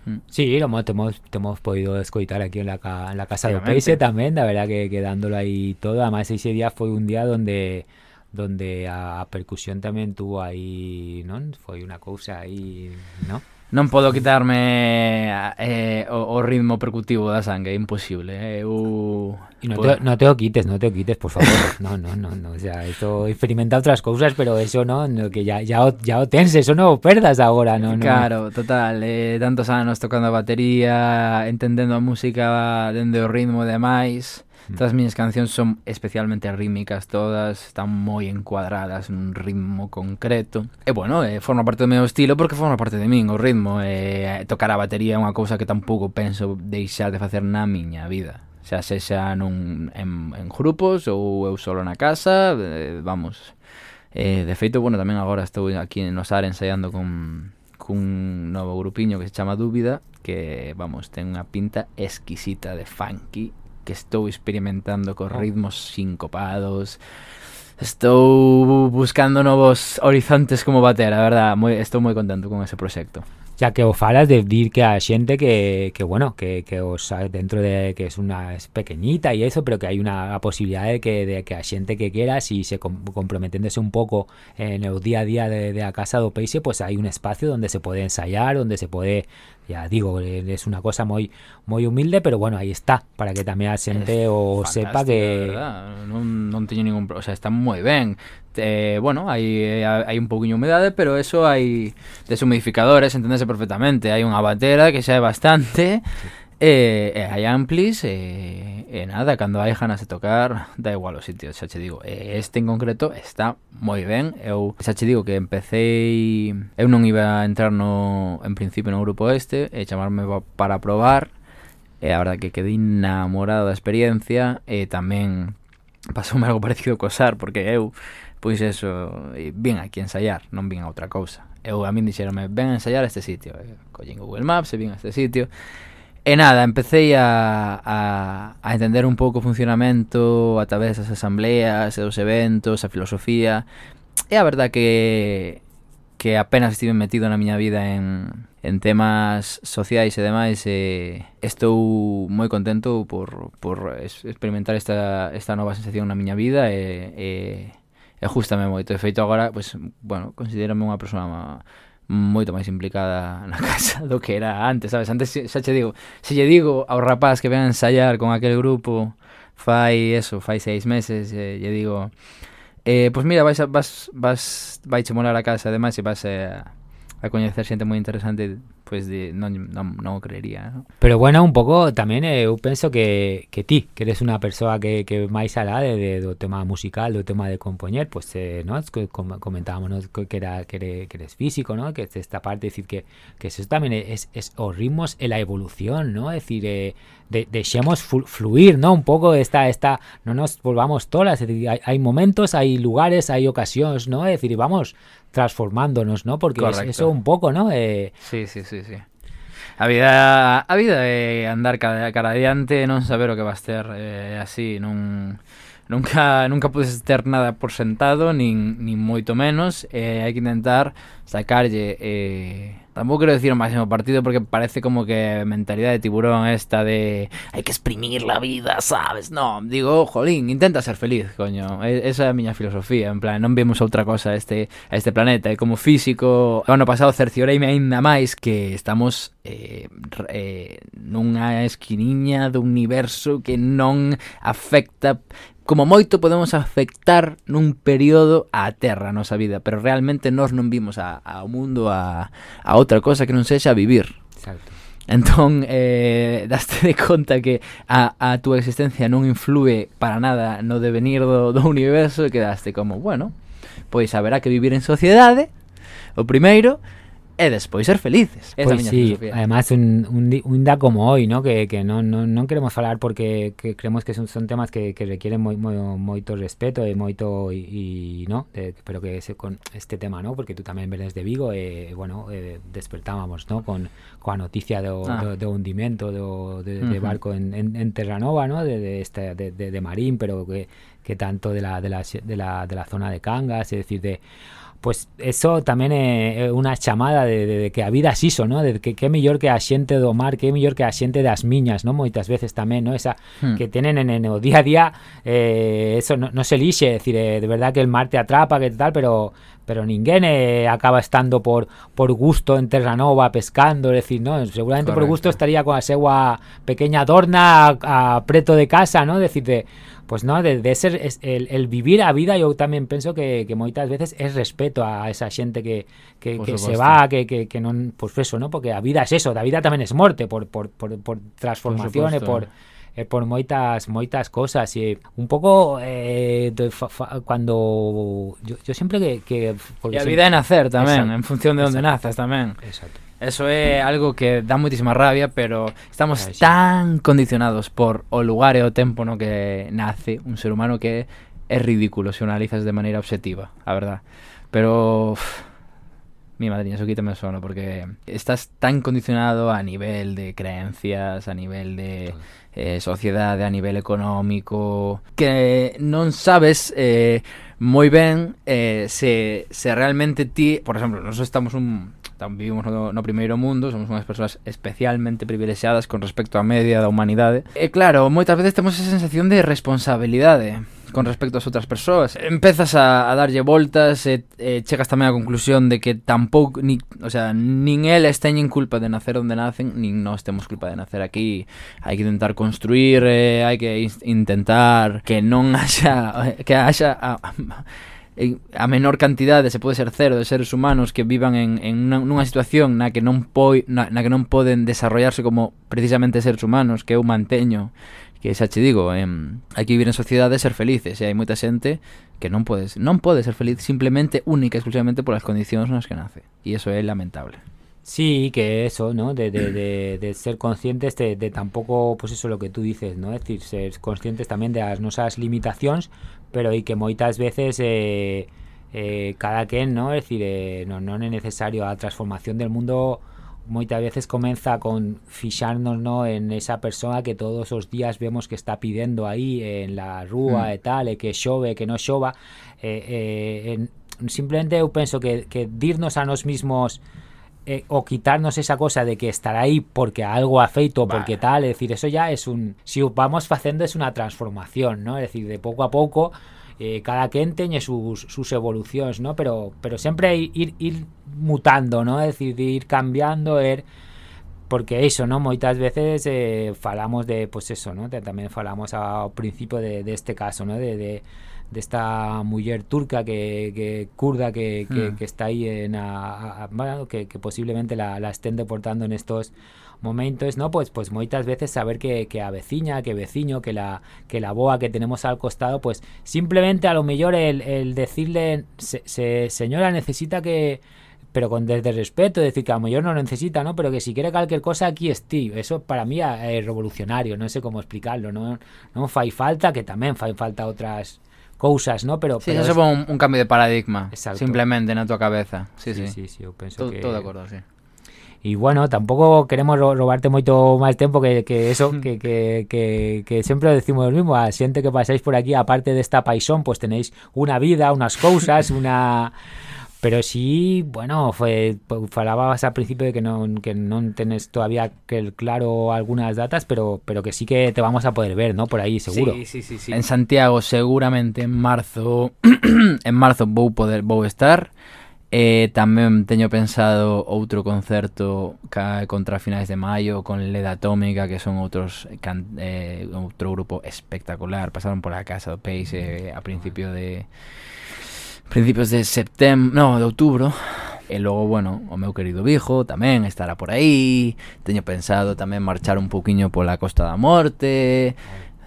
Mm. Sí, lo hemos, te hemos, te hemos podido escoitar aquí en la, en la casa de Peise también, la verdad que, que dándolo ahí todo. Además, ese día fue un día donde donde a percusión tamén tuvo aí, non? Foi unha cousa aí, non? non podo quitarme eh, o, o ritmo percutivo da sangue, é imposible. Eh, eu eh? no te, no te o quites, no te o quites, por favor. No, no, no, no, o sea, esto experimenta outras cousas, pero eso no, no que ya ya o, ya o tens, eso no o perdas agora, no, no. Claro, total, eh, tantos anos tocando a batería, entendendo a música dende o ritmo e demais. Mm. Todas mis cancións son especialmente rítmicas todas, están moi encuadradas nun ritmo concreto. E bueno, eh, forma parte do meu estilo porque forma parte de min o ritmo. Eh, tocar a batería é unha cousa que tampouco penso deixar de facer na miña vida xa sexa nun, en, en grupos ou eu solo na casa, eh, vamos. Eh, de feito, bueno, tamén agora estou aquí en Osar ensaiando con, cun novo grupiño que se chama Dúbida, que, vamos, ten unha pinta exquisita de funky que estoy experimentando con ritmos sincopados. Estoy buscando nuevos horizontes como bater, la verdad. Estoy muy contento con ese proyecto. Ya que o falas de que a xente que, que bueno, que, que os dentro de que es una es pequeñita y eso, pero que hay una posibilidad de que, de que a xente que quiera, si se com comprometéndose un poco en el día a día de, de a casa do Peixe, pues hay un espacio donde se puede ensayar, donde se puede ya digo, es una cosa muy muy humilde, pero bueno, ahí está, para que también a xente o sepa que non, non teño ningún, o sea, está moi ben. eh, bueno, hai, eh, hai un pouquiño humedade, pero eso hai deshumidificadores, entendese perfectamente. Hai unha batera que xa é bastante, e, e hai amplis, e, e nada, cando hai ganas de tocar, da igual o sitio, xa che digo. E este en concreto está moi ben. Eu xa che digo que empecé Eu non iba a entrar no, en principio no grupo este, e chamarme para probar, e a verdad que quedei enamorado da experiencia, e tamén pasoume algo parecido co SAR, porque eu pois eso, eh, vin aquí ensayar, non vin a outra cousa. Eu a min dixeronme, ven a ensayar a este sitio. E collín Google Maps e vin a este sitio. E nada, empecé a, a, a entender un pouco o funcionamento a través das asambleas, dos eventos, a filosofía. E a verdad que que apenas estive metido na miña vida en, en temas sociais e demais e estou moi contento por, por experimentar esta, esta nova sensación na miña vida e, e e gustame moito. De feito agora, pois, bueno, considérame unha persoa moito máis implicada na casa do que era antes, sabes? Antes xa che digo, se lle digo ao rapaz que ven a ensayar con aquel grupo fai eso, fai seis meses, e lle digo, eh, pois mira, vais, a, vas, vas, vai che molar a casa, ademais, e vas a, a coñecer xente moi interesante pois de, non, non, non o creería, non? Pero bueno, un pouco tamén eh, eu penso que, que ti, que eres unha persoa que, que máis alá de, de, do tema musical, do tema de compoñer, pues, eh, ¿no? Com, comentábamos ¿no? que, era, que, eres, que eres físico, ¿no? que esta parte, decir que, que eso tamén es, es os ritmos e la evolución, ¿no? Es decir, eh, de, dejemos fluir, ¿no? Un poco esta, esta, no nos volvamos tolas, es decir, hay, hay momentos, hay lugares, hay ocasiones, ¿no? Es decir, vamos transformándonos, ¿no? Porque es, eso un pouco, ¿no? Eh... Sí, sí, sí, sí. A vida a vida é andar cara adiante non saber o que vas ter eh, así non nunca nunca podes ter nada por sentado nin, nin moito menos e eh, hai que intentar sacarlle eh, Tampouco quero decir o máximo partido porque parece como que mentalidade de tiburón esta de hai que exprimir la vida, sabes? No, digo, jolín, intenta ser feliz, coño. Esa é a miña filosofía, en plan, non vemos outra cosa a este, a este planeta. E como físico, o ano pasado cercioreime aínda máis que estamos eh, eh, nunha esquiniña do universo que non afecta como moito podemos afectar nun período a terra a nosa vida, pero realmente nós non vimos a, ao mundo a, a outra cosa que non sexa vivir. Exacto. Entón, eh, daste de conta que a, a túa existencia non influe para nada no devenir do, do universo e quedaste como, bueno, pois haberá que vivir en sociedade, o primeiro, e despois ser felices. Esa pues sí, filosofía. además un, un, un día como hoy, ¿no? Que, que non, non, non queremos falar porque que creemos que son, son temas que, que requieren moi, moi, moito respeto e moito e, e no, de, pero que ese, con este tema, ¿no? Porque tú tamén venes de Vigo e bueno, eh, despertábamos, ¿no? Con coa noticia do, ah. do, do hundimento do, de, uh -huh. de barco en, en, en Terranova, ¿no? De, de, este, de, de, de Marín, pero que, que tanto de la, de la, de la, de la zona de Cangas, es decir, de pues eso tamén é unha chamada de, de, de que a vida é iso, ¿no? De que que mellor que a xente do mar, que mellor que a xente das miñas, ¿no? Moitas veces tamén, ¿no? Esa hmm. que tenen en, en o día a día eh, eso no, no se lixe, é dicir, eh, de verdad que el mar te atrapa, que tal, pero pero ninguén eh, acaba estando por por gusto en Terranova pescando, é dicir, ¿no? Seguramente Correcto. por gusto estaría con a segua pequeña dorna a, a preto de casa, ¿no? Decir de pues no, de, de ser es, el, el, vivir a vida eu tamén penso que, que moitas veces es respeto a esa xente que, que, que se va, que, que, que non, pues eso, ¿no? porque a vida es eso, da vida tamén es morte por, por, por, por transformación por e por eh, por moitas moitas cosas e un pouco eh, de, fa, fa, cuando yo, yo sempre que, que e a vida é nacer tamén, exacto, en función de onde nazas tamén. Exacto. Eso é algo que dá moitísima rabia, pero estamos Ay, tan condicionados por o lugar e o tempo no que nace un ser humano que é ridículo se o analizas de maneira objetiva, a verdad. Pero... Uff, mi madriña, eso quítame o sono, porque estás tan condicionado a nivel de creencias, a nivel de eh, sociedade, a nivel económico, que non sabes eh, moi ben eh, se, se realmente ti, por exemplo, nós estamos un vivimos no, no primeiro mundo, somos unhas persoas especialmente privilexiadas con respecto á media da humanidade. E claro, moitas veces temos esa sensación de responsabilidade con respecto ás outras persoas. Empezas a, a darlle voltas e, e chegas tamén á conclusión de que tampouco, ni, o sea, nin eles teñen culpa de nacer onde nacen, nin nós temos culpa de nacer aquí. Hai que intentar construir, eh, hai que intentar que non haxa que haxa a, a, en, a menor cantidade se pode ser cero de seres humanos que vivan en, en una, nunha situación na que non poi, na, na que non poden desarrollarse como precisamente seres humanos que eu manteño que xa che digo, em, hai que vivir en sociedade e ser felices, e hai moita xente que non podes, non pode ser feliz simplemente única exclusivamente polas condicións nas que nace, e iso é lamentable. Sí, que eso, ¿no? De, de, de, de ser conscientes de, de, tampoco, pues pois, eso lo que tú dices, ¿no? Es decir, ser conscientes también de las nuestras limitaciones, pero e que moitas veces eh, eh, cada quen, no? Es decir, eh, non, non é necesario a transformación del mundo moitas veces comeza con fixarnos no en esa persona que todos os días vemos que está pidendo aí en la rúa mm. e tal, e que xove, que non xova. Eh, eh, en, simplemente eu penso que, que dirnos a nos mismos eh, o quitarnos esa cosa de que estar aí porque algo ha feito, vale. porque tal, es decir, eso ya es un si vamos facendo es una transformación, ¿no? Es decir, de pouco a pouco eh, cada quen teñe sus, sus evolucións, ¿no? Pero pero sempre ir, ir mutando, ¿no? Es decir, de ir cambiando, er porque eso, ¿no? Moitas veces eh, falamos de, pues eso, ¿no? De, tamén falamos ao principio de, de este caso, ¿no? De, de desta muller turca que, que kurda que, que, Mm. que está aí en a, a- bueno, que, que posiblemente la, la estén deportando en estos momentos, ¿no? Pues pues moitas veces saber que, que a veciña, que veciño, que la que la boa que tenemos al costado, pues simplemente a lo mejor el, el decirle se, se- señora necesita que pero con desde respeto, decir que a lo mejor no lo necesita, ¿no? Pero que si quiere cualquier cosa aquí estoy. Eso para mí es revolucionario, no sé cómo explicarlo, ¿no? No fai falta, que también fai falta otras cosas, ¿no? Pero, Sí, pero eso es- fue un, un cambio de paradigma. Exacto. Simplemente na tua cabeza. Sí, sí. Sí, sí, sí, eu penso todo, que- todo de acuerdo, sí. Y bueno, tampoco queremos ro- robarte moito máis tempo que, que eso, que, que, que, que sempre decimos lo mismo, a xente que pasáis por aquí, aparte desta paisón, pues tenéis una vida, unas cousas, una... Pero sí, bueno, fue, pues, falabas al principio de que non, que non tenés todavía que el claro algunas datas, pero, pero que sí que te vamos a poder ver, ¿no? Por ahí, seguro. Sí, sí, sí, sí. En Santiago seguramente en marzo en marzo vou poder vou estar. Eh, tamén teño pensado outro concerto ca, contra finais de maio con Leda Atómica que son outros can, eh, outro grupo espectacular pasaron por a casa do Peixe a principio de principios de setembro, no, de outubro E logo, bueno, o meu querido Vijo tamén estará por aí Teño pensado tamén marchar un pouquiño pola Costa da Morte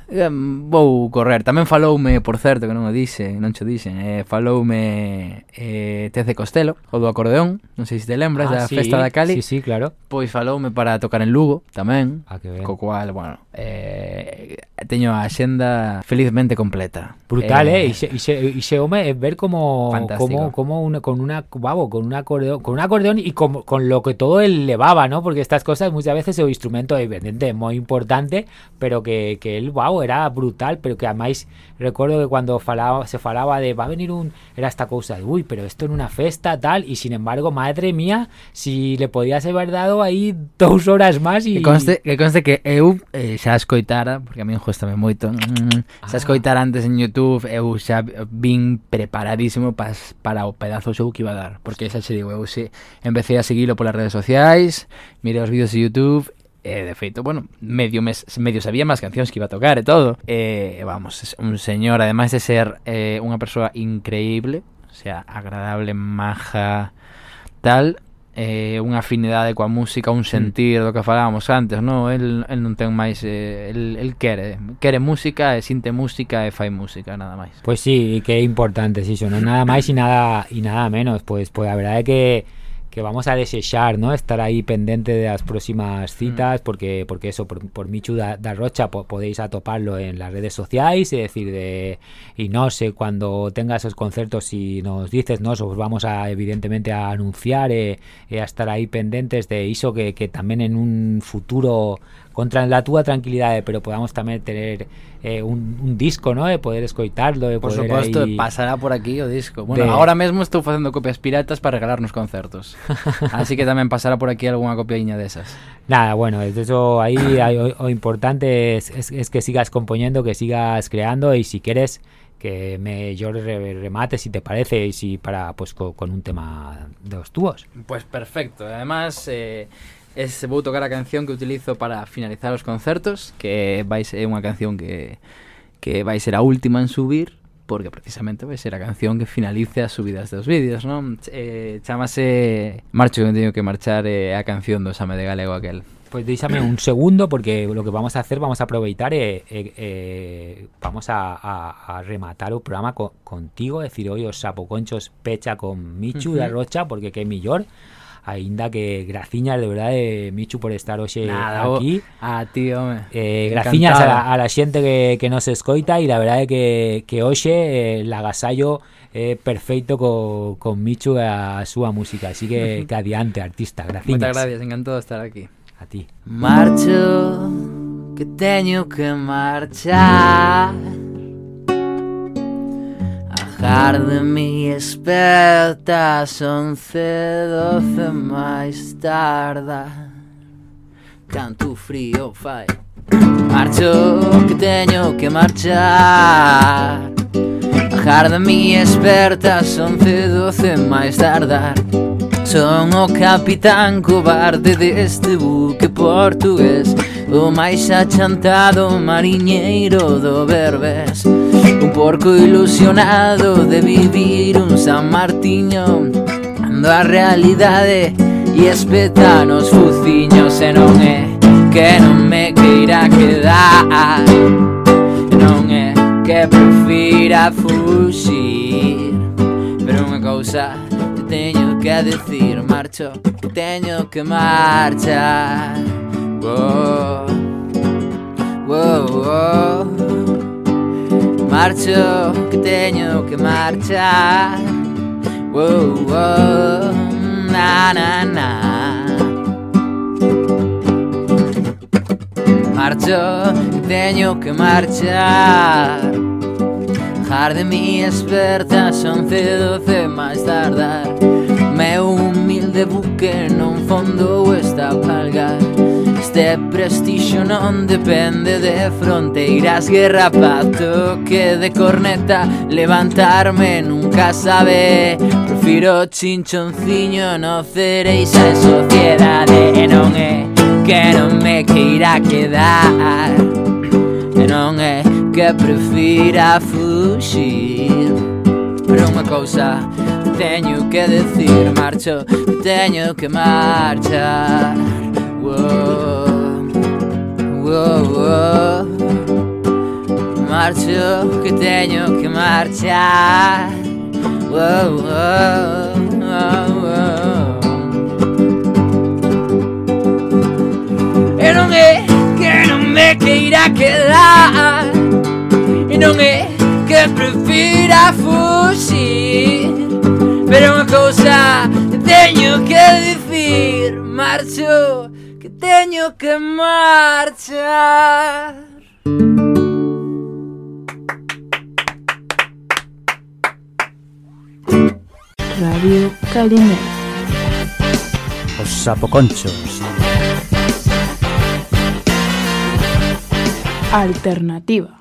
eh, Vou correr, tamén faloume, por certo, que non o dixe, non cho dixen eh, Faloume eh, Tece Costello, o do acordeón. Non sei se te lembras ah, da sí, festa da Cali. Sí, sí, claro. Pois faloume para tocar en Lugo tamén ah, que ben. Co cual, bueno, eh, teño a axenda felizmente completa. Brutal, eh, eh? Ixe, y ixe home é ver como Fantástico. como como una, con una vamos, con un acordeón, con un acordeón y con, con lo que todo él levaba, ¿no? Porque estas cosas muchas veces o instrumento evidente moi importante, pero que, que él, wow, era brutal, pero que además recuerdo que cuando falaba, se falaba de va a venir un era esta cousa de uy, pero esto en una festa tal y sin embargo, madre mía, si le podías haber dado aí dos horas máis e que conste, que conste que eu eh, xa escoitara, porque a mí enjuestame moito. Mm, mm, mm, ah. Xa escoitara antes en YouTube, eu xa vin preparadísimo pas, para o pedazo show que iba a dar, porque xa xe digo, eu se empecé a seguilo polas redes sociais, mirei os vídeos de YouTube e de feito, bueno, medio mes, medio sabía máis cancións que iba a tocar e todo. E vamos, es un señor, ademais de ser eh, unha persoa increíble, o sea, agradable, maja, tal, eh, unha afinidade coa música, un sentir do que falábamos antes, no? El, el non ten máis eh, el, el quere, quere música e sinte música e fai música, nada máis. Pues sí, y qué importante es eso, no nada más y nada y nada menos, pues pues la verdad es que que vamos a desechar, ¿no? Estar ahí pendiente de las próximas citas, porque porque eso, por, por Michu da, da Rocha po- podéis atoparlo en las redes sociales, es decir, de y no sé, cuando tenga esos conciertos, si nos dices, ¿no? Os vamos a evidentemente a anunciar, eh, eh, a estar ahí pendientes de eso que, que también en un futuro contra la túa tranquilidad, pero podamos también tener eh, un, un disco, ¿no? De poder escoitarlo, de Por poder suposto, aí- pasará por aquí o disco. Bueno, De- ahora mesmo estou facendo copias piratas para regalar nos concertos. Así que tamén pasará por aquí algunha copiaña desas. Nada, bueno, eso ahí hay- o, o importante es, es- es que sigas componiendo, que sigas creando y si quieres que me yo re- remate si te parece y si para pues co- con, un tema de los tubos. Pues perfecto. Además, eh, es, vou tocar a canción que utilizo para finalizar os concertos, que vai ser unha canción que, que vai ser a última en subir, porque precisamente vai ser a canción que finalice as subidas dos vídeos, non? Eh, chamase Marcho que teño que marchar eh, a canción do Xame de Galego aquel. Pois pues deixame un segundo porque lo que vamos a hacer vamos a aproveitar e, eh, eh, vamos a, a, a rematar o programa co, contigo, decir, oi, os sapoconchos pecha con Michu uh -huh. da Rocha porque que é millor. Ainda que graciñas de verdade, Michu, por estar hoxe Nada, aquí. A ti, home. Eh, graciñas a, la, a la xente que, que nos escoita e la verdade que, que hoxe eh, lagasallo é eh, perfeito co, con Michu e a súa música. Así que, que adiante, artista. Graciñas. Moitas gracias, encantado de estar aquí. A ti. Marcho, que teño que marchar. Tarde mi esperta once, doce máis tarda Canto frío fai. Marcho que teño que marchar. Bajar de mi esperta once, doce máis tardar Son o capitán cobarde deste buque portugués O máis achantado mariñeiro do Berbés porco ilusionado de vivir un San Martiño Ando a realidade e espetanos fuciños E non é que non me queira quedar Non é que prefira fuxir Pero unha cousa te teño que decir Marcho, que teño que marchar oh, oh, oh. Marcho que teño que marchar. Wow, wow, na, na, na. Marcho que teño que marchar. Jar de mi esperta son c doce máis tardar. Meu humilde buque non fondo está a palgar. Este prestixio non depende de fronteiras. Guerra pato que de corneta Levantarme nunca sabe. Prefiro chinchonciño no cereis en sociedade. E non é que non me queira quedar. E non é que prefira fuxir. Pero unha cousa teño que decir Marcho, teño que marchar. Whoa. Marcho que teño que marchar E non é que non me queira quedar E non é que prefira fuxir. Pero unha cousa teño que dicir Marcho teño que marchar Radio Calimera. Os sapoconchos. Alternativa.